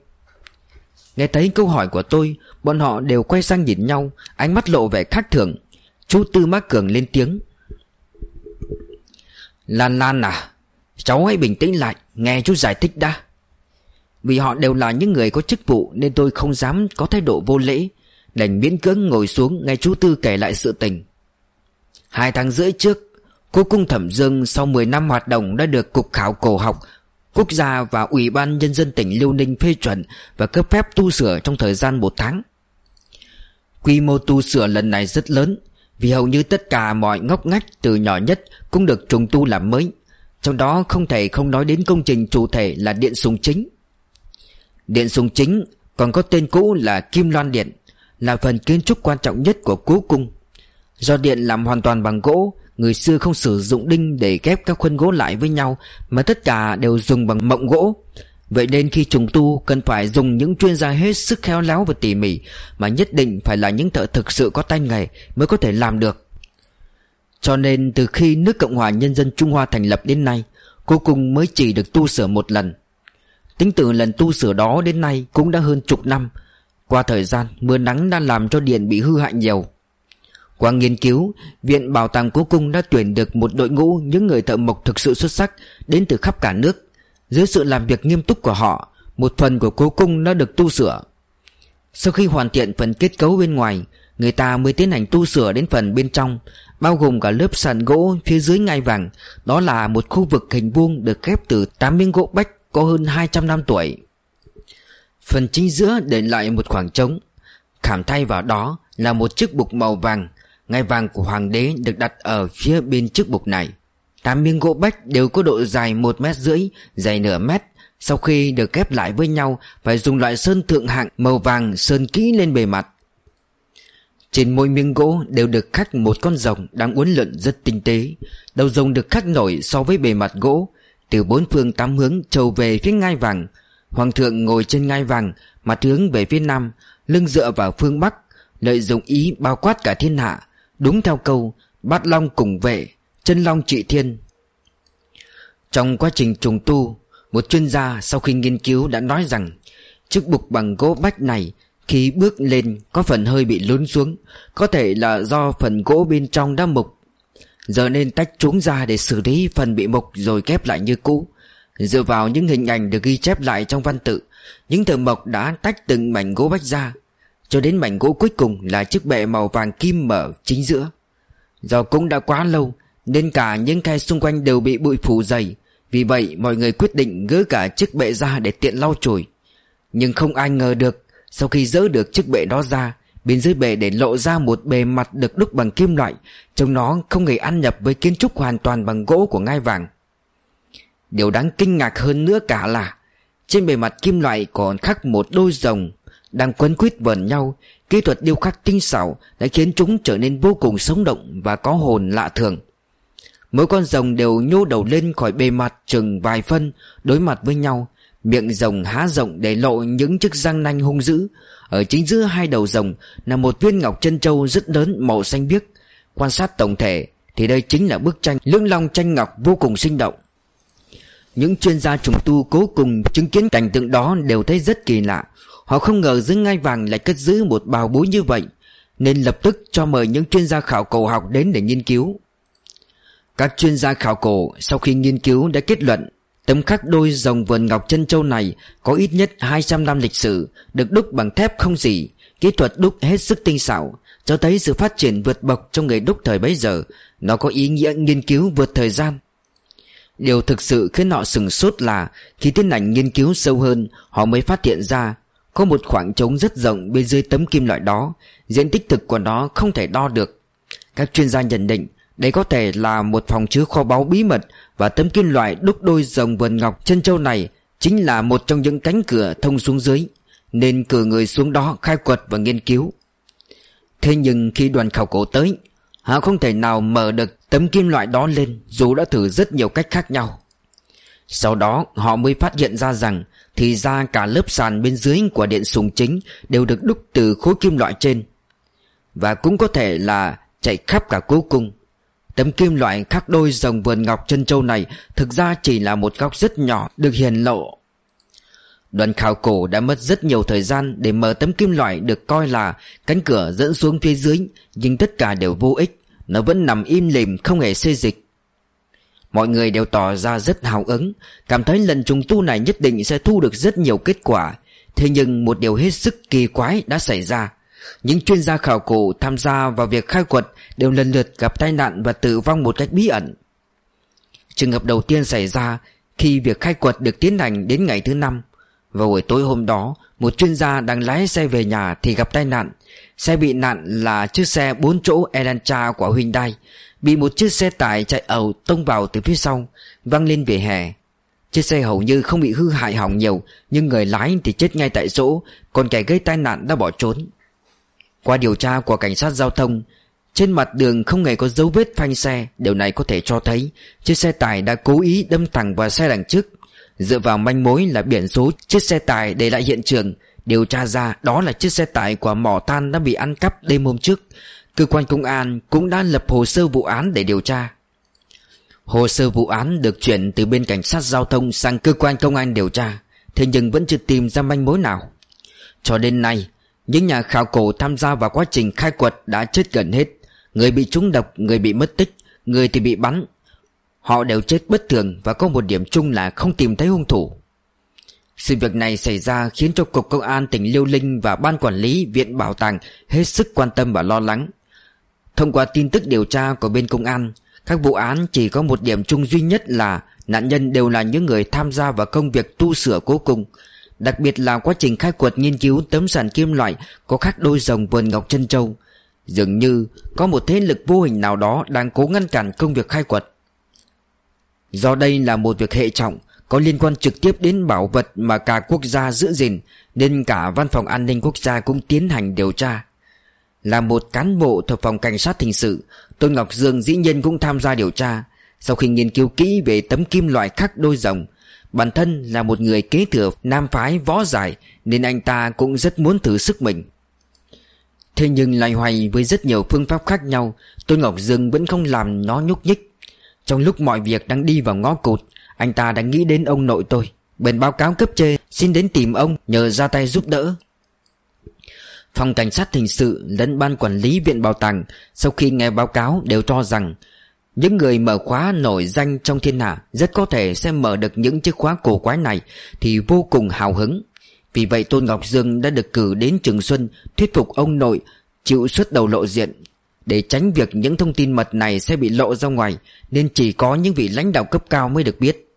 Nghe thấy câu hỏi của tôi, Bọn họ đều quay sang nhìn nhau, Ánh mắt lộ vẻ khác thường. Chú Tư Mã Cường lên tiếng. Lan Lan à Cháu hãy bình tĩnh lại, Nghe chú giải thích đã Vì họ đều là những người có chức vụ Nên tôi không dám có thái độ vô lễ, Đành miễn cưỡng ngồi xuống Nghe chú Tư kể lại sự tình Hai tháng rưỡi trước, Cô cung Thẩm Dương sau 10 năm hoạt động đã được Cục Khảo Cổ học, Quốc gia và Ủy ban Nhân dân tỉnh Liêu Ninh phê chuẩn và cấp phép tu sửa trong thời gian một tháng. Quy mô tu sửa lần này rất lớn vì hầu như tất cả mọi ngóc ngách từ nhỏ nhất cũng được trùng tu làm mới. Trong đó không thể không nói đến công trình chủ thể là Điện Sùng Chính. Điện Sùng Chính còn có tên cũ là Kim Loan Điện, là phần kiến trúc quan trọng nhất của cố cung. Do điện làm hoàn toàn bằng gỗ Người xưa không sử dụng đinh để ghép các khuôn gỗ lại với nhau Mà tất cả đều dùng bằng mộng gỗ Vậy nên khi trùng tu cần phải dùng những chuyên gia hết sức khéo léo và tỉ mỉ Mà nhất định phải là những thợ thực sự có tay nghề mới có thể làm được. Cho nên từ khi nước Cộng hòa Nhân dân Trung Hoa thành lập đến nay Cô cùng mới chỉ được tu sửa một lần. Tính từ lần tu sửa đó đến nay cũng đã hơn chục năm. Qua thời gian mưa nắng đã làm cho điện bị hư hại nhiều. Qua nghiên cứu, Viện Bảo tàng Cố Cung đã tuyển được một đội ngũ những người thợ mộc thực sự xuất sắc đến từ khắp cả nước. Dưới sự làm việc nghiêm túc của họ, một phần của Cố Cung đã được tu sửa. Sau khi hoàn thiện phần kết cấu bên ngoài, người ta mới tiến hành tu sửa đến phần bên trong, bao gồm cả lớp sàn gỗ phía dưới ngai vàng. Đó là một khu vực hình vuông được ghép từ 8 miếng gỗ bách có hơn 200 năm tuổi. Phần chính giữa để lại một khoảng trống. Khảm thay vào đó là một chiếc bục màu vàng Ngai vàng của hoàng đế được đặt ở phía bên chiếc bục này Tám miếng gỗ bách đều có độ dài một mét rưỡi Dày nửa mét. Sau khi được ghép lại với nhau, Phải dùng loại sơn thượng hạng màu vàng sơn kỹ lên bề mặt. Trên mỗi miếng gỗ đều được khắc một con rồng đang uốn lượn rất tinh tế. Đầu rồng được khắc nổi so với bề mặt gỗ. Từ bốn phương tám hướng trầu về phía ngai vàng. Hoàng thượng ngồi trên ngai vàng, Mặt hướng về phía nam, Lưng dựa vào phương bắc, Lợi dụng ý bao quát cả thiên hạ. Đúng theo câu, Bát Long cùng vệ. Chân Long trị thiên. Trong quá trình trùng tu, Một chuyên gia sau khi nghiên cứu đã nói rằng, Chiếc bục bằng gỗ bách này Khi bước lên có phần hơi bị lún xuống, Có thể là do phần gỗ bên trong đã mục. Giờ nên tách chúng ra để xử lý phần bị mục rồi ghép lại như cũ. Dựa vào những hình ảnh được ghi chép lại trong văn tự, Những thợ mộc đã tách từng mảnh gỗ bách ra, cho đến mảnh gỗ cuối cùng là chiếc bệ màu vàng kim mở chính giữa. Do cũng đã quá lâu nên cả những khe xung quanh đều bị bụi phủ dày. Vì vậy, mọi người quyết định gỡ cả chiếc bệ ra để tiện lau chùi. Nhưng không ai ngờ được, Sau khi dỡ được chiếc bệ đó ra, Bên dưới bệ để lộ ra một bề mặt được đúc bằng kim loại, Trông nó không hề ăn nhập với kiến trúc hoàn toàn bằng gỗ của ngai vàng. Điều đáng kinh ngạc hơn nữa cả là, Trên bề mặt kim loại còn khắc một đôi rồng đang quấn quýt vần nhau. Kỹ thuật điêu khắc tinh xảo Đã khiến chúng trở nên vô cùng sống động Và có hồn lạ thường. Mỗi con rồng đều nhô đầu lên khỏi bề mặt chừng vài phân, Đối mặt với nhau. Miệng rồng há rộng để lộ những chiếc răng nanh hung dữ. Ở chính giữa hai đầu rồng Là một viên ngọc chân châu rất lớn màu xanh biếc. Quan sát tổng thể Thì đây chính là bức tranh lưỡng long tranh ngọc vô cùng sinh động. Những chuyên gia trùng tu cố cùng chứng kiến cảnh tượng đó đều thấy rất kỳ lạ. Họ không ngờ dưới ngai vàng lại cất giữ một bào bối như vậy, Nên lập tức cho mời những chuyên gia khảo cổ học đến để nghiên cứu. Các chuyên gia khảo cổ sau khi nghiên cứu đã kết luận, Tấm khắc đôi dòng vườn ngọc chân châu này có ít nhất 200 năm lịch sử, Được đúc bằng thép không gì Kỹ thuật đúc hết sức tinh xảo, Cho thấy sự phát triển vượt bậc trong người đúc thời bấy giờ. Nó có ý nghĩa nghiên cứu vượt thời gian. Điều thực sự khiến họ sừng sốt là Khi tiến hành nghiên cứu sâu hơn, Họ mới phát hiện ra có một khoảng trống rất rộng bên dưới tấm kim loại đó. Diện tích thực của nó không thể đo được. Các chuyên gia nhận định đây có thể là một phòng chứa kho báu bí mật Và tấm kim loại đúc đôi rồng vườn ngọc chân châu này Chính là một trong những cánh cửa thông xuống dưới, Nên cử người xuống đó khai quật và nghiên cứu. Thế nhưng khi đoàn khảo cổ tới, Họ không thể nào mở được tấm kim loại đó lên Dù đã thử rất nhiều cách khác nhau. Sau đó, họ mới phát hiện ra rằng Thì ra cả lớp sàn bên dưới của điện sùng chính Đều được đúc từ khối kim loại trên. Và cũng có thể là chạy khắp cả cố cung Tấm kim loại khắc đôi dòng vườn ngọc chân châu này Thực ra chỉ là một góc rất nhỏ được hiền lộ. Đoàn khảo cổ đã mất rất nhiều thời gian để mở tấm kim loại được coi là cánh cửa dẫn xuống phía dưới, Nhưng tất cả đều vô ích. Nó vẫn nằm im lìm, không hề xê dịch. Mọi người đều tỏ ra rất hào ứng Cảm thấy lần trùng tu này nhất định sẽ thu được rất nhiều kết quả. Thế nhưng một điều hết sức kỳ quái đã xảy ra. Những chuyên gia khảo cổ tham gia vào việc khai quật Đều lần lượt gặp tai nạn và tử vong một cách bí ẩn. Trường hợp đầu tiên xảy ra khi việc khai quật được tiến hành đến ngày thứ năm. Vào buổi tối hôm đó, Một chuyên gia đang lái xe về nhà Thì gặp tai nạn. Xe bị nạn là chiếc xe 4 chỗ Elantra của Hyundai, Bị một chiếc xe tải chạy ẩu tông vào từ phía sau, Văng lên vỉa hè. Chiếc xe hầu như không bị hư hại hỏng nhiều, Nhưng người lái thì chết ngay tại chỗ, Còn kẻ gây tai nạn đã bỏ trốn. Qua điều tra của cảnh sát giao thông, Trên mặt đường không hề có dấu vết phanh xe, Điều này có thể cho thấy Chiếc xe tải đã cố ý đâm thẳng vào xe đằng trước. Dựa vào manh mối là biển số chiếc xe tải để lại hiện trường, Điều tra ra đó là chiếc xe tải của mỏ than đã bị ăn cắp đêm hôm trước. Cơ quan công an cũng đã lập hồ sơ vụ án để điều tra. Hồ sơ vụ án được chuyển từ bên cảnh sát giao thông sang cơ quan công an điều tra, Thế nhưng vẫn chưa tìm ra manh mối nào. Cho đến nay những nhà khảo cổ tham gia vào quá trình khai quật đã chết gần hết. Người bị trúng độc, người bị mất tích Người thì bị bắn. Họ đều chết bất thường và có một điểm chung là không tìm thấy hung thủ. Sự việc này xảy ra khiến cho Cục Công an tỉnh Liêu Linh và Ban Quản lý Viện Bảo tàng hết sức quan tâm và lo lắng. Thông qua tin tức điều tra của bên công an Các vụ án chỉ có một điểm chung duy nhất là Nạn nhân đều là những người tham gia vào công việc tu sửa cố cung. Đặc biệt là quá trình khai quật nghiên cứu tấm sàn kim loại có khắc đôi rồng vườn ngọc chân châu. Dường như có một thế lực vô hình nào đó đang cố ngăn cản công việc khai quật. Do đây là một việc hệ trọng, Có liên quan trực tiếp đến bảo vật mà cả quốc gia giữ gìn, Nên cả Văn phòng An ninh Quốc gia cũng tiến hành điều tra. Là một cán bộ thuộc phòng cảnh sát hình sự, Tôn Ngọc Dương dĩ nhiên cũng tham gia điều tra. Sau khi nghiên cứu kỹ về tấm kim loại khắc đôi rồng Bản thân là một người kế thừa nam phái võ giải, Nên anh ta cũng rất muốn thử sức mình. Thế nhưng lại hoài với rất nhiều phương pháp khác nhau, Tôn Ngọc Dương vẫn không làm nó nhúc nhích. Trong lúc mọi việc đang đi vào ngõ cụt, Anh ta đã nghĩ đến ông nội tôi. Bèn báo cáo cấp trên, Xin đến tìm ông, nhờ ra tay giúp đỡ. Phòng cảnh sát hình sự lẫn ban quản lý viện bảo tàng Sau khi nghe báo cáo đều cho rằng những người mở khóa nổi danh trong thiên hạ Rất có thể sẽ mở được những chiếc khóa cổ quái này Thì vô cùng hào hứng. Vì vậy Tôn Ngọc Dương đã được cử đến Trường Xuân Thuyết phục ông nội chịu xuất đầu lộ diện. Để tránh việc những thông tin mật này sẽ bị lộ ra ngoài, Nên chỉ có những vị lãnh đạo cấp cao mới được biết.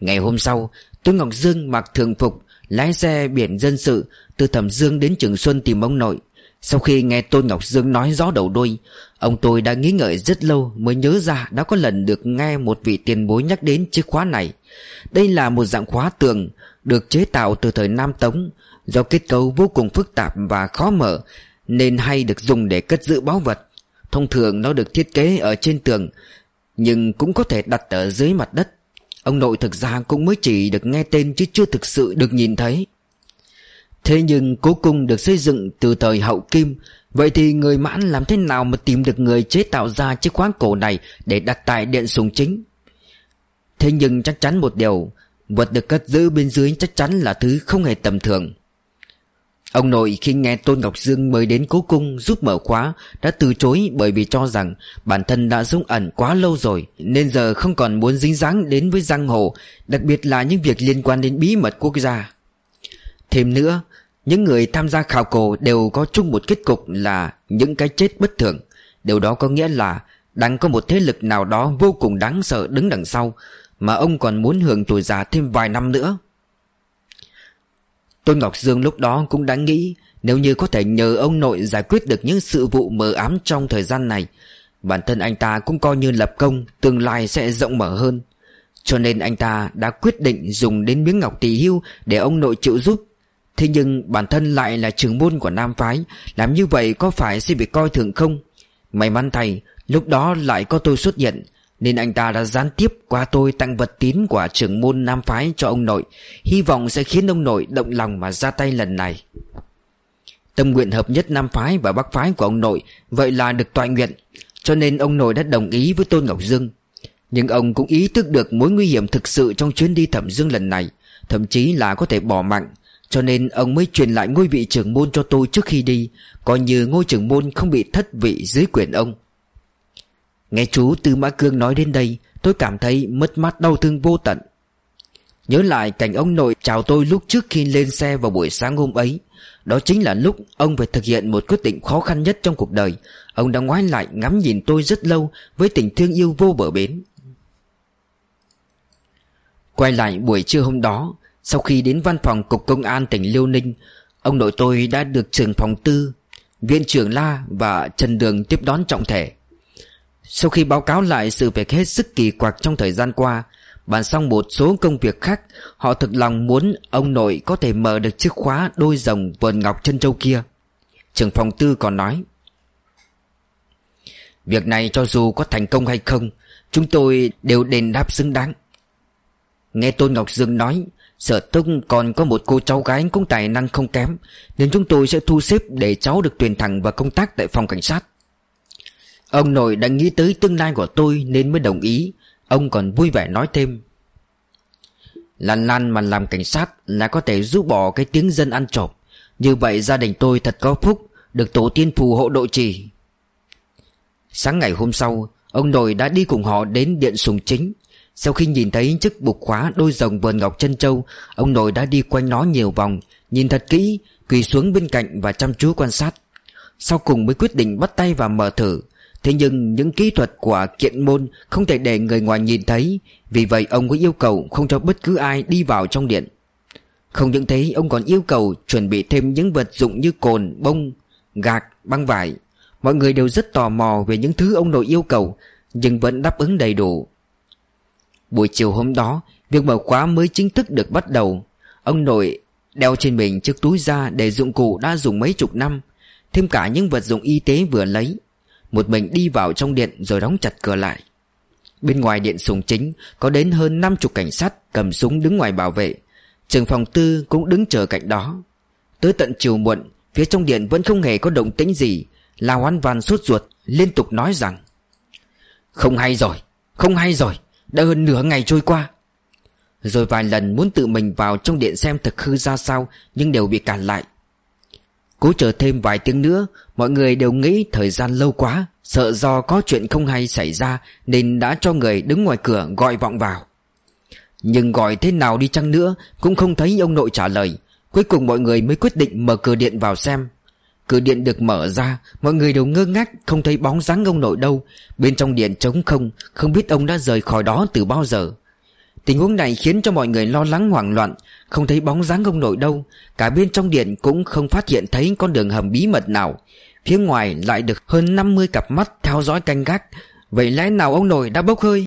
Ngày hôm sau, tôn Ngọc Dương mặc thường phục, Lái xe biển dân sự, Từ Thẩm Dương đến Trường Xuân tìm ông nội. Sau khi nghe Tôn Ngọc Dương nói rõ đầu đuôi Ông tôi đã nghĩ ngợi rất lâu Mới nhớ ra đã có lần được nghe Một vị tiền bối nhắc đến chiếc khóa này. Đây là một dạng khóa tường Được chế tạo từ thời Nam Tống. Do kết cấu vô cùng phức tạp và khó mở, Nên hay được dùng để cất giữ báu vật. Thông thường nó được thiết kế ở trên tường, Nhưng cũng có thể đặt ở dưới mặt đất. Ông nội thực ra cũng mới chỉ được nghe tên chứ chưa thực sự được nhìn thấy. Thế nhưng cố cung được xây dựng từ thời hậu kim. Vậy thì người mãn làm thế nào mà tìm được người chế tạo ra chiếc khoáng cổ này để đặt tại điện sùng chính? Thế nhưng chắc chắn một điều Vật được cất giữ bên dưới chắc chắn là thứ không hề tầm thường. Ông nội khi nghe Tôn Ngọc Dương mời đến cố cung giúp mở khóa đã từ chối bởi vì cho rằng bản thân đã sống ẩn quá lâu rồi nên giờ không còn muốn dính dáng đến với giang hồ, đặc biệt là những việc liên quan đến bí mật quốc gia. Thêm nữa, những người tham gia khảo cổ đều có chung một kết cục là những cái chết bất thường. Điều đó có nghĩa là đang có một thế lực nào đó vô cùng đáng sợ đứng đằng sau, mà ông còn muốn hưởng tuổi già thêm vài năm nữa. Tôn Ngọc Dương lúc đó cũng đã nghĩ, Nếu như có thể nhờ ông nội giải quyết được những sự vụ mờ ám trong thời gian này, Bản thân anh ta cũng coi như lập công, Tương lai sẽ rộng mở hơn Cho nên anh ta đã quyết định dùng đến miếng ngọc tỷ hưu Để ông nội chịu giúp Thế nhưng bản thân lại là trưởng môn của Nam Phái, Làm như vậy có phải sẽ bị coi thường không? May mắn thầy Lúc đó lại có tôi xuất hiện, Nên anh ta đã gián tiếp qua tôi tặng vật tín của trưởng môn Nam Phái cho ông nội. Hy vọng sẽ khiến ông nội động lòng mà ra tay lần này. Tâm nguyện hợp nhất Nam Phái và Bắc Phái của ông nội, Vậy là được toại nguyện, Cho nên ông nội đã đồng ý với Tôn Ngọc Dương. Nhưng ông cũng ý thức được mối nguy hiểm thực sự trong chuyến đi thẩm dương lần này, Thậm chí là có thể bỏ mạng. Cho nên ông mới truyền lại ngôi vị trưởng môn cho tôi trước khi đi, Coi như ngôi trưởng môn không bị thất vị dưới quyền ông. Nghe chú Tư Mã Cương nói đến đây, Tôi cảm thấy mất mát đau thương vô tận. Nhớ lại cảnh ông nội chào tôi lúc trước khi lên xe vào buổi sáng hôm ấy, Đó chính là lúc ông phải thực hiện một quyết định khó khăn nhất trong cuộc đời. Ông đã ngoái lại ngắm nhìn tôi rất lâu Với tình thương yêu vô bờ bến. Quay lại buổi trưa hôm đó sau khi đến văn phòng cục công an tỉnh Liêu Ninh, Ông nội tôi đã được trưởng phòng tư Viện trưởng La và Trần Đường tiếp đón trọng thể. Sau khi báo cáo lại sự việc hết sức kỳ quặc trong thời gian qua, Bàn xong một số công việc khác, Họ thực lòng muốn ông nội có thể mở được chiếc khóa đôi rồng vườn ngọc chân châu kia. Trưởng phòng tư còn nói, Việc này cho dù có thành công hay không, Chúng tôi đều đền đáp xứng đáng. Nghe Tôn Ngọc Dương nói Sở tung còn có một cô cháu gái cũng tài năng không kém, Nên chúng tôi sẽ thu xếp để cháu được tuyển thẳng vào công tác tại phòng cảnh sát. Ông nội đã nghĩ tới tương lai của tôi nên mới đồng ý. Ông còn vui vẻ nói thêm. Lan Lan mà làm cảnh sát là có thể giúp bỏ cái tiếng dân ăn trộm. Như vậy gia đình tôi thật có phúc, Được tổ tiên phù hộ độ trì. Sáng ngày hôm sau, Ông nội đã đi cùng họ đến điện sùng chính. Sau khi nhìn thấy chiếc bục khóa đôi rồng vườn ngọc chân châu Ông nội đã đi quanh nó nhiều vòng Nhìn thật kỹ Quỳ xuống bên cạnh và chăm chú quan sát. Sau cùng mới quyết định bắt tay và mở thử. Thế nhưng những kỹ thuật của kiện môn không thể để người ngoài nhìn thấy Vì vậy ông có yêu cầu không cho bất cứ ai đi vào trong điện. Không những thế ông còn yêu cầu chuẩn bị thêm những vật dụng như cồn, bông, gạc, băng vải. Mọi người đều rất tò mò về những thứ ông nội yêu cầu Nhưng vẫn đáp ứng đầy đủ. Buổi chiều hôm đó, Việc mở khóa mới chính thức được bắt đầu. Ông nội đeo trên mình chiếc túi da để dụng cụ đã dùng mấy chục năm, Thêm cả những vật dụng y tế vừa lấy. Một mình đi vào trong điện rồi đóng chặt cửa lại. Bên ngoài điện sùng chính, Có đến hơn 50 cảnh sát Cầm súng đứng ngoài bảo vệ. Trường phòng tư cũng đứng chờ cạnh đó. Tới tận chiều muộn, Phía trong điện vẫn không hề có động tĩnh gì. Là Hoan Văn sốt ruột, Liên tục nói rằng, Không hay rồi, Không hay rồi đã hơn nửa ngày trôi qua. Rồi vài lần muốn tự mình vào trong điện xem thực hư ra sao, Nhưng đều bị cản lại. Cố chờ thêm vài tiếng nữa, Mọi người đều nghĩ thời gian lâu quá, Sợ do có chuyện không hay xảy ra Nên đã cho người đứng ngoài cửa gọi vọng vào. Nhưng gọi thế nào đi chăng nữa Cũng không thấy ông nội trả lời. Cuối cùng mọi người mới quyết định mở cửa điện vào xem. Cửa điện được mở ra, Mọi người đều ngơ ngác, Không thấy bóng dáng ông nội đâu. Bên trong điện trống không Không biết ông đã rời khỏi đó từ bao giờ. Tình huống này khiến cho mọi người lo lắng hoảng loạn, Không thấy bóng dáng ông nội đâu. Cả bên trong điện cũng không phát hiện thấy con đường hầm bí mật nào. Phía ngoài lại được hơn 50 cặp mắt theo dõi canh gác. Vậy lẽ nào ông nội đã bốc hơi?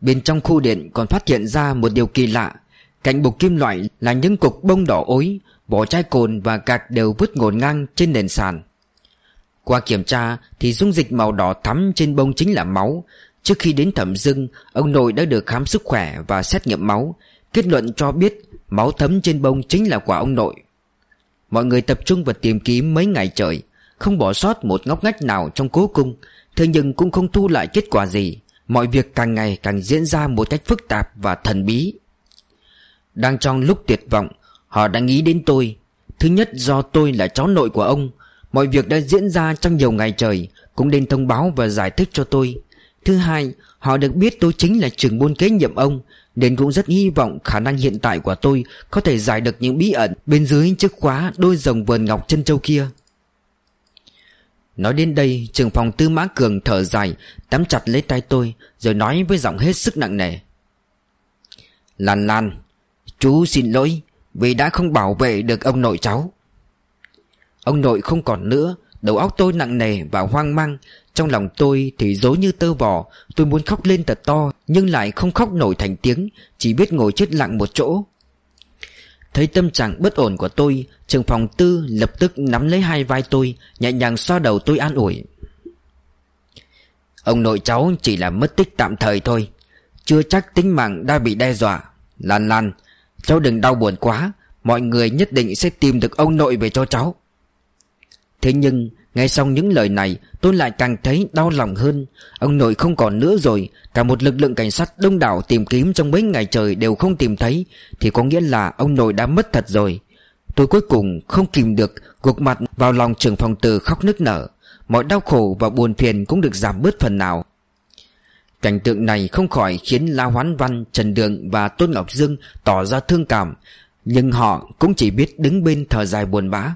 Bên trong khu điện còn phát hiện ra một điều kỳ lạ. Cạnh bục kim loại là những cục bông đỏ ối. Vỏ chai cồn và gạc đều vứt ngổn ngang trên nền sàn. Qua kiểm tra thì dung dịch màu đỏ thắm trên bông chính là máu. Trước khi đến thẩm dưng Ông nội đã được khám sức khỏe và xét nghiệm máu. Kết luận cho biết Máu thấm trên bông chính là của ông nội. Mọi người tập trung và tìm kiếm mấy ngày trời, Không bỏ sót một ngóc ngách nào trong cố cung. Thế nhưng cũng không thu lại kết quả gì. Mọi việc càng ngày càng diễn ra một cách phức tạp và thần bí. Đang trong lúc tuyệt vọng Họ đã nghĩ đến tôi. Thứ nhất, do tôi là cháu nội của ông. Mọi việc đã diễn ra trong nhiều ngày trời, Cũng nên thông báo và giải thích cho tôi. Thứ hai, Họ được biết tôi chính là trưởng môn kế nhiệm ông, Nên cũng rất hy vọng khả năng hiện tại của tôi Có thể giải được những bí ẩn Bên dưới chiếc khóa đôi rồng vườn ngọc chân châu kia. Nói đến đây, trưởng phòng tư mã cường thở dài, Tắm chặt lấy tay tôi, Rồi nói với giọng hết sức nặng nề. Lan Lan, Chú xin lỗi vì đã không bảo vệ được ông nội cháu. Ông nội không còn nữa, Đầu óc tôi nặng nề và hoang mang. Trong lòng tôi thì dối như tơ vò. Tôi muốn khóc lên thật to, Nhưng lại không khóc nổi thành tiếng, Chỉ biết ngồi chết lặng một chỗ. Thấy tâm trạng bất ổn của tôi Trường phòng tư lập tức nắm lấy hai vai tôi, Nhẹ nhàng xoa đầu tôi an ủi. Ông nội cháu chỉ là mất tích tạm thời thôi. Chưa chắc tính mạng đã bị đe dọa. Lan Lan Cháu đừng đau buồn quá, Mọi người nhất định sẽ tìm được ông nội về cho cháu. Thế nhưng Nghe xong những lời này, tôi lại càng thấy đau lòng hơn. Ông nội không còn nữa rồi, Cả một lực lượng cảnh sát đông đảo tìm kiếm trong mấy ngày trời đều không tìm thấy, Thì có nghĩa là ông nội đã mất thật rồi. Tôi cuối cùng không kìm được Gục mặt vào lòng trưởng phòng tử khóc nức nở. Mọi đau khổ và buồn phiền cũng được giảm bớt phần nào. Cảnh tượng này không khỏi khiến La Hoán Văn, Trần Đường và Tôn Ngọc Dương tỏ ra thương cảm Nhưng họ cũng chỉ biết đứng bên thở dài buồn bã.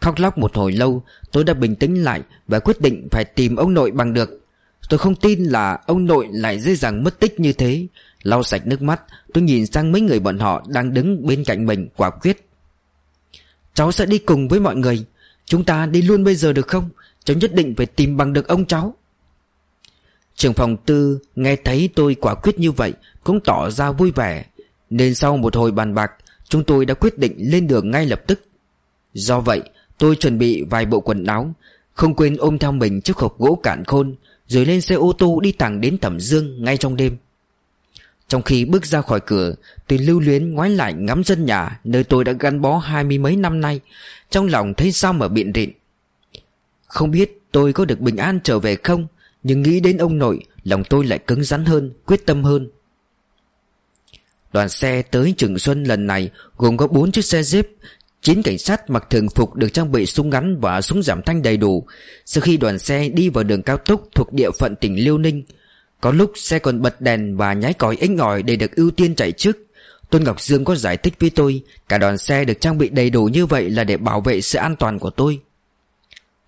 Khóc lóc một hồi lâu Tôi đã bình tĩnh lại Và quyết định phải tìm ông nội bằng được. Tôi không tin là ông nội lại dễ dàng mất tích như thế. Lau sạch nước mắt Tôi nhìn sang mấy người bọn họ Đang đứng bên cạnh mình quả quyết. Cháu sẽ đi cùng với mọi người. Chúng ta đi luôn bây giờ được không? Cháu nhất định phải tìm bằng được ông cháu. Trưởng phòng tư nghe thấy tôi quả quyết như vậy Cũng tỏ ra vui vẻ. Nên sau một hồi bàn bạc, Chúng tôi đã quyết định lên đường ngay lập tức. Do vậy, tôi chuẩn bị vài bộ quần áo, Không quên ôm theo mình chiếc hộp gỗ cạn khôn, Rồi lên xe ô tô đi thẳng đến Thẩm Dương ngay trong đêm. Trong khi bước ra khỏi cửa Tôi lưu luyến ngoái lại ngắm dân nhà Nơi tôi đã gắn bó hai mươi mấy năm nay, Trong lòng thấy sao mà biện rịn. Không biết tôi có được bình an trở về không? Nhưng nghĩ đến ông nội, Lòng tôi lại cứng rắn hơn, Quyết tâm hơn. Đoàn xe tới Trường Xuân lần này, Gồm có 4 chiếc xe Jeep, Chín cảnh sát mặc thường phục được trang bị súng ngắn và súng giảm thanh đầy đủ. Sau khi đoàn xe đi vào đường cao tốc thuộc địa phận tỉnh Liêu Ninh, Có lúc xe còn bật đèn và nháy còi ếch ngòi để được ưu tiên chạy trước. Tôn Ngọc Dương có giải thích với tôi, Cả đoàn xe được trang bị đầy đủ như vậy là để bảo vệ sự an toàn của tôi.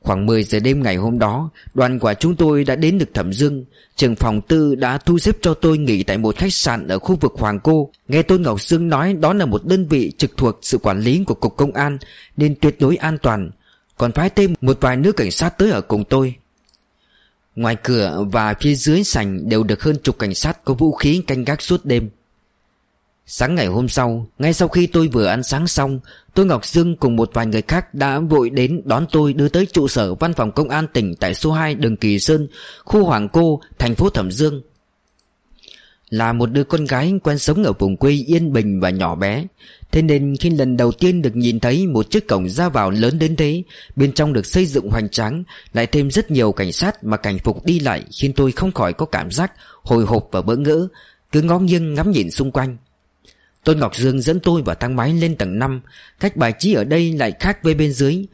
Khoảng 10 giờ đêm ngày hôm đó, Đoàn của chúng tôi đã đến được Thẩm Dương. Trường phòng tư đã thu xếp cho tôi nghỉ tại một khách sạn ở khu vực Hoàng Cô. Nghe Tôn Ngọc Dương nói đó là một đơn vị trực thuộc sự quản lý của Cục Công an, Nên tuyệt đối an toàn. Còn phái thêm một vài nữ cảnh sát tới ở cùng tôi. Ngoài cửa và phía dưới sảnh đều được hơn chục cảnh sát có vũ khí canh gác suốt đêm. Sáng ngày hôm sau Ngay sau khi tôi vừa ăn sáng xong Tôi Ngọc Dương cùng một vài người khác đã vội đến đón tôi đưa tới trụ sở văn phòng công an tỉnh tại số 2 đường Kỳ Sơn, khu Hoàng Cô, thành phố Thẩm Dương. Là một đứa con gái quen sống ở vùng quê yên bình và nhỏ bé Thế nên khi lần đầu tiên được nhìn thấy một chiếc cổng ra vào lớn đến thế Bên trong được xây dựng hoành tráng Lại thêm rất nhiều cảnh sát mà cảnh phục đi lại Khiến tôi không khỏi có cảm giác hồi hộp và bỡ ngỡ Cứ ngó nghiêng ngắm nhìn xung quanh Tôn Ngọc Dương dẫn tôi vào thang máy lên tầng 5 Cách bài trí ở đây lại khác với bên dưới.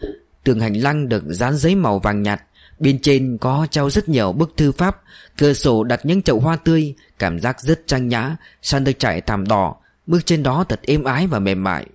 Tường hành lang được dán giấy màu vàng nhạt. Bên trên có treo rất nhiều bức thư pháp. Cửa sổ đặt những chậu hoa tươi. Cảm giác rất trang nhã. Sàn được trải thảm đỏ. Bước trên đó thật êm ái và mềm mại.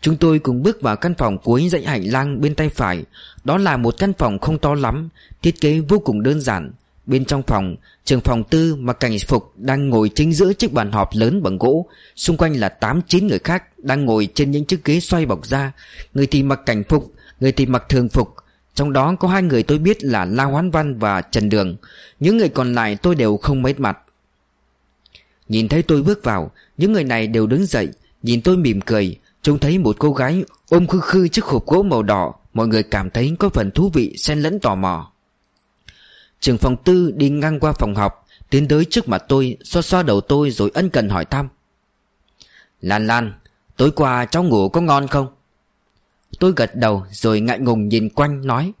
Chúng tôi cùng bước vào căn phòng cuối dãy hành lang bên tay phải. Đó là một căn phòng không to lắm. Thiết kế vô cùng đơn giản. Bên trong phòng Trường phòng tư mặc cảnh phục đang ngồi chính giữa chiếc bàn họp lớn bằng gỗ. Xung quanh là 8-9 người khác đang ngồi trên những chiếc ghế xoay bọc ra Người thì mặc cảnh phục, người thì mặc thường phục. Trong đó có hai người tôi biết là La Hoán Văn và Trần Đường. Những người còn lại tôi đều không mấy mặt. Nhìn thấy tôi bước vào Những người này đều đứng dậy. Nhìn tôi mỉm cười Trông thấy một cô gái ôm khư khư chiếc hộp gỗ màu đỏ. Mọi người cảm thấy có phần thú vị xen lẫn tò mò. Trưởng phòng tư đi ngang qua phòng học Tiến tới trước mặt tôi, Xoa xoa đầu tôi rồi ân cần hỏi thăm. Lan Lan, Tối qua cháu ngủ có ngon không? Tôi gật đầu rồi ngại ngùng nhìn quanh, nói.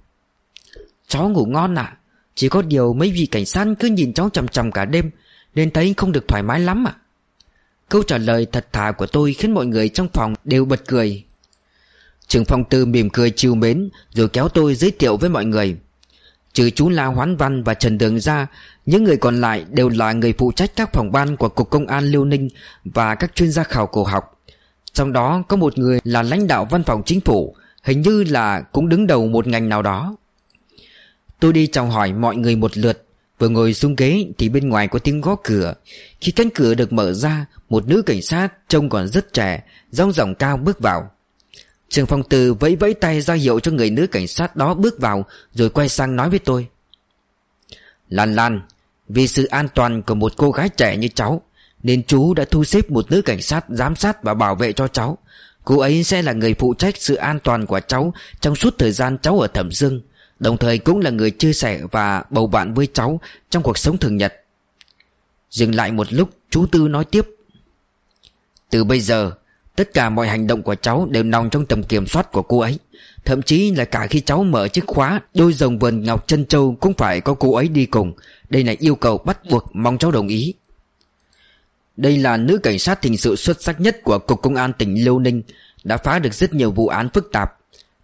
Cháu ngủ ngon ạ, Chỉ có điều mấy vị cảnh sát cứ nhìn cháu chằm chằm cả đêm, Nên thấy không được thoải mái lắm ạ. Câu trả lời thật thà của tôi khiến mọi người trong phòng đều bật cười. Trường phòng tư mỉm cười chiều mến, Rồi kéo tôi giới thiệu với mọi người. Trừ chú La Hoán Văn và Trần Đường ra, Những người còn lại đều là người phụ trách các phòng ban của Cục Công an Liêu Ninh Và các chuyên gia khảo cổ học. Trong đó có một người là lãnh đạo văn phòng chính phủ, Hình như là cũng đứng đầu một ngành nào đó. Tôi đi chào hỏi mọi người một lượt, Vừa ngồi xuống ghế thì bên ngoài có tiếng gõ cửa. Khi cánh cửa được mở ra, Một nữ cảnh sát trông còn rất trẻ Rong ròng cao bước vào. Trường phòng từ vẫy vẫy tay ra hiệu cho người nữ cảnh sát đó bước vào, Rồi quay sang nói với tôi. Lan Lan, Vì sự an toàn của một cô gái trẻ như cháu, Nên chú đã thu xếp một nữ cảnh sát giám sát và bảo vệ cho cháu. Cô ấy sẽ là người phụ trách sự an toàn của cháu Trong suốt thời gian cháu ở Thẩm Dương, Đồng thời cũng là người chia sẻ và bầu bạn với cháu Trong cuộc sống thường nhật. Dừng lại một lúc, chú Tư nói tiếp. Từ bây giờ Tất cả mọi hành động của cháu đều nằm trong tầm kiểm soát của cô ấy. Thậm chí là cả khi cháu mở chiếc khóa, Đôi rồng vườn ngọc chân châu cũng phải có cô ấy đi cùng. Đây là yêu cầu bắt buộc mong cháu đồng ý. Đây là nữ cảnh sát hình sự xuất sắc nhất của Cục Công an tỉnh Liêu Ninh, Đã phá được rất nhiều vụ án phức tạp.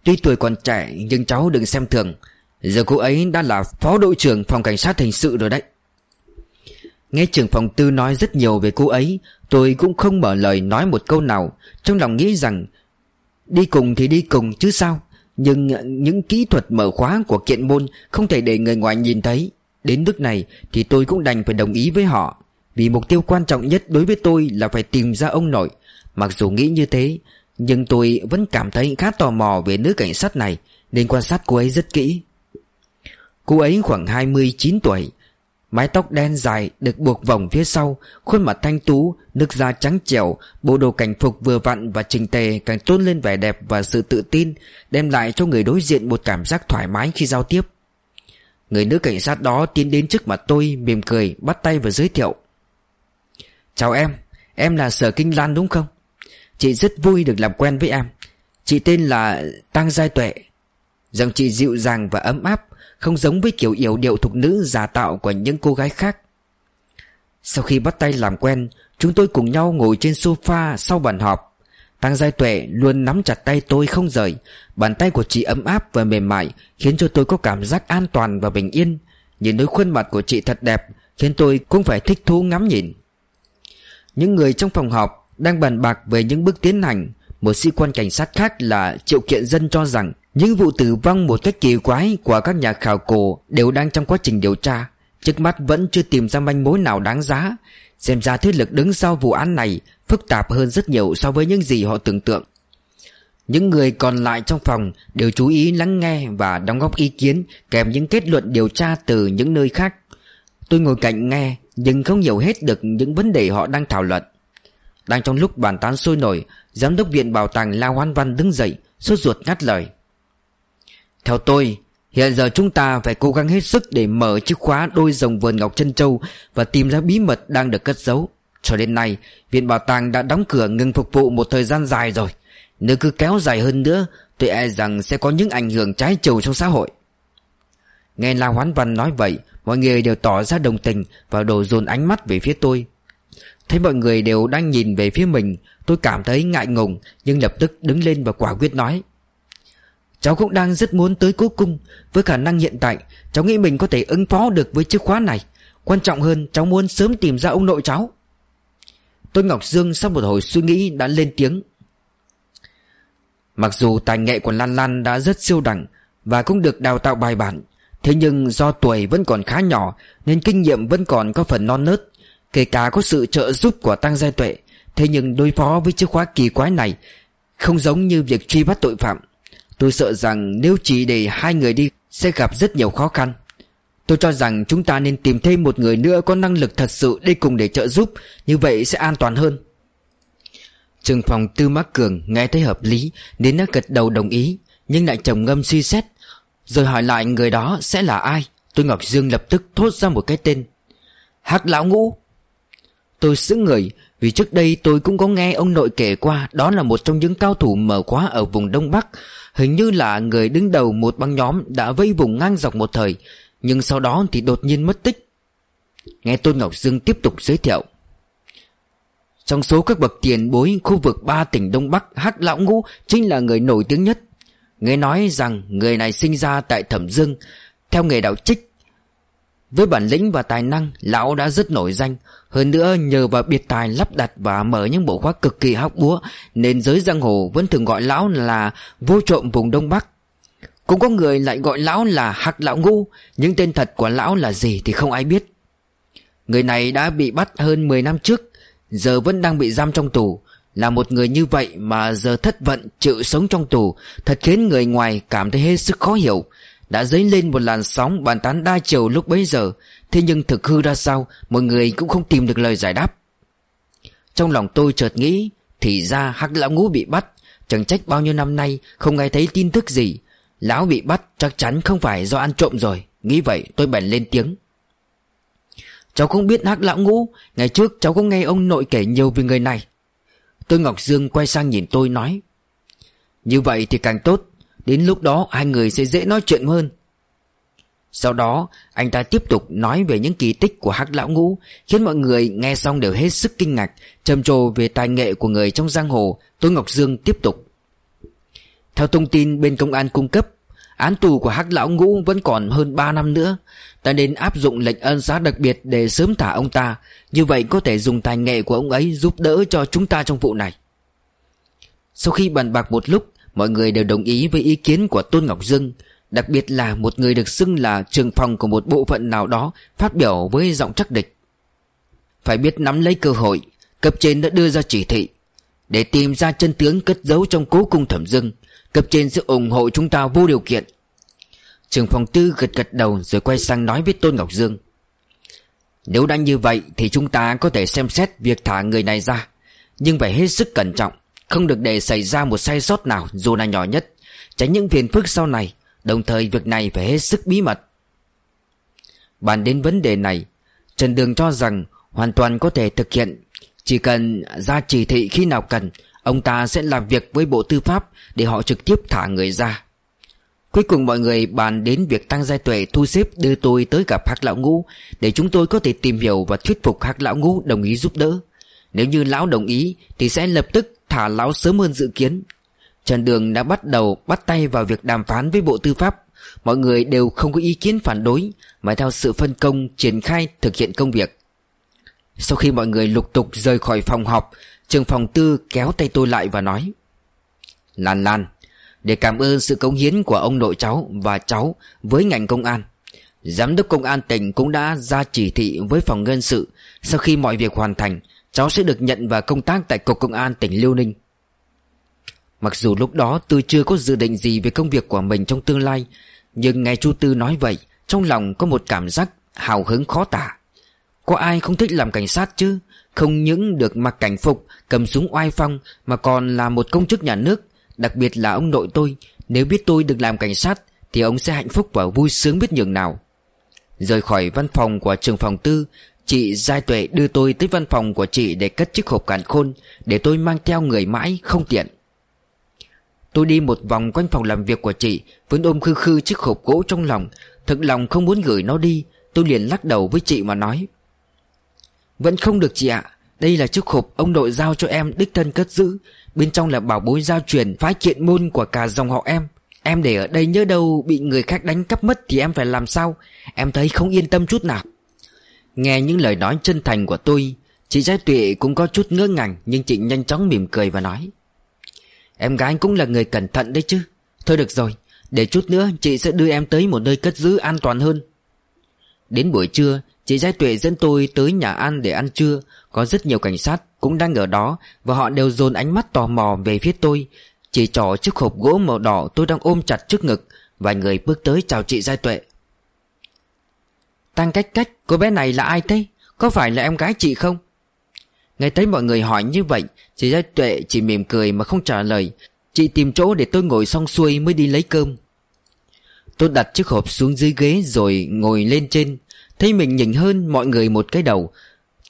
Tuy tuổi còn trẻ, nhưng cháu đừng xem thường. Giờ cô ấy đã là phó đội trưởng phòng cảnh sát hình sự rồi đấy. Nghe trưởng phòng tư nói rất nhiều về cô ấy Tôi cũng không mở lời nói một câu nào. Trong lòng nghĩ rằng, Đi cùng thì đi cùng chứ sao? Nhưng những kỹ thuật mở khóa của kiện môn Không thể để người ngoài nhìn thấy. Đến nước này thì tôi cũng đành phải đồng ý với họ. Vì mục tiêu quan trọng nhất đối với tôi Là phải tìm ra ông nội. Mặc dù nghĩ như thế, Nhưng tôi vẫn cảm thấy khá tò mò về nữ cảnh sát này, Nên quan sát cô ấy rất kỹ. Cô ấy khoảng 29 tuổi Mái tóc đen dài được buộc vòng phía sau, Khuôn mặt thanh tú, Nước da trắng trẻo, Bộ đồ cảnh phục vừa vặn và trình tề Càng tôn lên vẻ đẹp và sự tự tin, Đem lại cho người đối diện một cảm giác thoải mái khi giao tiếp. Người nữ cảnh sát đó tiến đến trước mặt tôi, Mỉm cười, bắt tay và giới thiệu. Chào em Em là Sở Kinh Lan đúng không? Chị rất vui được làm quen với em. Chị tên là Tăng Giai Tuệ. Giọng chị dịu dàng và ấm áp không giống với kiểu yểu điệu thục nữ giả tạo của những cô gái khác. Sau khi bắt tay làm quen, Chúng tôi cùng nhau ngồi trên sofa sau bàn họp. Tăng Giai Tuệ luôn nắm chặt tay tôi không rời, Bàn tay của chị ấm áp và mềm mại Khiến cho tôi có cảm giác an toàn và bình yên. Nhìn đôi khuôn mặt của chị thật đẹp Khiến tôi cũng phải thích thú ngắm nhìn. Những người trong phòng họp Đang bàn bạc về những bước tiến hành. Một sĩ quan cảnh sát khác là Triệu Kiện Dân cho rằng những vụ tử vong một cách kỳ quái của các nhà khảo cổ đều đang trong quá trình điều tra. Trước mắt vẫn chưa tìm ra manh mối nào đáng giá. Xem ra thế lực đứng sau vụ án này phức tạp hơn rất nhiều so với những gì họ tưởng tượng. Những người còn lại trong phòng đều chú ý lắng nghe và đóng góp ý kiến kèm những kết luận điều tra từ những nơi khác. Tôi ngồi cạnh nghe nhưng không hiểu hết được những vấn đề họ đang thảo luận. Đang trong lúc bàn tán sôi nổi, Giám đốc viện bảo tàng La Hoan Văn đứng dậy, sốt ruột ngắt lời theo tôi Hiện giờ chúng ta phải cố gắng hết sức để mở chiếc khóa đôi rồng vườn ngọc chân châu và tìm ra bí mật đang được cất giấu. Cho đến nay, viện bảo tàng đã đóng cửa ngừng phục vụ một thời gian dài rồi. Nếu cứ kéo dài hơn nữa, tôi e rằng sẽ có những ảnh hưởng trái chiều trong xã hội. Nghe La Hoán Văn nói vậy, mọi người đều tỏ ra đồng tình và đổ dồn ánh mắt về phía tôi. Thấy mọi người đều đang nhìn về phía mình, tôi cảm thấy ngại ngùng nhưng lập tức đứng lên và quả quyết nói. Cháu cũng đang rất muốn tới cố cung. Với khả năng hiện tại, Cháu nghĩ mình có thể ứng phó được với chiếc khóa này. Quan trọng hơn, cháu muốn sớm tìm ra ông nội cháu. Tôi Ngọc Dương sau một hồi suy nghĩ đã lên tiếng. Mặc dù tài nghệ của Lan Lan đã rất siêu đẳng Và cũng được đào tạo bài bản, Thế nhưng do tuổi vẫn còn khá nhỏ Nên kinh nghiệm vẫn còn có phần non nớt, Kể cả có sự trợ giúp của Tăng Giai Tuệ, Thế nhưng đối phó với chiếc khóa kỳ quái này Không giống như việc truy bắt tội phạm. Tôi sợ rằng nếu chỉ để hai người đi, Sẽ gặp rất nhiều khó khăn. Tôi cho rằng chúng ta nên tìm thêm một người nữa Có năng lực thật sự đi cùng để trợ giúp, Như vậy sẽ an toàn hơn. Trường phòng Tư Mắc Cường nghe thấy hợp lý, Nên đã gật đầu đồng ý, Nhưng lại trầm ngâm suy xét, Rồi hỏi lại người đó sẽ là ai. Tôi Ngọc Dương lập tức thốt ra một cái tên. Hắc Lão Ngũ. Tôi sững người, Vì trước đây tôi cũng có nghe ông nội kể qua, Đó là một trong những cao thủ mở khóa ở vùng Đông Bắc. Hình như là người đứng đầu một băng nhóm Đã vây vùng ngang dọc một thời, Nhưng sau đó thì đột nhiên mất tích. Nghe Tôn Ngọc Dương tiếp tục giới thiệu. Trong số các bậc tiền bối khu vực ba tỉnh Đông Bắc, Hắc Lão Ngũ chính là người nổi tiếng nhất. Nghe nói rằng người này sinh ra tại Thẩm Dương. Theo nghề đạo trích với bản lĩnh và tài năng, Lão đã rất nổi danh. Hơn nữa, nhờ vào biệt tài lắp đặt và mở những bộ khóa cực kỳ hóc búa, Nên giới giang hồ vẫn thường gọi lão là vô trộm vùng Đông Bắc. Cũng có người lại gọi lão là hạc lão ngu Nhưng tên thật của lão là gì thì không ai biết. Người này đã bị bắt hơn 10 năm trước, Giờ vẫn đang bị giam trong tù. Là một người như vậy mà giờ thất vận, chịu sống trong tù, Thật khiến người ngoài cảm thấy hết sức khó hiểu đã dấy lên một làn sóng bàn tán đa chiều lúc bấy giờ. Thế nhưng thực hư ra sao, Mọi người cũng không tìm được lời giải đáp. Trong lòng tôi chợt nghĩ, Thì ra hắc lão ngũ bị bắt, Chẳng trách bao nhiêu năm nay Không nghe thấy tin tức gì. Lão bị bắt chắc chắn không phải do ăn trộm rồi. Nghĩ vậy, tôi bèn lên tiếng. Cháu không biết hắc lão ngũ, Ngày trước cháu có nghe ông nội kể nhiều về người này. Tôi Ngọc Dương quay sang nhìn tôi nói, Như vậy thì càng tốt Đến lúc đó hai người sẽ dễ nói chuyện hơn. Sau đó, anh ta tiếp tục nói về những kỳ tích của hắc lão ngũ, Khiến mọi người nghe xong đều hết sức kinh ngạc, Trầm trồ về tài nghệ của người trong giang hồ Tôi Ngọc Dương tiếp tục. Theo thông tin bên công an cung cấp, Án tù của hắc lão ngũ vẫn còn hơn 3 năm nữa, Ta nên áp dụng lệnh ân xá đặc biệt để sớm thả ông ta. Như vậy có thể dùng tài nghệ của ông ấy giúp đỡ cho chúng ta trong vụ này. Sau khi bàn bạc một lúc Mọi người đều đồng ý với ý kiến của Tôn Ngọc Dương, Đặc biệt là một người được xưng là trường phòng của một bộ phận nào đó Phát biểu với giọng chắc địch. Phải biết nắm lấy cơ hội, Cấp trên đã đưa ra chỉ thị. Để tìm ra chân tướng cất giấu trong cố cung thẩm dương, Cấp trên sẽ ủng hộ chúng ta vô điều kiện. Trường phòng tư gật gật đầu rồi quay sang nói với Tôn Ngọc Dương. Nếu đã như vậy thì chúng ta có thể xem xét việc thả người này ra, Nhưng phải hết sức cẩn trọng. Không được để xảy ra một sai sót nào, dù là nhỏ nhất. Tránh những phiền phức sau này. Đồng thời, việc này phải hết sức bí mật. Bàn đến vấn đề này, Trần Đường cho rằng hoàn toàn có thể thực hiện. Chỉ cần ra chỉ thị khi nào cần, Ông ta sẽ làm việc với Bộ Tư pháp Để họ trực tiếp thả người ra. Cuối cùng mọi người bàn đến việc Tăng Giai Tuệ thu xếp đưa tôi tới gặp Hắc Lão Ngũ Để chúng tôi có thể tìm hiểu và thuyết phục Hắc Lão Ngũ đồng ý giúp đỡ. Nếu như Lão đồng ý, thì sẽ lập tức thả Lão sớm hơn dự kiến. Trần Đường đã bắt đầu bắt tay vào việc đàm phán với Bộ Tư pháp. Mọi người đều không có ý kiến phản đối, Mà theo sự phân công triển khai thực hiện công việc. Sau khi mọi người lục tục rời khỏi phòng họp Trường phòng tư kéo tay tôi lại và nói, Lan Lan, Để cảm ơn sự cống hiến của ông nội cháu và cháu với ngành công an. Giám đốc công an tỉnh cũng đã ra chỉ thị với phòng ngân sự. Sau khi mọi việc hoàn thành Cháu sẽ được nhận vào công tác tại Cục Công an tỉnh Liêu Ninh. Mặc dù lúc đó tư chưa có dự định gì về công việc của mình trong tương lai, Nhưng nghe chú Tư nói vậy, Trong lòng có một cảm giác hào hứng khó tả. Có ai không thích làm cảnh sát chứ? Không những được mặc cảnh phục, Cầm súng oai phong, Mà còn là một công chức nhà nước. Đặc biệt là ông nội tôi, Nếu biết tôi được làm cảnh sát, Thì ông sẽ hạnh phúc và vui sướng biết nhường nào. Rời khỏi văn phòng của trường phòng tư Chị Giai Tuệ đưa tôi tới văn phòng của chị Để cất chiếc hộp càn khôn, Để tôi mang theo người mãi không tiện. Tôi đi một vòng quanh phòng làm việc của chị, Vẫn ôm khư khư chiếc hộp gỗ trong lòng. Thực lòng không muốn gửi nó đi, Tôi liền lắc đầu với chị mà nói. Vẫn không được chị ạ, Đây là chiếc hộp ông nội giao cho em, đích thân cất giữ. Bên trong là bảo bối giao truyền, phái kiện môn của cả dòng họ em. Em để ở đây nhớ đâu bị người khác đánh cắp mất thì em phải làm sao? Em thấy không yên tâm chút nào. Nghe những lời nói chân thành của tôi, Chị Giai Tuệ cũng có chút ngơ ngàng, Nhưng chị nhanh chóng mỉm cười và nói. Em gái cũng là người cẩn thận đấy chứ. Thôi được rồi, Để chút nữa chị sẽ đưa em tới một nơi cất giữ an toàn hơn. Đến buổi trưa, Chị Giai Tuệ dẫn tôi tới nhà ăn để ăn trưa. Có rất nhiều cảnh sát cũng đang ở đó Và họ đều dồn ánh mắt tò mò về phía tôi. Chị trỏ chiếc hộp gỗ màu đỏ tôi đang ôm chặt trước ngực. Vài người bước tới chào chị Giai Tuệ Tăng cách cách, Cô bé này là ai thế? Có phải là em gái chị không? Nghe thấy mọi người hỏi như vậy, Chị Giai Tuệ chỉ mỉm cười mà không trả lời. Chị tìm chỗ để tôi ngồi xong xuôi mới đi lấy cơm. Tôi đặt chiếc hộp xuống dưới ghế rồi ngồi lên trên. Thấy mình nhìn hơn mọi người một cái đầu.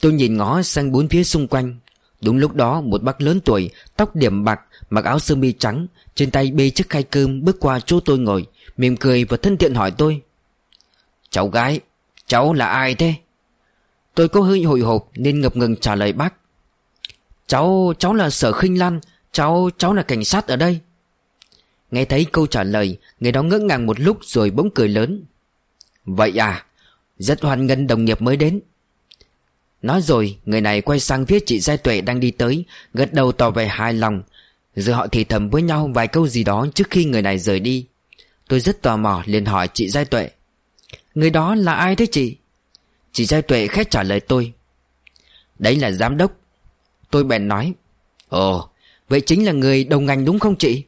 Tôi nhìn ngó sang bốn phía xung quanh. Đúng lúc đó, một bác lớn tuổi, Tóc điểm bạc, Mặc áo sơ mi trắng, Trên tay bê chiếc khay cơm bước qua chỗ tôi ngồi, Mỉm cười và thân thiện hỏi tôi. Cháu gái Cháu là ai thế? Tôi có hơi hồi hộp nên ngập ngừng trả lời bác. Cháu Cháu là Sở khinh Lan, Cháu Cháu là cảnh sát ở đây. Nghe thấy câu trả lời, Người đó ngỡ ngàng một lúc rồi bỗng cười lớn. Vậy à rất hoan nghênh đồng nghiệp mới đến. Nói rồi, người này quay sang phía chị Giai Tuệ đang đi tới, Gật đầu tỏ vẻ hài lòng. Rồi họ thì thầm với nhau vài câu gì đó trước khi người này rời đi. Tôi rất tò mò liền hỏi chị Giai Tuệ. Người đó là ai thế chị? Chị Giai Tuệ khét trả lời tôi. Đấy là giám đốc. Tôi bèn nói Ồ, vậy chính là người đồng ngành đúng không chị?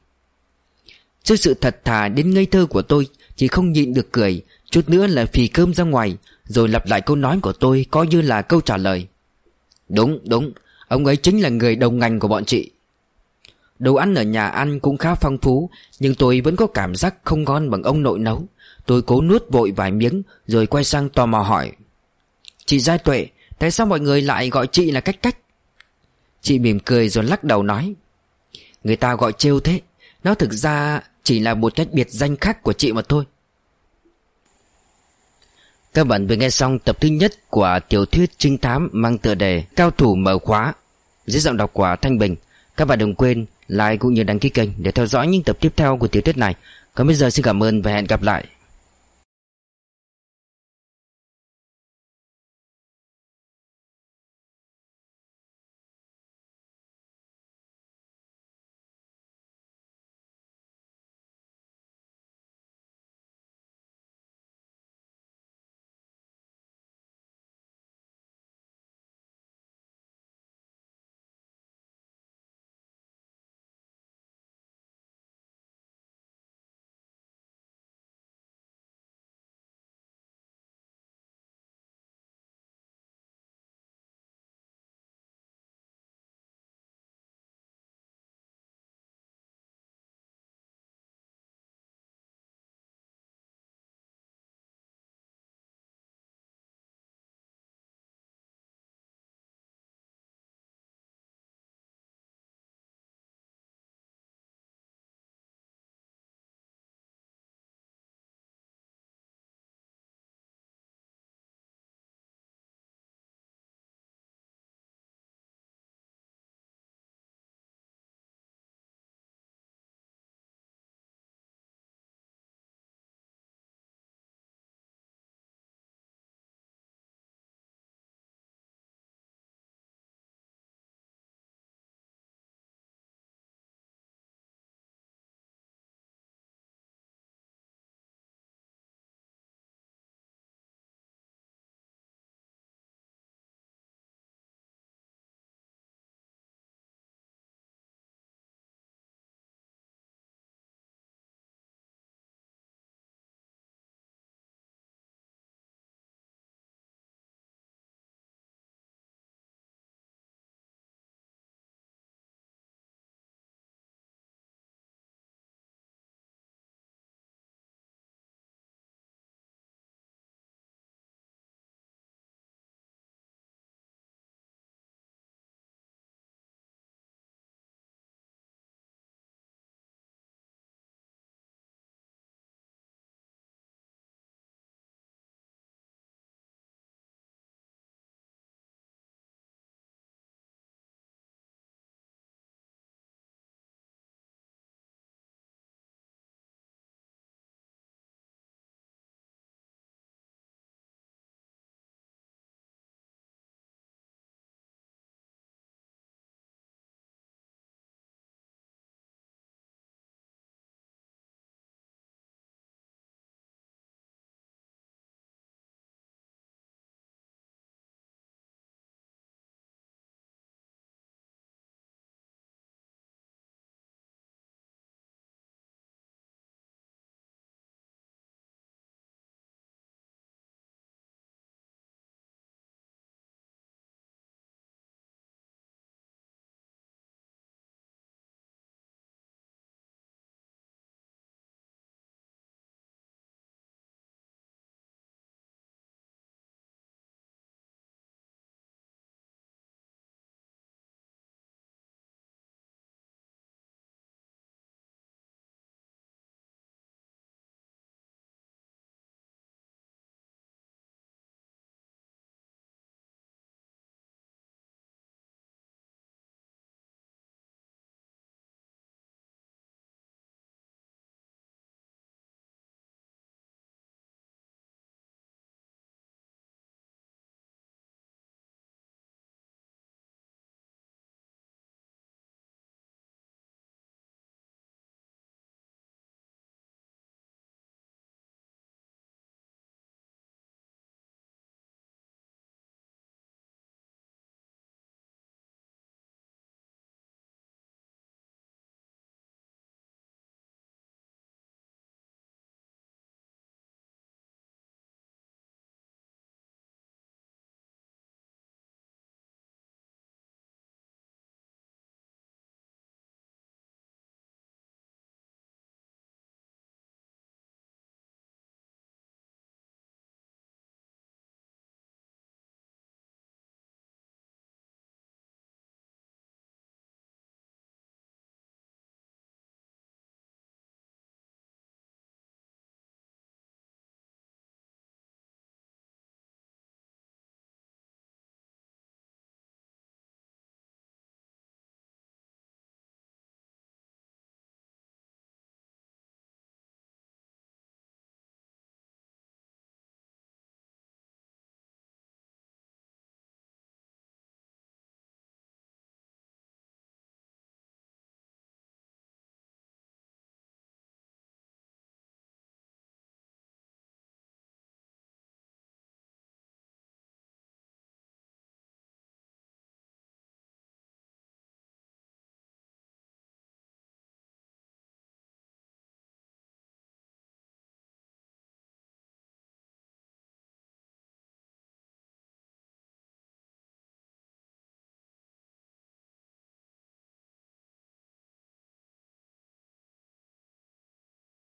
Trước sự thật thà đến ngây thơ của tôi Chị không nhịn được cười Chút nữa là phì cơm ra ngoài Rồi lặp lại câu nói của tôi Coi như là câu trả lời. Đúng đúng Ông ấy chính là người đồng ngành của bọn chị. Đồ ăn ở nhà ăn cũng khá phong phú Nhưng tôi vẫn có cảm giác không ngon bằng ông nội nấu. Tôi cố nuốt vội vài miếng, Rồi quay sang tò mò hỏi. Chị Giai Tuệ, Tại sao mọi người lại gọi chị là cách cách? Chị mỉm cười rồi lắc đầu nói. Người ta gọi trêu thế. Nó thực ra chỉ là một cách biệt danh khác của chị mà thôi. Các bạn vừa nghe xong tập thứ nhất của tiểu thuyết trinh thám mang tựa đề Cao thủ mở khóa Dưới giọng đọc của Thanh Bình. Các bạn đừng quên like cũng như đăng ký kênh để theo dõi những tập tiếp theo của tiểu thuyết này. Còn bây giờ xin cảm ơn và hẹn gặp lại.